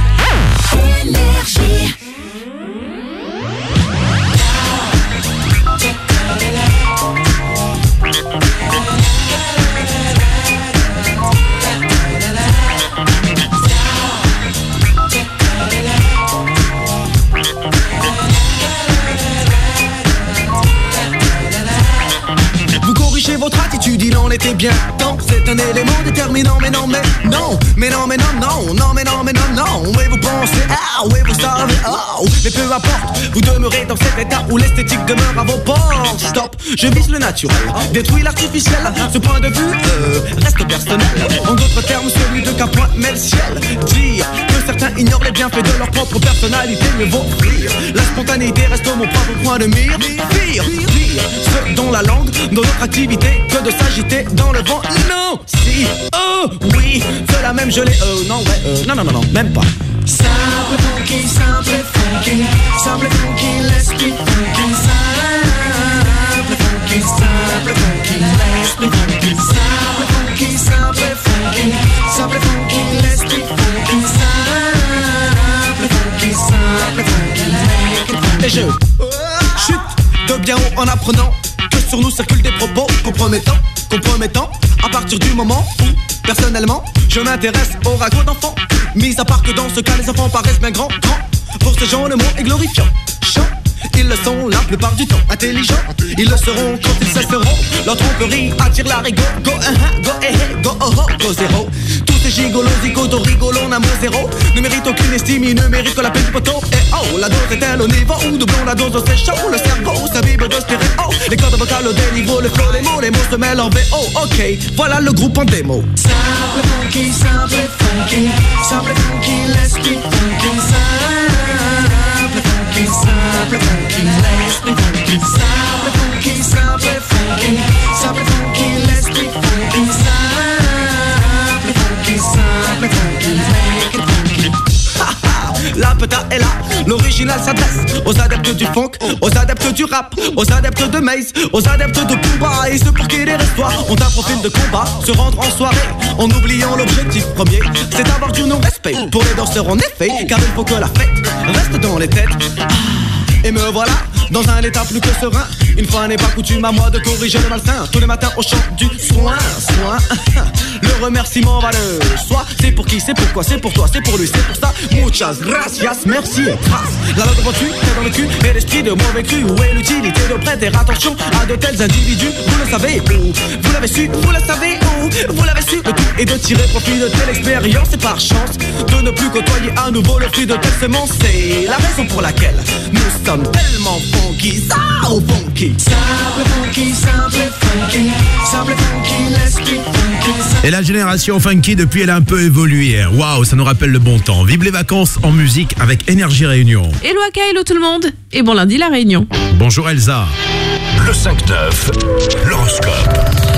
C'est bien un élément déterminant, mais non, mais non, mais non, mais non, non, non, mais non, mais non, non, oui, vous pensez, ah, oui, vous savez, ah, mais peu importe, vous demeurez dans cet état où l'esthétique demeure à vos portes. Stop, je vise le naturel, détruis l'artificiel, ce point de vue euh, reste personnel. En d'autres termes, celui de qu'un point met le ciel. Dire que certains ignorent les bienfaits de leur propre personnalité, mieux vaut rire. La spontanéité reste mon propre point de mire. Pire, pire, ce dont la langue, dans notre activité, que de s'agiter dans le vent. Non, si, oh, oui, cela même je l'ai, euh, non, ouais, euh, non, non, non, non, même pas. Simple funky, simple funky, simple funky, let's be funky. Simple funky, simple funky, let's be funky. Simple funky, simple funky, simple funky, let's be funky. Simple funky, simple funky. Et je chute de bien haut en apprenant que sur nous circulent des propos compromettants, compromettants, à partir du moment où, personnellement, je m'intéresse au ragot d'enfants. Mis à part que dans ce cas, les enfants paraissent bien grands, grands. Pour ce genre, le mot est glorifiant. Ils le sont la plupart du temps. Intelligents, ils le seront quand ils cesseront. Leur tromperie attire la rigo. Go, uh, uh, go, eh, eh, go, oh, oh, go, zéro. Tous ces gigolos, zigotos, rigolos, n'amour zéro. Ne méritent aucune estime, ils ne méritent que la peine du poteau. Et oh, la dose est-elle au niveau où doublons la dose, c'est chaud. Le cerveau, sa bible de stéréo. Les cordes vocales au déniveau, le flow, les mots, les mots se mêlent en VO. Ok, voilà le groupe en démo. Simple funky, simple funky, simple funky, let's be funky. Simple simple funky, let's be funky. Simple funky, simple funky, simple funky, let's funky. Simple funky, simple funky, make it funky. La peta est là, l'original s'adresse aux adeptes du funk, aux adeptes du rap, aux adeptes de Maze, aux adeptes de Pumba et ceux pour qui les restoirs ont un profil de combat, se rendre en soirée en oubliant l'objectif premier, c'est d'avoir du non-respect pour les danseurs en effet, car il faut que la fête reste dans les têtes. Ah, Et me voilà dans un état plus que serein. Une fois n'est pas coutume à moi de corriger le malsain. Tous les matins au chant du soin, soin. [laughs] Le remerciement va le soi. C'est pour qui, c'est pourquoi, c'est pour toi, c'est pour lui, c'est pour ça. Muchas gracias, merci. La devant tu, t'es dans le cul, et l'esprit de mauvais cru. Où est l'utilité de prêter attention à de tels individus? Vous le savez où? Vous l'avez su, vous le savez où? Vous l'avez su, le tout est de tirer profit de telle expérience et par chance de ne plus côtoyer à nouveau le fruit de telle semence. C'est la raison pour laquelle nous tellement funky, ça funky. Simple funky, simple funky, simple funky, let's be funky. Et la génération funky, depuis, elle a un peu évolué. Waouh, ça nous rappelle le bon temps. Vive les vacances en musique avec Énergie Réunion. Hello Aka, hello tout le monde. Et bon lundi la réunion. Bonjour Elsa. Le 5-9, l'horoscope.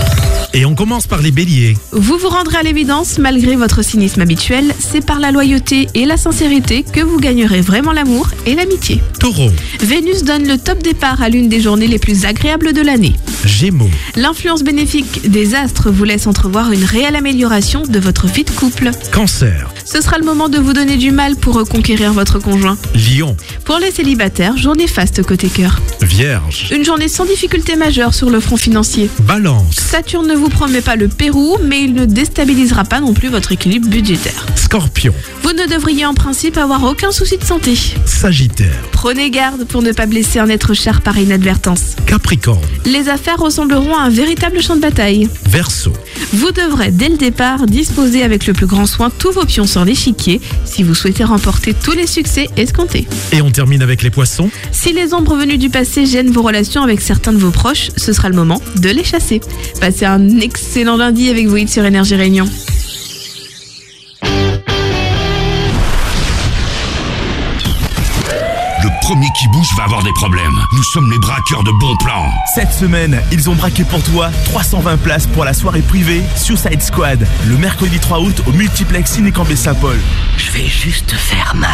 Et on commence par les béliers. Vous vous rendrez à l'évidence, malgré votre cynisme habituel, c'est par la loyauté et la sincérité que vous gagnerez vraiment l'amour et l'amitié. Taureau, Vénus donne le top départ à l'une des journées les plus agréables de l'année. Gémeaux, L'influence bénéfique des astres vous laisse entrevoir une réelle amélioration de votre vie de couple. Cancer, Ce sera le moment de vous donner du mal pour reconquérir votre conjoint. Lion, Pour les célibataires, journée faste côté cœur. Vierge, Une journée sans difficulté majeure sur le front financier. Balance, Saturne ne vous promet pas le Pérou, mais il ne déstabilisera pas non plus votre équilibre budgétaire. Scorpion, Vous ne devriez en principe avoir aucun souci de santé. Sagittaire, Prenez garde pour ne pas blesser un être cher par inadvertance. Capricorne, Les affaires ressembleront à un véritable champ de bataille. Verseau, Vous devrez dès le départ disposer avec le plus grand soin tous vos pions sur l'échiquier si vous souhaitez remporter tous les succès escomptés. Et on termine avec les poissons. Si les ombres venues du passé gênent vos relations avec certains de vos proches, ce sera le moment de les chasser. Passez un excellent lundi avec vous sur Énergie Réunion. Le premier qui bouge va avoir des problèmes. Nous sommes les braqueurs de bons plans. Cette semaine, ils ont braqué pour toi 320 places pour la soirée privée Suicide Squad, le mercredi 3 août au multiplex Cinécambé Saint-Paul. Je vais juste te faire mal.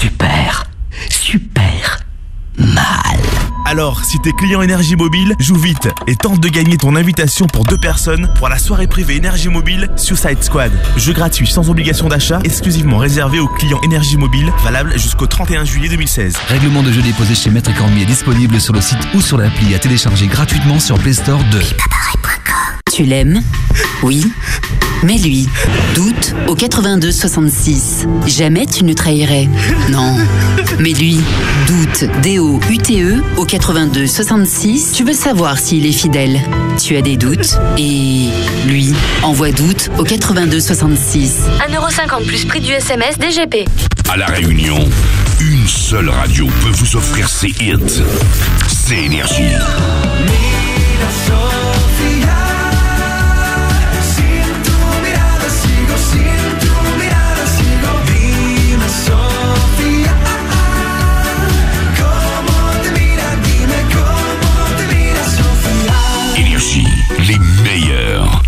Super, super mal. Alors, si t'es client Énergie Mobile, joue vite et tente de gagner ton invitation pour deux personnes pour la soirée privée Énergie Mobile Suicide Squad. Jeu gratuit sans obligation d'achat, exclusivement réservé aux clients Énergie Mobile, valable jusqu'au 31 juillet 2016. Règlement de jeu déposé chez Maître Cormier disponible sur le site ou sur l'appli à télécharger gratuitement sur Play Store 2. Tu l'aimes Oui. Mais lui, doute au 82-66. Jamais tu ne trahirais. Non. Mais lui, doute D-O-U-T-E au 82-66. Tu veux savoir s'il est fidèle. Tu as des doutes. Et lui, envoie doute au 82-66. 1,50€ plus prix du SMS DGP. À La Réunion, une seule radio peut vous offrir ses hits. C'est énergie.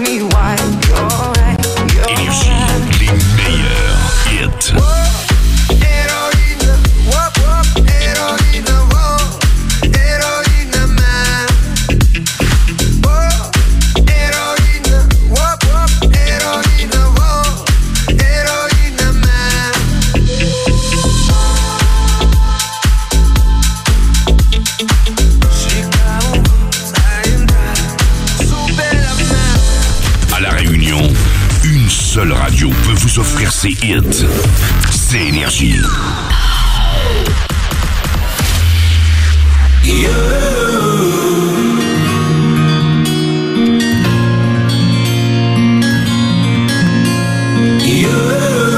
me why. s'offrir ses hits. C'est énergie. You. you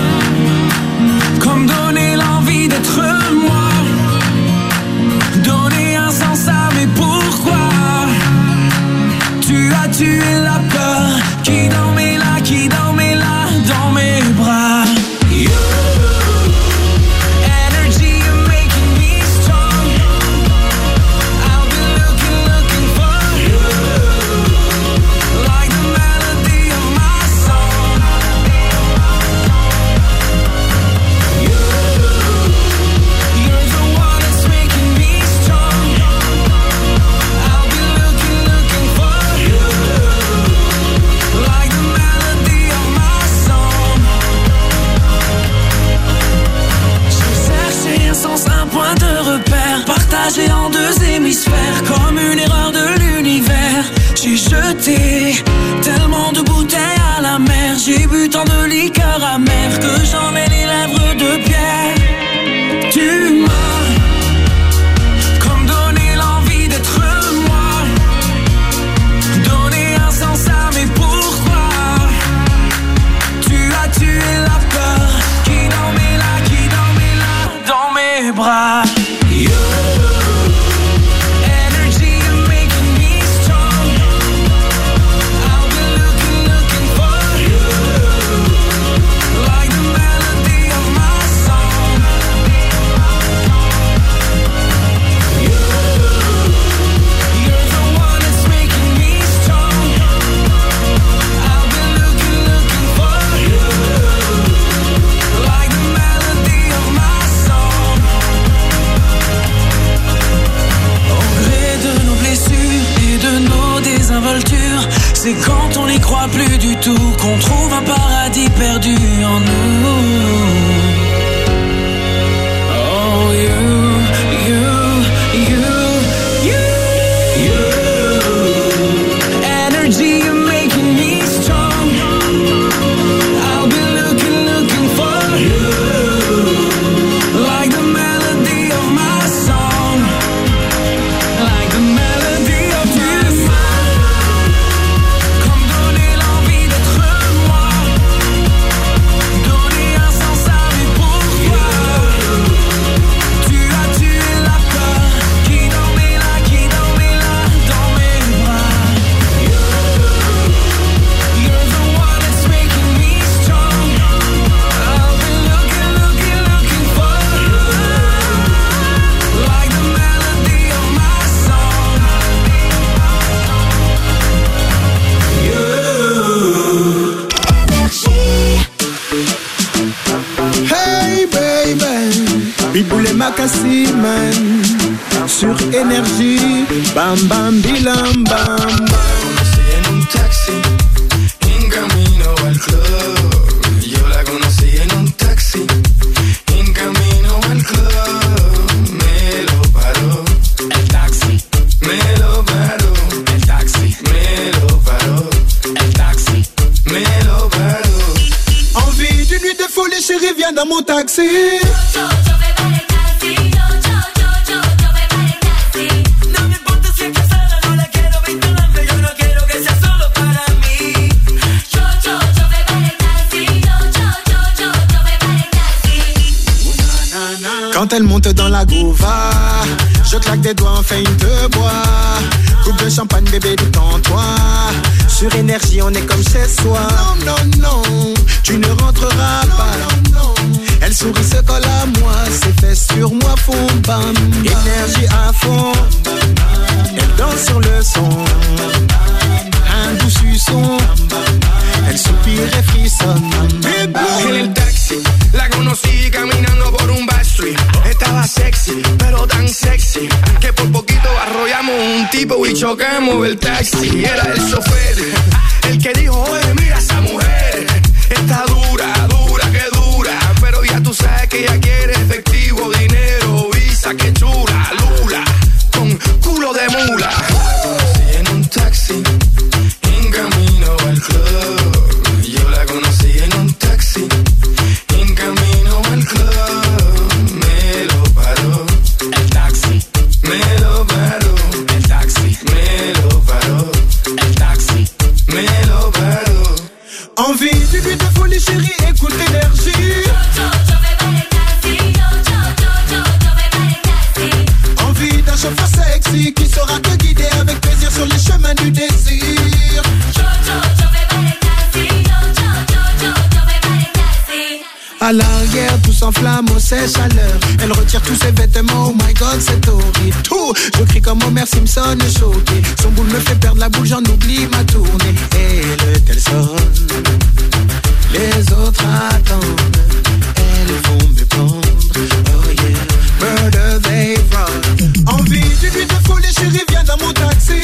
Quand elle monte dans la gouva, je claque des doigts, enfin une te bois. Coupe de champagne, bébé, détends-toi. Sur énergie, on est comme chez soi. Non, non, non, tu ne rentreras pas. Elle sourit, se colle à moi, ses fesses sur moi font bam. Énergie à fond, elle danse sur le son. Un doux suçon, elle soupire et frissonne. En el taxi, la conocí caminando por un Estaba sexy, pero tan sexy que por poquito arrollamos un tipo y chocamos el taxi. Era el chofer, el que dijo, oye, mira esa mujer. Está dura, dura, que dura. Pero ya tú sabes que ella quiere efectivo, dinero, visa, que chula, lula, con culo de mula. À l'arrière, tout s'enflamme au ses chaleurs. Elle retire tous ses vêtements, oh my god, c'est horrible. Tout, je crie comme Homer Simpson, choqué. Son boule me fait perdre la boule, j'en oublie ma tournée. Et le tel sonne, les autres attendent. Elles vont me prendre, oh yeah. Murder they run. Envie d'une nuit de folie, chérie, viens dans mon taxi.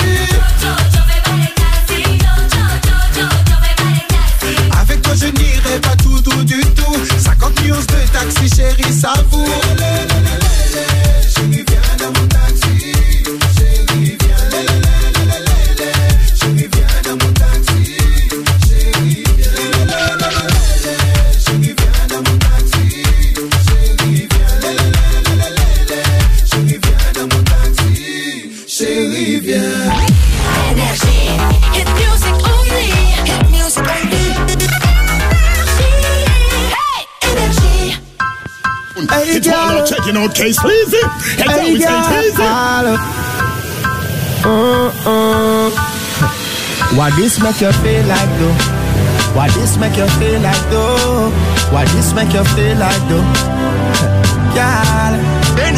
Avec toi, je n'irai pas tout doux du tout. 50 nuances de taxi, chérie, savoure. It's all about checking out Case Easy. Hey, Hey, we say easy. girl. Uh, uh. Why this make you feel like though? Why this make you feel like though? Why this make you feel like though? [laughs] Girl,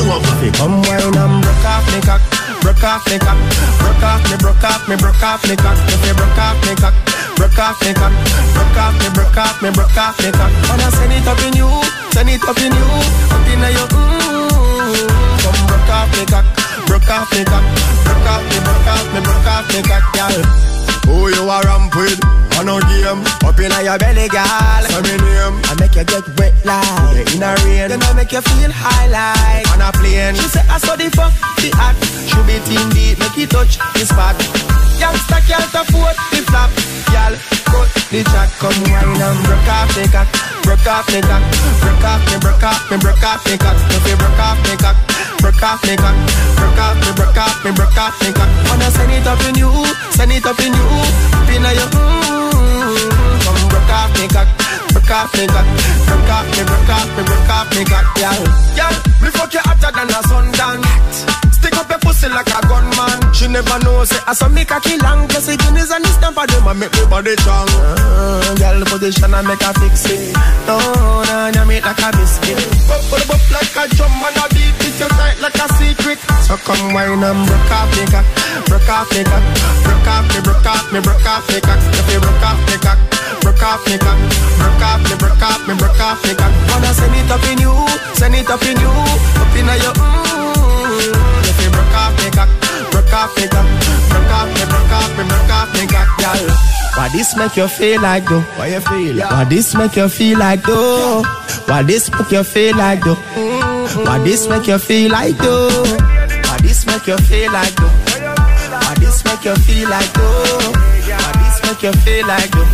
over. Come wine and broke off me cock, broke off me cock, broke off me, broke off me, broke off me cock. If you broke off me cock, broke off me cock, broke off me, broke off me, broke off me cock. Wanna send it up in you, send it up in you, up in your mm. Come broke off me cock, broke off me cock, broke off me, broke off me, broke off me cock, girl. Who you a ramp with? On no game. Up in your belly, girl. Say me name. I make you get wet like in a rain. Then I make you feel high like on a plane. She say I saw the fuck the act. Should be team deep, make it touch the spot. Youngster can't afford the flap. Y'all cut the jack, come wine and broke off the cock. Broke off the cock. Broke off me, broke off me, broke off the cock. If you broke off the cock. Broke off me cock. Broke off me, broke off me, broke off the cock. Wanna send it up in you, send it up in you. Up in your mm, Come broke off me cock. Broke off me cock. Broke off me, broke off me, broke off me cock. Yeah, yeah. Me fuck you hotter than a sundown. Stick up your pussy like a gunman. She never knows it. I saw me cocky long. Plus it is and it's time for them. I make me body strong. Uh, girl position I make her fix it. No, no, no, make like a biscuit. Bop, bop, bop like a drum and a beat it you tight like a secret. So come wine and broke off me cock, broke off me cock, broke off me, broke off me, broke off me cock. If you broke off me cock, broke off me cock, broke off me, broke off me, broke off me cock. Wanna send it up in you, send it up in you off me cock, broke off me cock, broke off me, broke off me, broke off me cock, girl. Why this make you feel like though? Why you feel? Yeah. Why this make you feel like though? Why this make you feel like though? Mm-hmm. Why this make you feel like though? Why this make you feel like though? Why this make you feel like though? Why this make you feel like though?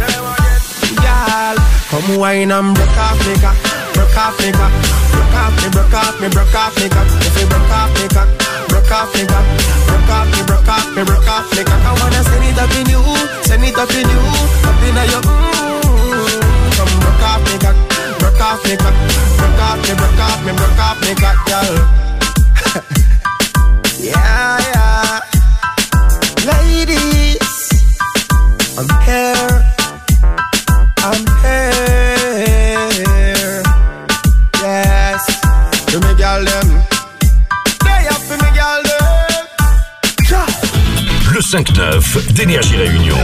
Girl, come wine and broke off me cock, broke off me cock, broke off me, broke off me, broke off me cock. If you broke off me cock broke off me cock, broke off me, broke off me, broke off me cock. I wanna send it up in you, send it up in you, up in your mm. Come broke off me cock, broke off me cock, broke off me, broke off me, broke off me cock, girl. [laughs] yeah, yeah. Ladies, I'm here. I'm 5-9 d'Énergie Réunion.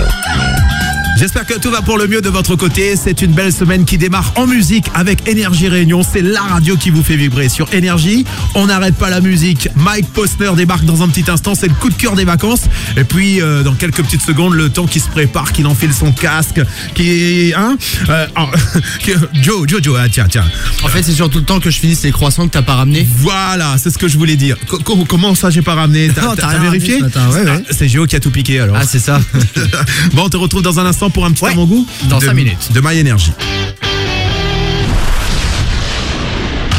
J'espère que tout va pour le mieux de votre côté. C'est une belle semaine qui démarre en musique avec Énergie Réunion. C'est la radio qui vous fait vibrer sur Énergie. On n'arrête pas la musique. Mike Postner débarque dans un petit instant. C'est le coup de cœur des vacances. Et puis, euh, dans quelques petites secondes, le temps qui se prépare, qu'il enfile son casque, qui. Hein Euh, oh, [laughs] Joe, Joe, Joe, ah, tiens, tiens. En fait, c'est surtout le temps que je finisse les croissants que t'as pas ramené. Voilà, c'est ce que je voulais dire. Co- co- comment ça, j'ai pas ramené? T'as vérifié? ouais, ouais. Ah, C'est Géo qui a tout piqué alors. Ah, c'est ça. [laughs] bon, on te retrouve dans un instant pour un petit avant-goût. Dans de- cinq minutes. De My Energy.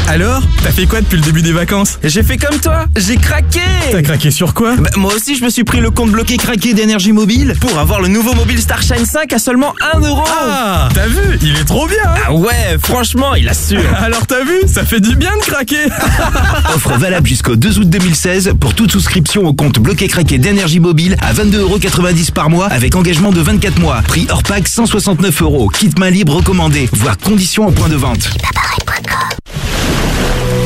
Alors, t'as fait quoi depuis le début des vacances? J'ai fait comme toi, j'ai craqué. T'as craqué sur quoi? Bah, Moi aussi je me suis pris le compte bloqué craqué d'énergie mobile pour avoir le nouveau mobile Starshine 5 à seulement 1 euro. Ah, t'as vu? Il est trop bien hein? Ah ouais, franchement, il assure. [laughs] Alors t'as vu? Ça fait du bien de craquer. [laughs] Offre valable jusqu'au 2 août 2016 pour toute souscription au compte bloqué craqué d'énergie mobile à 22,90€ par mois avec engagement de 24 mois. Prix hors pack 169 euros. Kit main libre recommandé. Voir conditions au point de vente.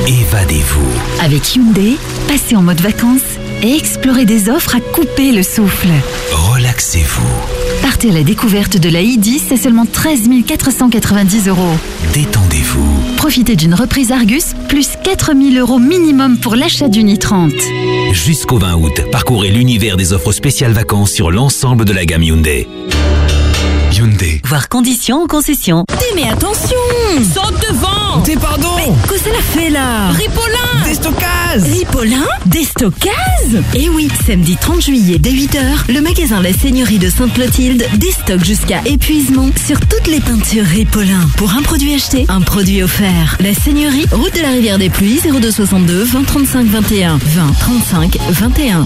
Évadez-vous. Avec Hyundai, passez en mode vacances et explorez des offres à couper le souffle. Relaxez-vous. Partez à la découverte de la i10 à seulement 13 490 euros. Détendez-vous. Profitez d'une reprise Argus, plus 4 000 euros minimum pour l'achat d'une i30. Jusqu'au 20 août, parcourez l'univers des offres spéciales vacances sur l'ensemble de la gamme Hyundai. Hyundai. Voir conditions en concession. Mais attention Saute devant T'es pardon Qu'est-ce qu'elle a fait là Ripolin Destockaz Ripolin Destockaz Eh oui, samedi 30 juillet dès 8h, le magasin La Seigneurie de Sainte-Clotilde déstocke jusqu'à épuisement sur toutes les peintures Ripolin. Pour un produit acheté, un produit offert. La Seigneurie, route de la rivière des Pluies, 0262 20 35 21 20 35 21.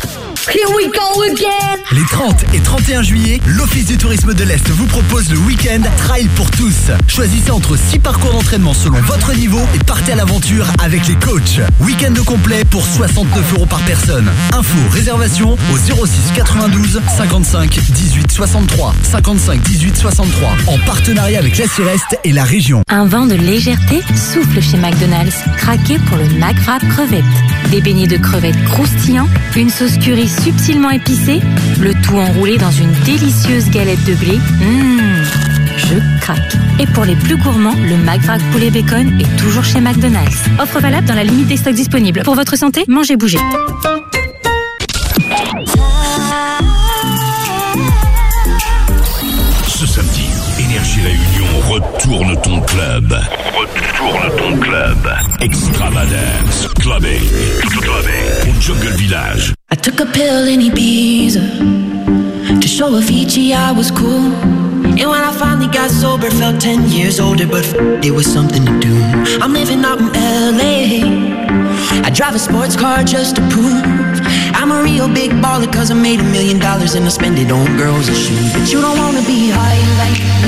Here we go again. Les 30 et 31 juillet, l'Office du tourisme de l'Est vous propose le week-end Trail pour tous. Choisissez entre 6 parcours d'entraînement selon votre niveau et partez à l'aventure avec les coachs. Week-end complet pour 69 euros par personne. Info, réservation au 06 92 55 18 63 55 18 63 en partenariat avec la Est et la région. Un vent de légèreté souffle chez McDonald's. Craquez pour le McWrap crevette. Des beignets de crevettes croustillants, une sauce curry subtilement épicée, le tout enroulé dans une délicieuse galette de blé. Mmh, je craque. Et pour les plus gourmands, le McWrap poulet bacon est toujours chez McDonald's. Offre valable dans la limite des stocks disponibles. Pour votre santé, mangez bougez. Ce samedi, Énergie Réunion retourne ton club. Retourne ton club. Extravagance. Clubbing. Clubbing. Au Jungle Village. I took a pill in Ibiza to show Avicii I was cool. And when I finally got sober, felt 10 years older, but f- it was something to do. I'm living out in LA. I drive a sports car just to prove I'm a real big baller, cause I made a million dollars and I spend it on girls and shoes. But you don't wanna be high like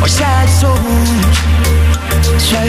我下一种，下一。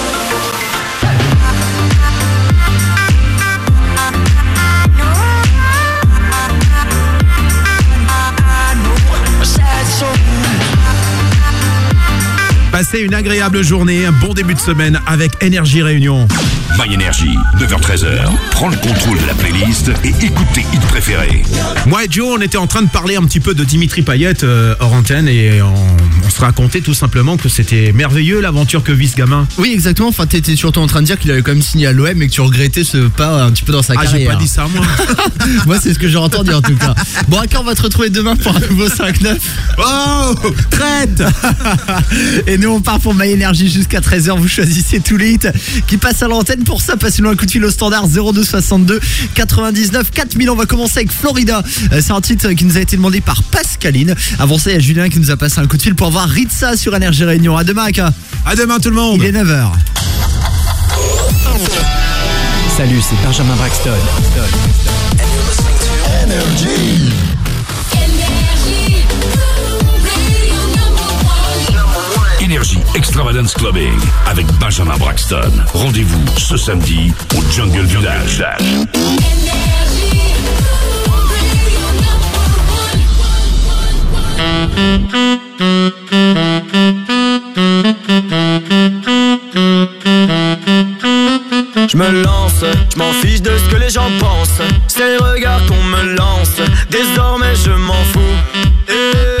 Passez une agréable journée, un bon début de semaine avec Énergie Réunion. My Energy, 9h-13h. Prends le contrôle de la playlist et écoute tes hits préférés. Moi et Joe, on était en train de parler un petit peu de Dimitri Payet euh, hors antenne et on, on se racontait tout simplement que c'était merveilleux l'aventure que vit ce gamin. Oui, exactement. Enfin, t'étais surtout en train de dire qu'il avait quand même signé à l'OM et que tu regrettais ce pas un petit peu dans sa Ah, j'ai carrière. pas dit ça, moi. [laughs] moi, c'est ce que j'ai entendu en tout cas. Bon, à quand on va te retrouver demain pour un nouveau 5-9 Oh Traite Et nous, on part pour My Energy jusqu'à 13h. Vous choisissez tous les hits qui passent à l'antenne. Pour ça, passez-nous un coup de fil au standard 0262 99 4000. On va commencer avec Florida. Euh, C'est un titre qui nous a été demandé par Pascaline. Avant ça, il y a Julien qui nous a passé un coup de fil pour voir Ritza sur Énergie Réunion. À demain, Aka. À demain, tout le monde. Il est 9h. Salut, c'est Benjamin Braxton. Énergie Extravagance Clubbing avec Benjamin Braxton. Rendez-vous ce samedi au Jungle Village. Je me lance, je m'en fiche de ce que les gens pensent. C'est les regards qu'on me lance. Désormais je m'en fous. Et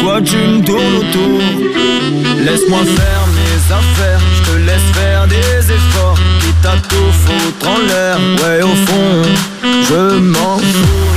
Pourquoi tu me tournes autour? Laisse-moi faire mes affaires. Je te laisse faire des efforts. Quitte à tout foutre en l'air. Ouais, au fond, je m'en fous.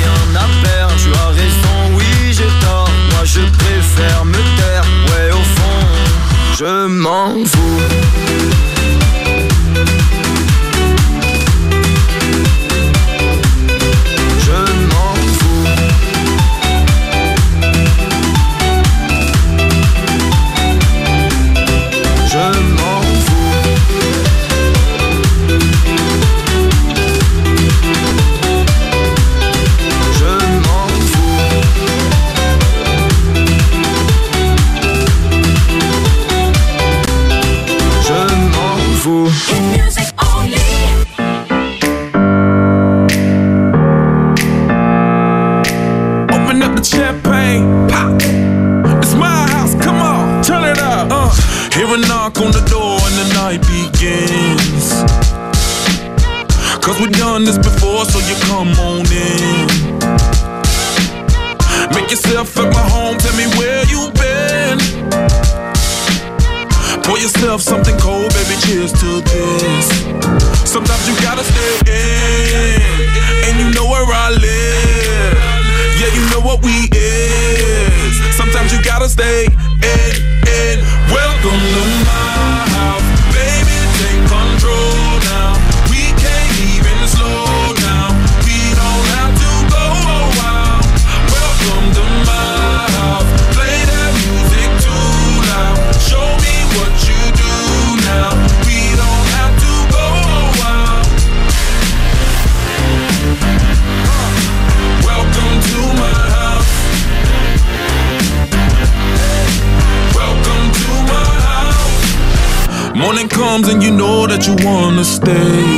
Stay.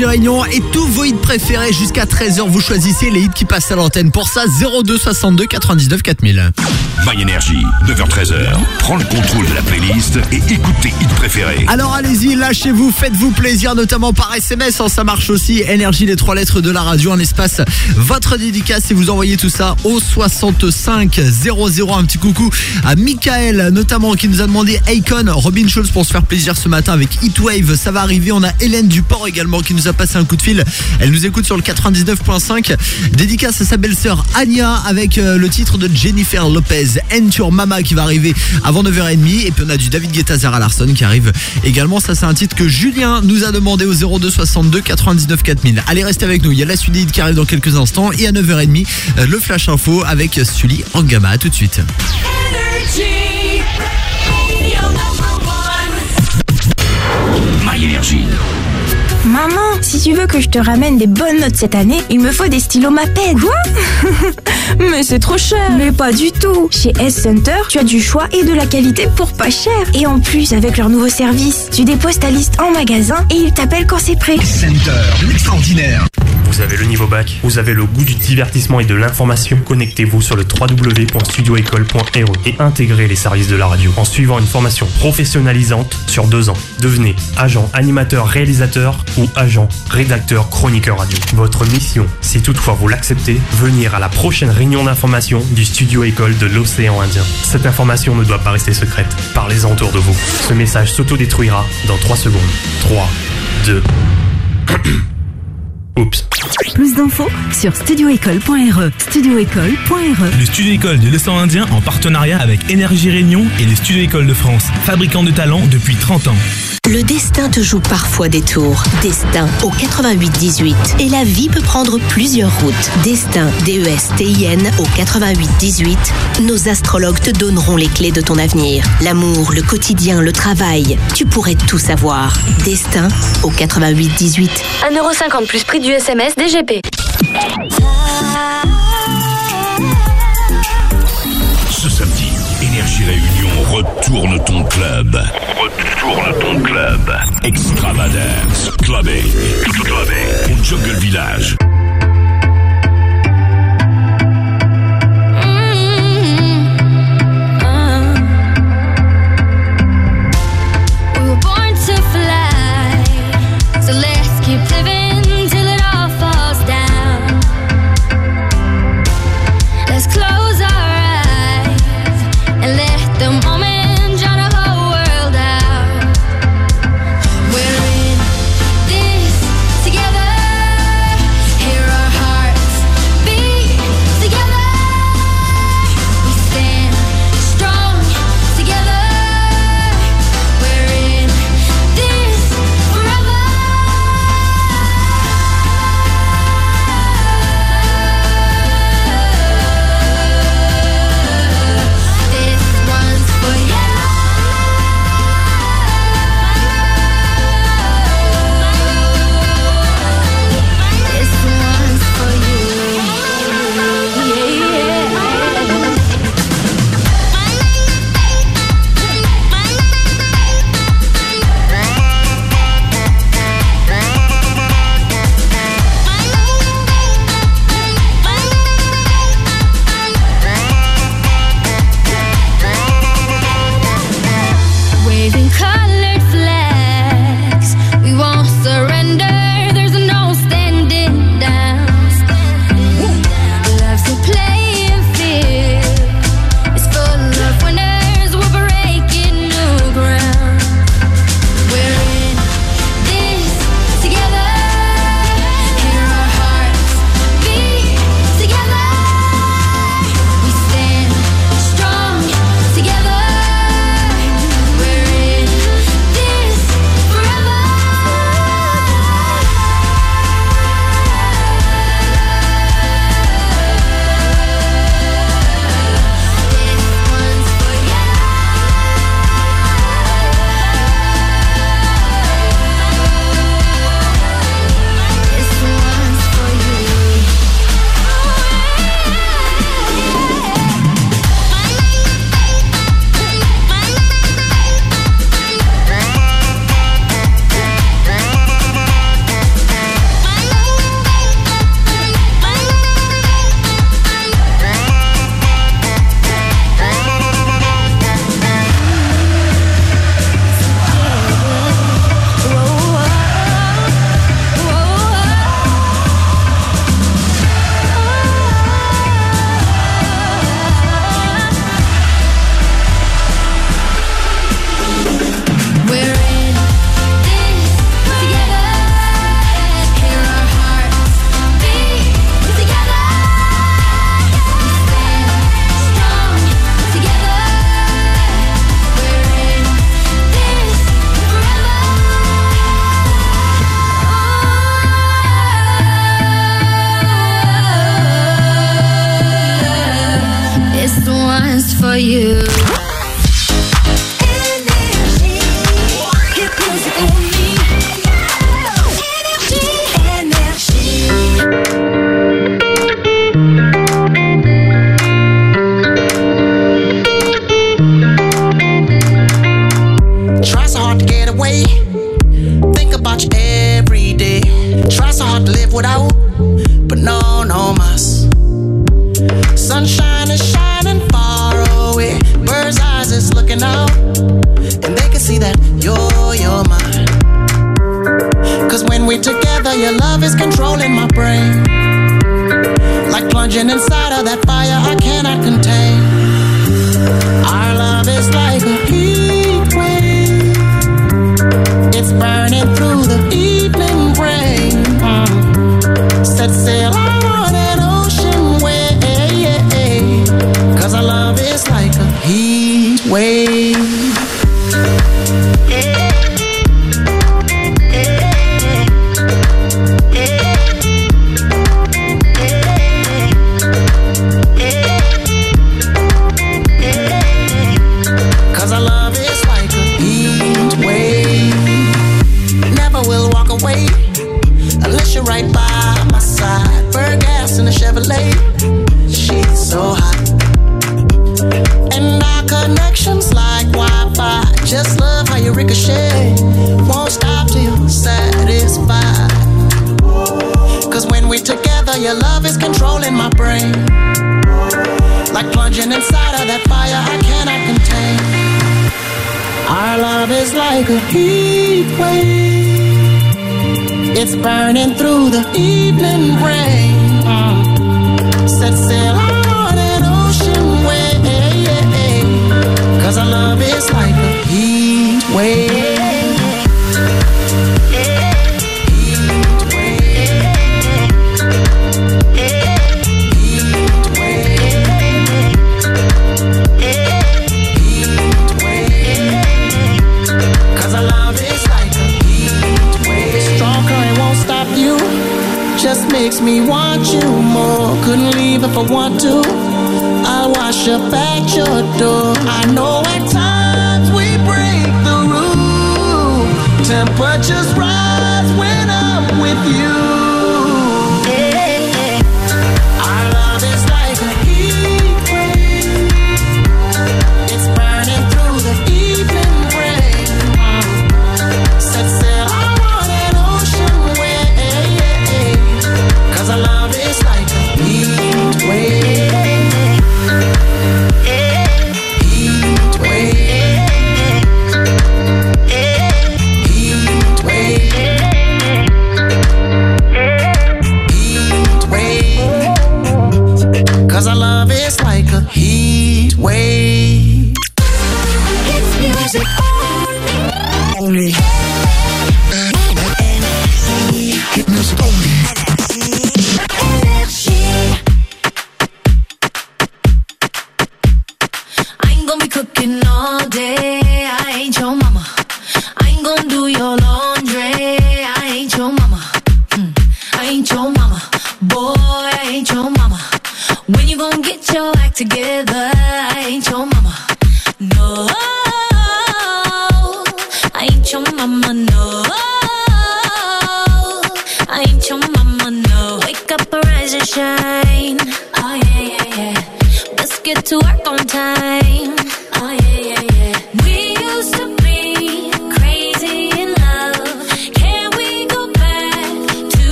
Et tous vos hits préférés jusqu'à 13h. Vous choisissez les hits qui passent à l'antenne. Pour ça, 02 62 99 4000. My Energy, 9h-13h. Prends le contrôle de la playlist et écoute tes hits préférés. Alors allez-y, lâchez-vous, faites-vous plaisir, notamment par SMS, hein, ça marche aussi. Énergie, les trois lettres de la radio, un espace, votre dédicace et vous envoyez tout ça au 65 00. Un petit coucou à Michael, notamment, qui nous a demandé Akon, Robin Schulz pour se faire plaisir ce matin avec Heatwave. Ça va arriver. On a Hélène Duport également qui nous a passé un coup de fil. Elle nous écoute sur le 99.5. Dédicace à sa belle-sœur Anya avec euh, le titre de Jennifer Lopez, Enter Mama qui va arriver avant 9h30. Et puis on a du David Guetta, Zara Larson qui arrive également. Ça, c'est un titre que Julien nous a demandé au 02 62 99 4000. Allez, restez avec nous. Il y a la suite qui arrive dans quelques instants. Et à 9h30, euh, le Flash Info avec Sully Angama. À tout de suite. My Energy. Maman, si tu veux que je te ramène des bonnes notes cette année, il me faut des stylos Maped. Quoi? Mais c'est trop cher. Mais pas du tout. Chez S Center, tu as du choix et de la qualité pour pas cher. Et en plus, avec leur nouveau service, tu déposes ta liste en magasin et ils t'appellent quand c'est prêt. Center, l'extraordinaire. Vous avez le niveau bac, vous avez le goût du divertissement et de l'information. Connectez-vous sur le www.studioécole.re et intégrez les services de la radio en suivant une formation professionnalisante sur deux ans. Devenez agent animateur réalisateur ou agent rédacteur chroniqueur radio. Votre mission, si toutefois vous l'acceptez, venir à la prochaine réunion d'information du studio école de l'océan Indien. Cette information ne doit pas rester secrète. Parlez-en autour de vous. Ce message s'autodétruira dans 3 secondes. 3, 2, Oups. Plus d'infos sur studioécole.re. Studioécole.re. Le Studio École de l'océan Indien en partenariat avec Énergie Réunion et le Studio École de France, fabricant de talents depuis 30 ans. Le destin te joue parfois des tours. Destin au 88-18. Et la vie peut prendre plusieurs routes. Destin, D-E-S-T-I-N au 88-18. Nos astrologues te donneront les clés de ton avenir. L'amour, le quotidien, le travail. Tu pourrais tout savoir. Destin au 88-18. 1,50€ plus prix du SMS DGP. Ce samedi, Énergie Réunion retourne ton club. Retourne ton club. Extravagance. Clubbing. Clubbing. Au Jungle Village.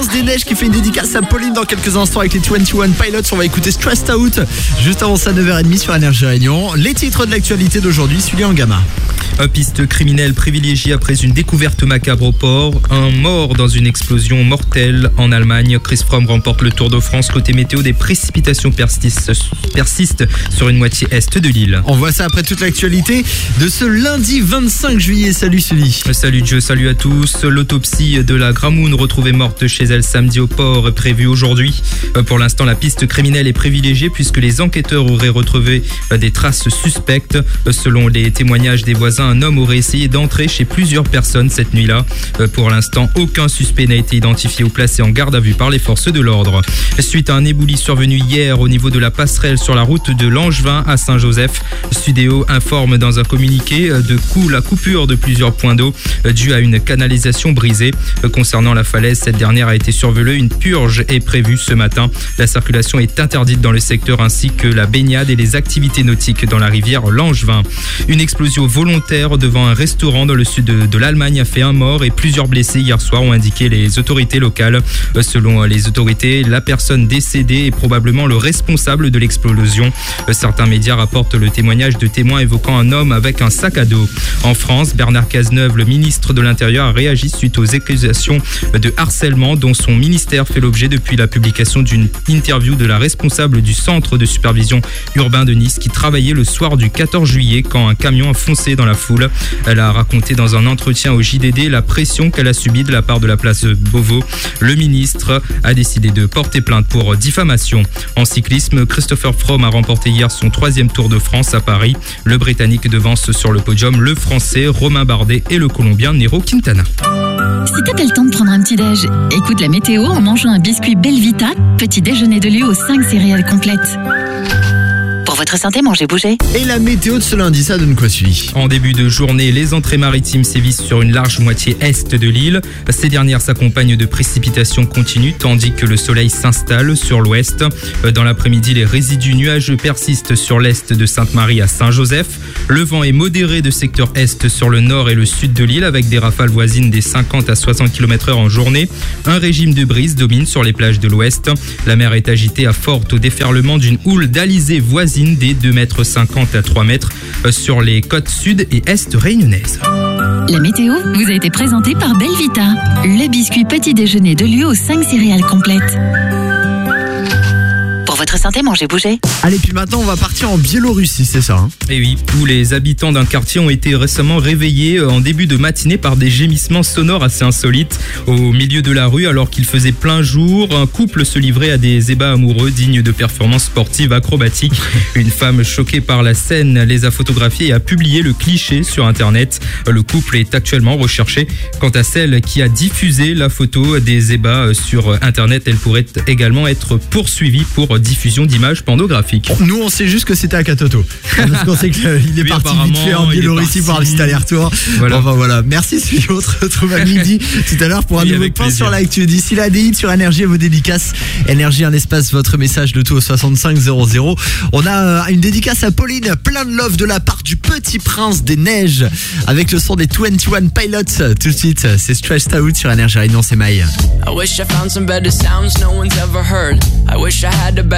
Prince des qui fait une dédicace à Pauline dans quelques instants avec les 21 Pilots. On va écouter Stressed Out juste avant ça 9h30 sur Énergie Réunion. Les titres de l'actualité d'aujourd'hui, celui en gamma. Piste criminelle privilégiée après une découverte macabre au port. Un mort dans une explosion mortelle en Allemagne. Chris Fromm remporte le Tour de France. Côté météo, des précipitations persistent, persistent sur une moitié est de l'île. On voit ça après toute l'actualité de ce lundi 25 juillet. Salut Sully. Salut Dieu, salut à tous. L'autopsie de la Gramoun retrouvée morte chez elle samedi au port est prévue aujourd'hui. Euh, Pour l'instant, la piste criminelle est privilégiée puisque les enquêteurs auraient retrouvé euh, des traces suspectes. Euh, Selon les témoignages des voisins, un homme aurait essayé d'entrer chez plusieurs personnes cette nuit-là. Euh, Pour l'instant, aucun suspect n'a été identifié ou placé en garde à vue par les forces de l'ordre. Suite à un éboulis survenu hier au niveau de la passerelle sur la route de Langevin à Saint-Joseph, Sudéo informe dans un communiqué euh, de coup la coupure de plusieurs points d'eau euh, due à une canalisation brisée. Concernant la falaise, cette dernière a été survolée. Une purge est prévue ce matin. La circulation est interdite dans le secteur ainsi que la baignade et les activités nautiques dans la rivière Langevin. Une explosion volontaire devant un restaurant dans le sud de, de l'Allemagne a fait un mort et plusieurs blessés hier soir ont indiqué les autorités locales. Euh, Selon les autorités, la personne décédée est probablement le responsable de l'explosion. Euh, Certains médias rapportent le témoignage de témoins évoquant un homme avec un sac à dos. En France, Bernard Cazeneuve, le ministre de l'Intérieur, a réagi suite aux accusations de harcèlement dont son ministère fait l'objet depuis la publication d'une interview de la responsable du centre de supervision urbain de Nice qui travaillait le soir du 14 juillet quand un camion a foncé dans la foule. Elle a raconté dans un entretien au JDD la pression qu'elle a subie de la part de la place Beauvau. Le ministre a décidé de porter plainte pour diffamation. En cyclisme, Christopher Froome a remporté hier son troisième Tour de France à Paris. Le Britannique devance sur le podium le Français Romain Bardet et le Colombien Nero Quintana. Si t'as le temps de prendre un petit déj, écoute la météo en mangeant un biscuit Belvita, petit déjeuner de lieu aux 5 céréales complètes. Votre santé, mangez, bougez. Et la météo de ce lundi, ça donne quoi suivi En début de journée, les entrées maritimes sévissent sur une large moitié est de l'île. Ces dernières s'accompagnent de précipitations continues tandis que le soleil s'installe sur l'ouest. Dans l'après-midi, les résidus nuageux persistent sur l'est de Sainte-Marie à Saint-Joseph. Le vent est modéré de secteur est sur le nord et le sud de l'île avec des rafales voisines des 50 à 60 km heure en journée. Un régime de brise domine sur les plages de l'ouest. La mer est agitée à forte au déferlement d'une houle d'alizé voisine des 2,50 mètres à 3 mètres euh, sur les côtes sud et est réunionnaises. La météo vous a été présentée par Belvita, le biscuit petit déjeuner de lieu aux 5 céréales complètes. Votre santé, mangez, bougez. Allez, puis maintenant, on va partir en Biélorussie, c'est ça hein Et oui, tous les habitants d'un quartier ont été récemment réveillés euh, en début de matinée par des gémissements sonores assez insolites. Au milieu de la rue, alors qu'il faisait plein jour, un couple se livrait à des ébats amoureux dignes de performances sportives acrobatiques. [laughs] Une femme choquée par la scène les a photographiés et a publié le cliché sur Internet. Le couple est actuellement recherché. Quant à celle qui a diffusé la photo des ébats euh, sur Internet, elle pourrait également être poursuivie pour diffusion d'images pornographiques. Nous, on sait juste que c'était à Katoto. Parce qu'on sait qu'il [laughs] est Oui, parti vite fait en Biélorussie pour petit aller-retour. Voilà. Enfin voilà. Merci celui On se retrouve à midi [laughs] tout à l'heure pour un Oui, nouveau point sur l'actu. D'ici là, des hits sur Énergie et vos dédicaces. Énergie, un espace, votre message de tout au 6500. On a euh, une dédicace à Pauline, plein de love de la part du petit prince des neiges avec le son des 21 Pilots. Tout de suite, c'est Stressed Out sur Énergie Réunion, c'est Maï. I wish I found some better sounds no one's ever heard. I wish I had a better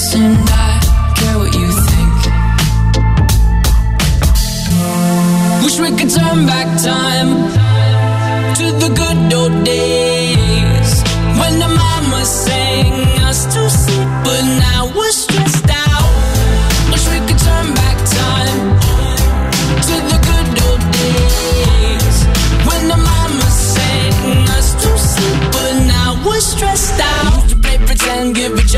I care what you think. Wish we could turn back time to the good old days when the sang us to sleep, but now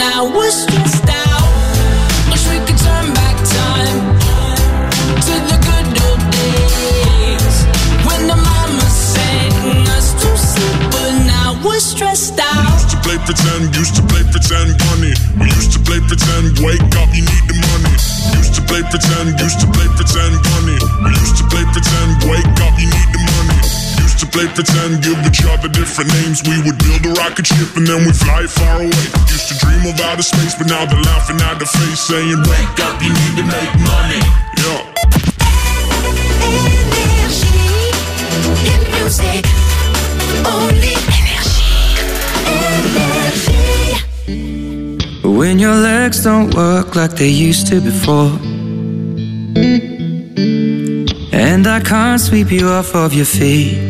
pretend, we still I wish we could turn back time to the good old days when the mama said us to sleep but now we're stressed out you played the tune used to play pretend, funny. We used to play pretend, wake up, you need the money. We used to play pretend, we used to play pretend funny. We used to play pretend, wake up, you need the money. To play pretend, give each other different names. We would build a rocket ship and then we fly far away. Used to dream of outer space, but now they're laughing at the face, saying, Wake up, you need to make money. Yeah. Only When your legs don't work like they used to before. And I can't sweep you off of your feet.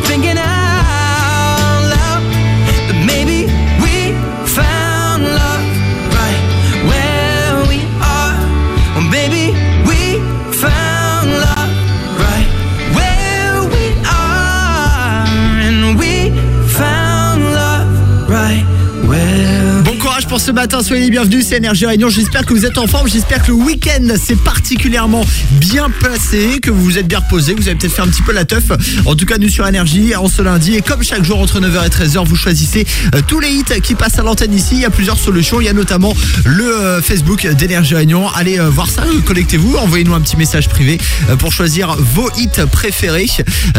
thinking ce matin, soyez les bienvenus, c'est Énergie Réunion. J'espère que vous êtes en forme, j'espère que le week-end s'est particulièrement bien passé, que vous vous êtes bien reposé, que vous avez peut-être fait un petit peu la teuf. En tout cas, nous sur Énergie, en ce lundi, et comme chaque jour entre 9h et 13h, vous choisissez euh, tous les hits qui passent à l'antenne ici. Il y a plusieurs solutions, il y a notamment le euh, Facebook d'Énergie Réunion. Allez euh, voir ça, connectez-vous, envoyez-nous un petit message privé pour choisir vos hits préférés.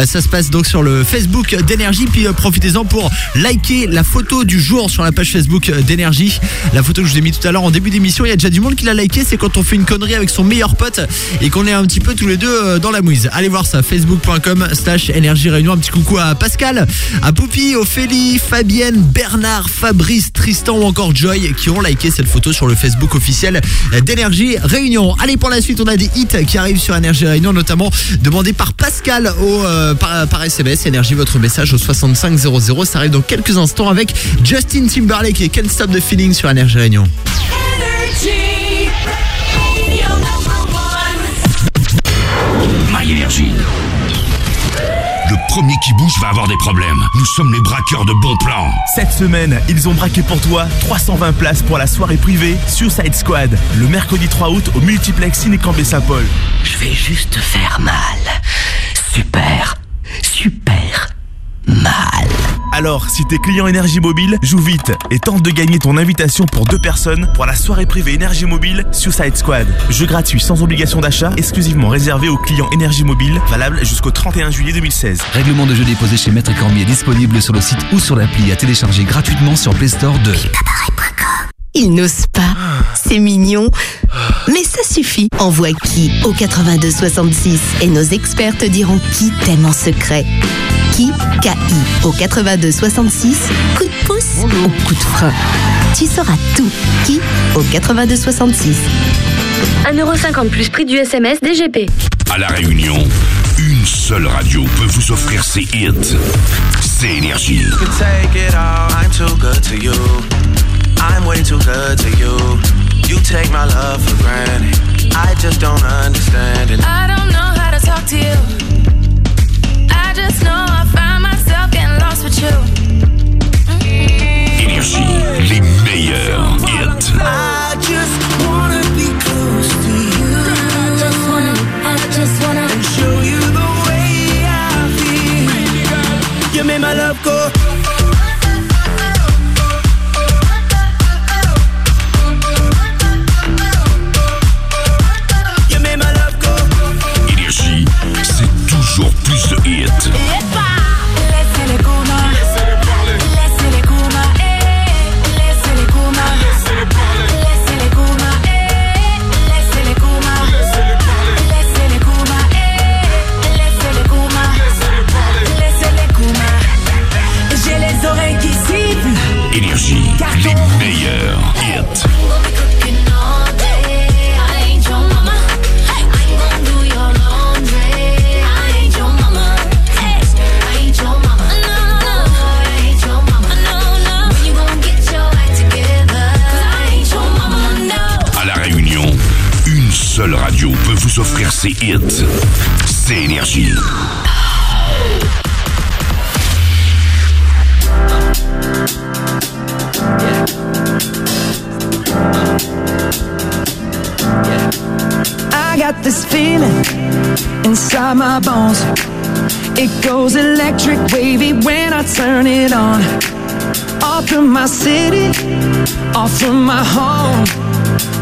Ça se passe donc sur le Facebook d'Énergie, puis profitez-en pour liker la photo du jour sur la page Facebook d'Énergie. La photo que je vous ai mis tout à l'heure en début d'émission, il y a déjà du monde qui l'a liké, c'est quand on fait une connerie avec son meilleur pote et qu'on est un petit peu tous les deux euh, dans la mouise. Allez voir ça, facebook.com slash énergie réunion. Un petit coucou à Pascal, à Poupy, Ophélie, Fabienne, Bernard, Fabrice, Tristan ou encore Joy qui ont liké cette photo sur le Facebook officiel d'Énergie Réunion. Allez pour la suite, on a des hits qui arrivent sur Énergie Réunion, notamment demandé par Pascal au, euh, par, par SMS. Énergie, votre message au 6500. Ça arrive dans quelques instants avec Justin Timberlake et Can't Stop the Feeling sur Énergie Réunion. My Energy. Le premier qui bouge va avoir des problèmes. Nous sommes les braqueurs de bons plans. Cette semaine, ils ont braqué pour toi 320 places pour la soirée privée Suicide Squad, le mercredi 3 août au multiplex Cinécambé Saint-Paul. Je vais juste faire mal. Super, super mal. Alors, si t'es client Énergie Mobile, joue vite et tente de gagner ton invitation pour deux personnes pour la soirée privée Énergie Mobile Suicide Squad. Jeu gratuit sans obligation d'achat, exclusivement réservé aux clients Énergie Mobile, valable jusqu'au 31 juillet 2016. Règlement de jeu déposé chez Maître Cormier disponible sur le site ou sur l'appli à télécharger gratuitement sur Play Store de Il n'ose pas. C'est mignon. Mais ça suffit. Envoie qui au 8266 et nos experts te diront qui t'aime en secret. Qui K-I au 8266. Coup de pouce ou coup de frein. Tu sauras tout. Qui au 8266. 1,50€ plus prix du SMS DGP. À La Réunion, une seule radio peut vous offrir ses hits. C'est Énergie. You I'm too good to you. I'm way too good to you. You take my love for granted. I just don't understand it. I don't know how to talk to you. I just know I find myself getting lost with you. Énergie, les meilleurs hits. I just wanna be close to you. I just wanna, I just wanna and show you the way I feel. You made my love go. Toujours plus de hits. Vous offrir ses hits. C'est Énergie. I got this feeling inside my bones. It goes electric wavy when I turn it on. Off from my city, off from my home.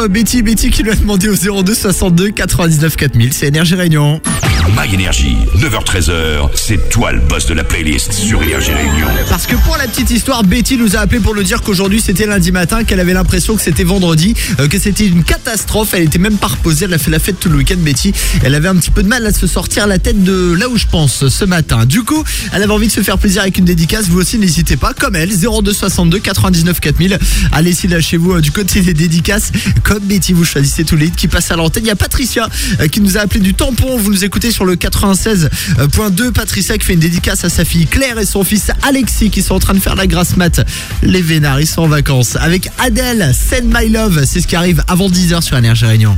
titre Betty Betty qui lui a demandé au 02 62 99 4000 c'est Énergie Réunion My Energy, 9h-13h, c'est toi le boss de la playlist sur Énergie Réunion. Parce que pour la petite histoire, Betty nous a appelé pour nous dire qu'aujourd'hui c'était lundi matin, qu'elle avait l'impression que c'était vendredi, euh, que c'était une catastrophe. Elle était même pas reposée, elle a fait la fête tout le week-end, Betty. Elle avait un petit peu de mal à se sortir la tête de là où je pense ce matin. Du coup, elle avait envie de se faire plaisir avec une dédicace. Vous aussi, n'hésitez pas, comme elle, 02 62 99 4000. Allez, si là chez vous, euh, du côté des dédicaces, comme Betty, vous choisissez tous les hits qui passent à l'antenne. Il y a Patricia euh, qui nous a appelé du tampon. Vous nous écoutez sur le 96.2. Patricia qui fait une dédicace à sa fille Claire et son fils Alexis qui sont en train de faire la grasse mat. Les vénards, ils sont en vacances. Avec Adèle, Send My Love. C'est ce qui arrive avant 10h sur Énergie Réunion.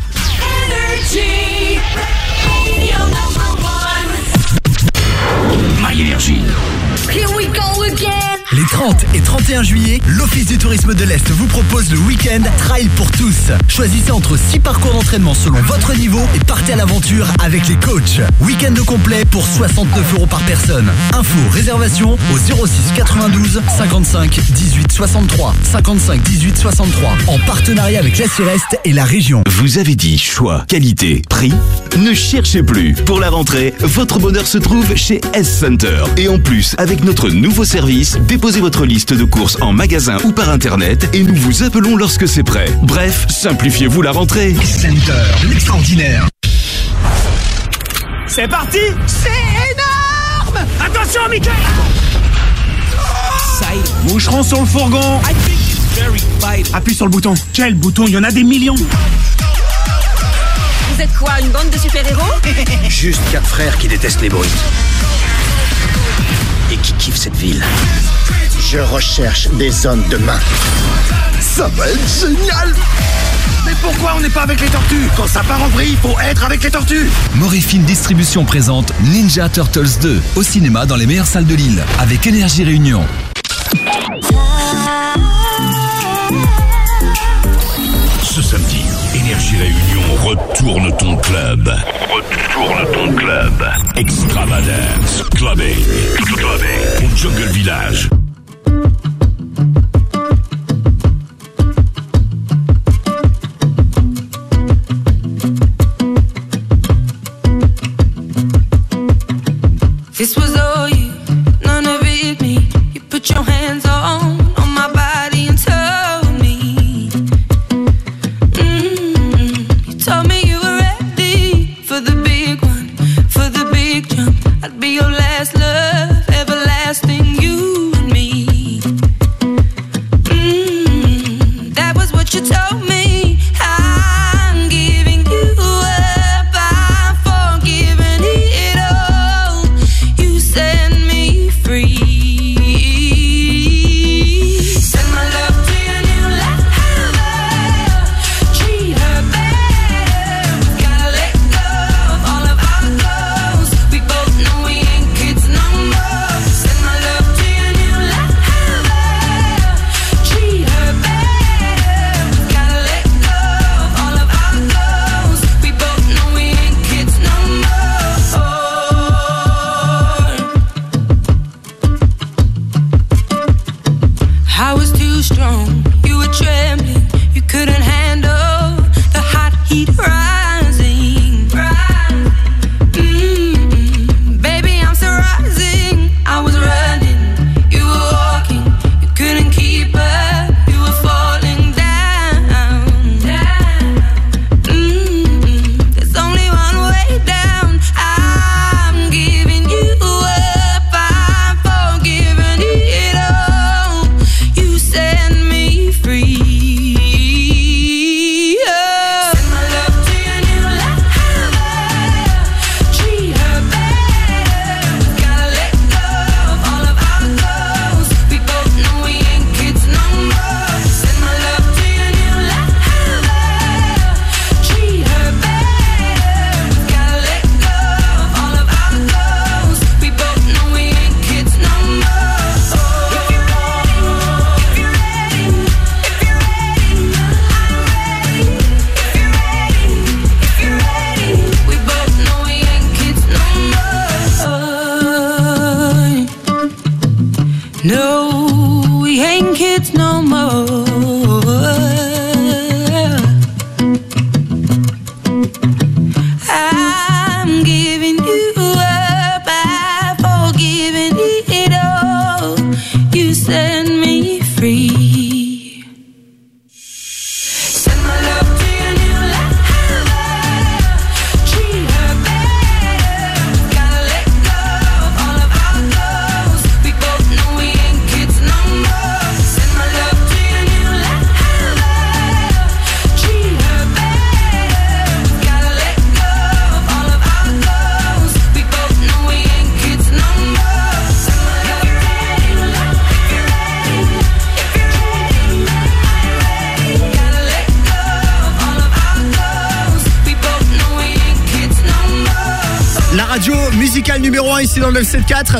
30 et 31 juillet, l'Office du tourisme de l'Est vous propose le week-end Trail pour tous. Choisissez entre 6 parcours d'entraînement selon votre niveau et partez à l'aventure avec les coachs. Week-end complet pour 69 euros par personne. Info, réservation au 06 92 55 18 63 55 18 63 en partenariat avec la Céreste et la région. Vous avez dit choix, qualité, prix ne cherchez plus. Pour la rentrée, votre bonheur se trouve chez S-Center. Et en plus, avec notre nouveau service, déposez votre liste de courses en magasin ou par Internet et nous vous appelons lorsque c'est prêt. Bref, simplifiez-vous la rentrée. S-Center, l'extraordinaire. C'est parti C'est énorme Attention, Michael oh Moucheron sur le fourgon Appuie sur le bouton. Quel bouton Il y en a des millions êtes quoi, une bande de super-héros [laughs] Juste quatre frères qui détestent les bruits. Et qui kiffent cette ville. Je recherche des hommes de main. Ça va être génial mais pourquoi on n'est pas avec les tortues? Quand ça part en vrille, faut être avec les tortues Morifilm Distribution présente Ninja Turtles 2 au cinéma dans les meilleures salles de Lille avec Énergie Réunion. Retourne ton club. Retourne ton club. Extravagance. Clubbing. Clubbing. Au Jungle Village.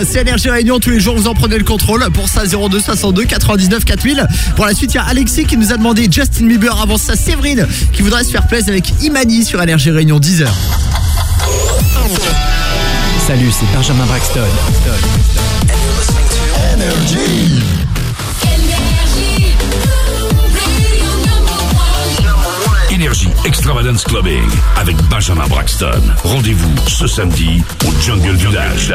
C'est Énergie Réunion. Tous les jours, vous en prenez le contrôle. Pour ça, 02 62 99 4000. Pour la suite, il y a Alexis qui nous a demandé Justin Bieber. Avant ça, Séverine qui voudrait se faire plaisir avec Imani sur Énergie Réunion 10h. Salut, c'est Benjamin Braxton. Énergie Extravagance Clubbing avec Benjamin Braxton. Rendez-vous ce samedi au Jungle Village.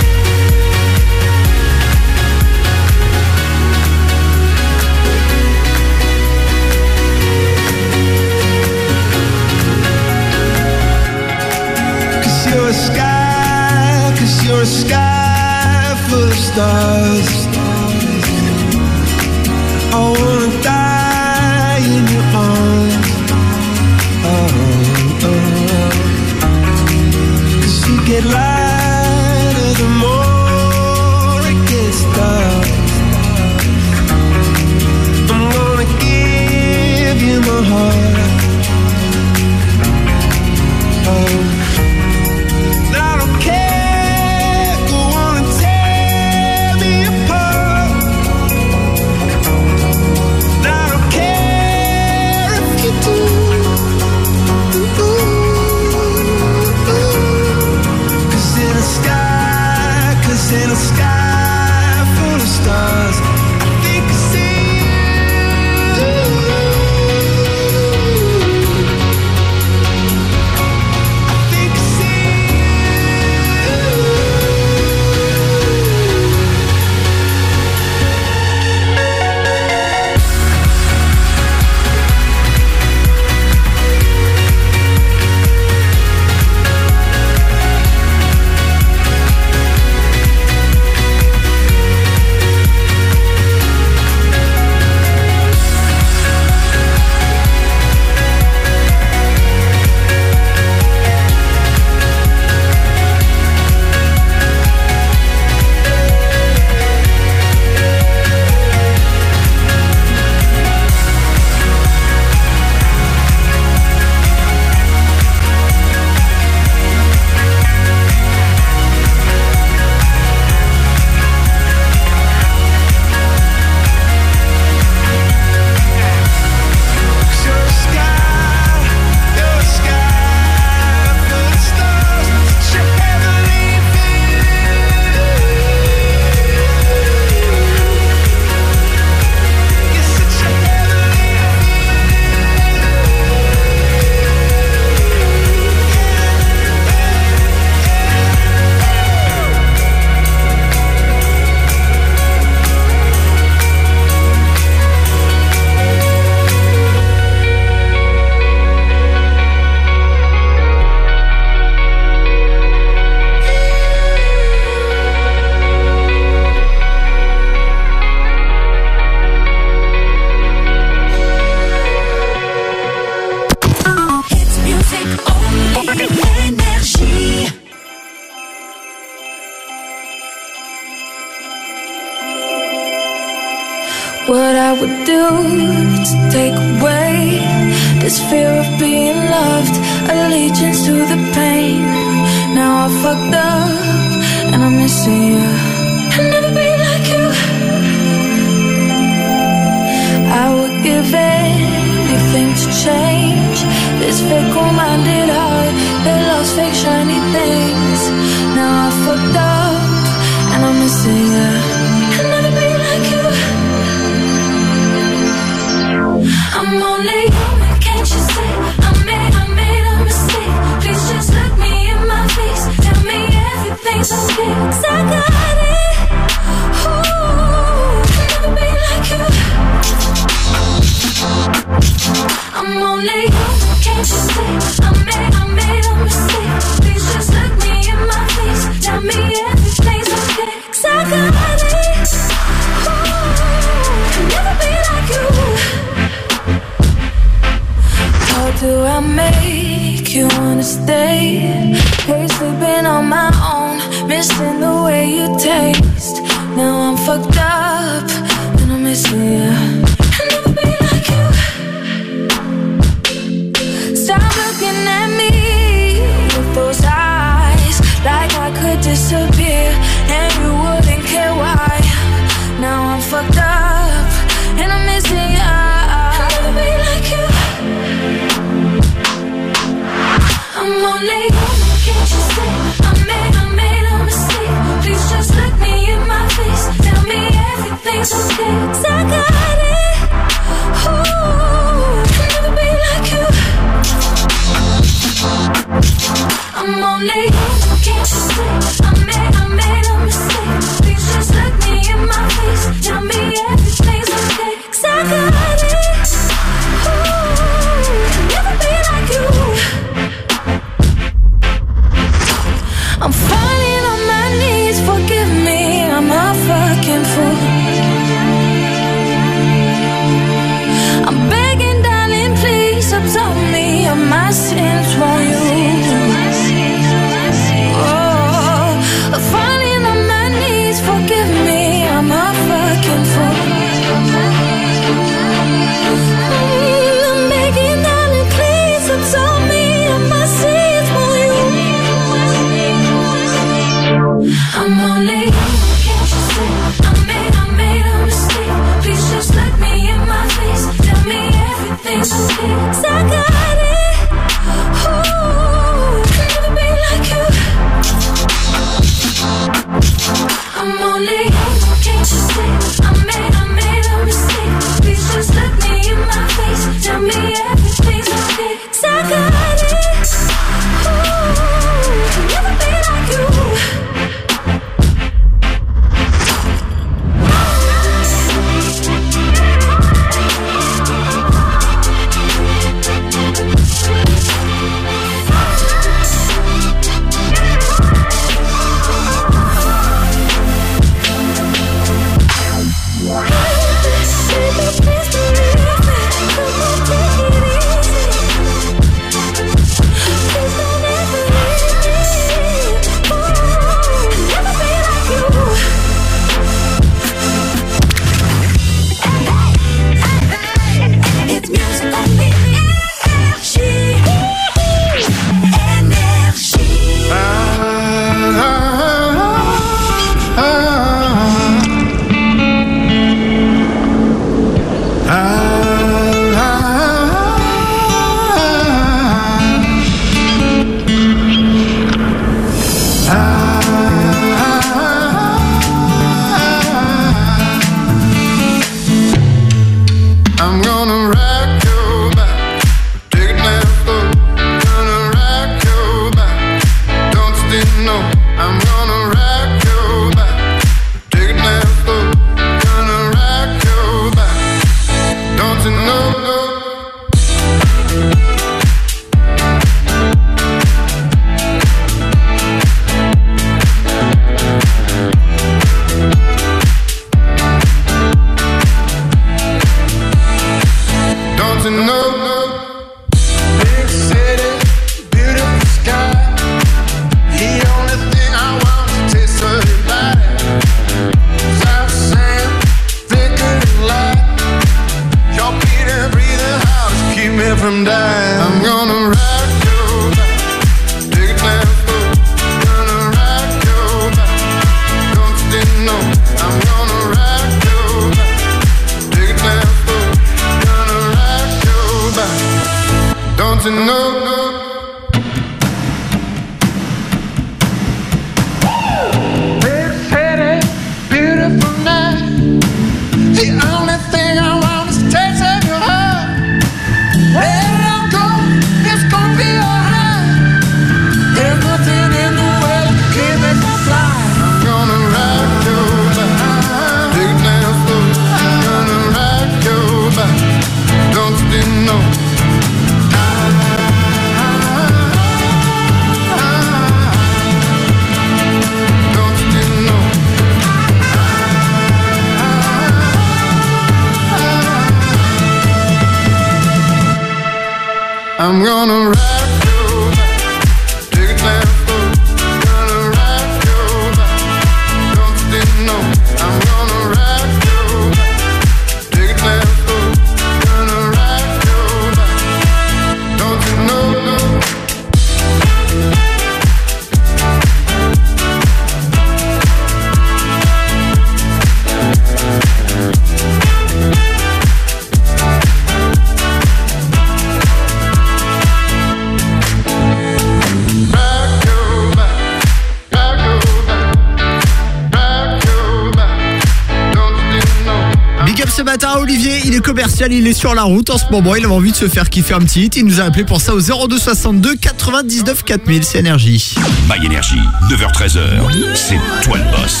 Il est sur la route en ce moment, il avait envie de se faire kiffer un petit hit. Il nous a appelé pour ça au 02 62 99 4000, c'est énergie. My Energy, 9h-13h, c'est toi le boss.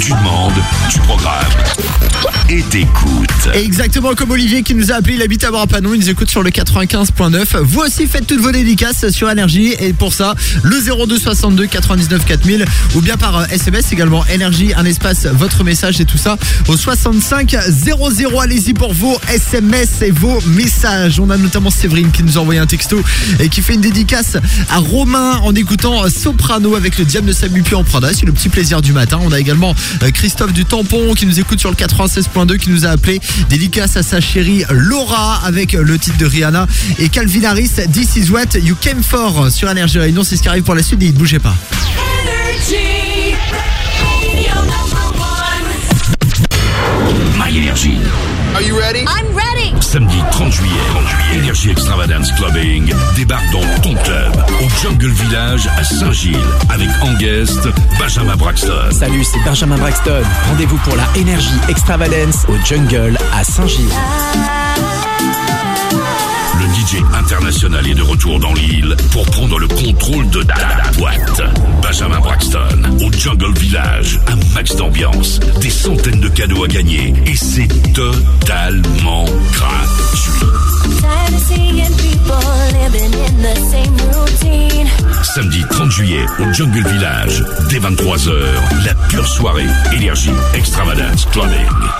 Tu demandes, tu programmes et t'écoutes. Exactement comme Olivier qui nous a appelé, il habite à Brapanon, il nous écoute sur le 95.9. Vous aussi faites toutes vos dédicaces sur énergie et pour ça, le 02 62 99 4000 ou bien par euh, SMS également énergie, un espace, votre message et tout ça au 65 00. Allez-y pour vos SMS et vos messages. On a notamment Séverine qui nous a envoyé un texto et qui fait une dédicace à Romain en écoutant euh, Soprano avec le diable de Samu en Prada. C'est le petit plaisir du matin. On a également euh, Christophe du Tampon qui nous écoute sur le 96.2 qui nous a appelé. Dédicace à sa chérie Laura avec le titre de Rihanna et Calvin Harris. This is what you came for sur Énergie Réunion. C'est ce qui arrive pour la suite et ne bougez pas. My Energy. Are you ready? I'm ready. Samedi 30 juillet, 30 juillet, Energy Extravagance Clubbing débarque Jungle Village à Saint-Gilles avec en guest Benjamin Braxton. Salut, c'est Benjamin Braxton. Rendez-vous pour la Énergie Extravagance au Jungle à Saint-Gilles. Le DJ international est de retour dans l'île pour prendre le contrôle de la boîte. Benjamin Braxton au Jungle Village, un max d'ambiance, des centaines de cadeaux à gagner et c'est totalement gratuit. Samedi 30 juillet au Jungle Village, dès 23h, la pure soirée énergie extravagance clubbing.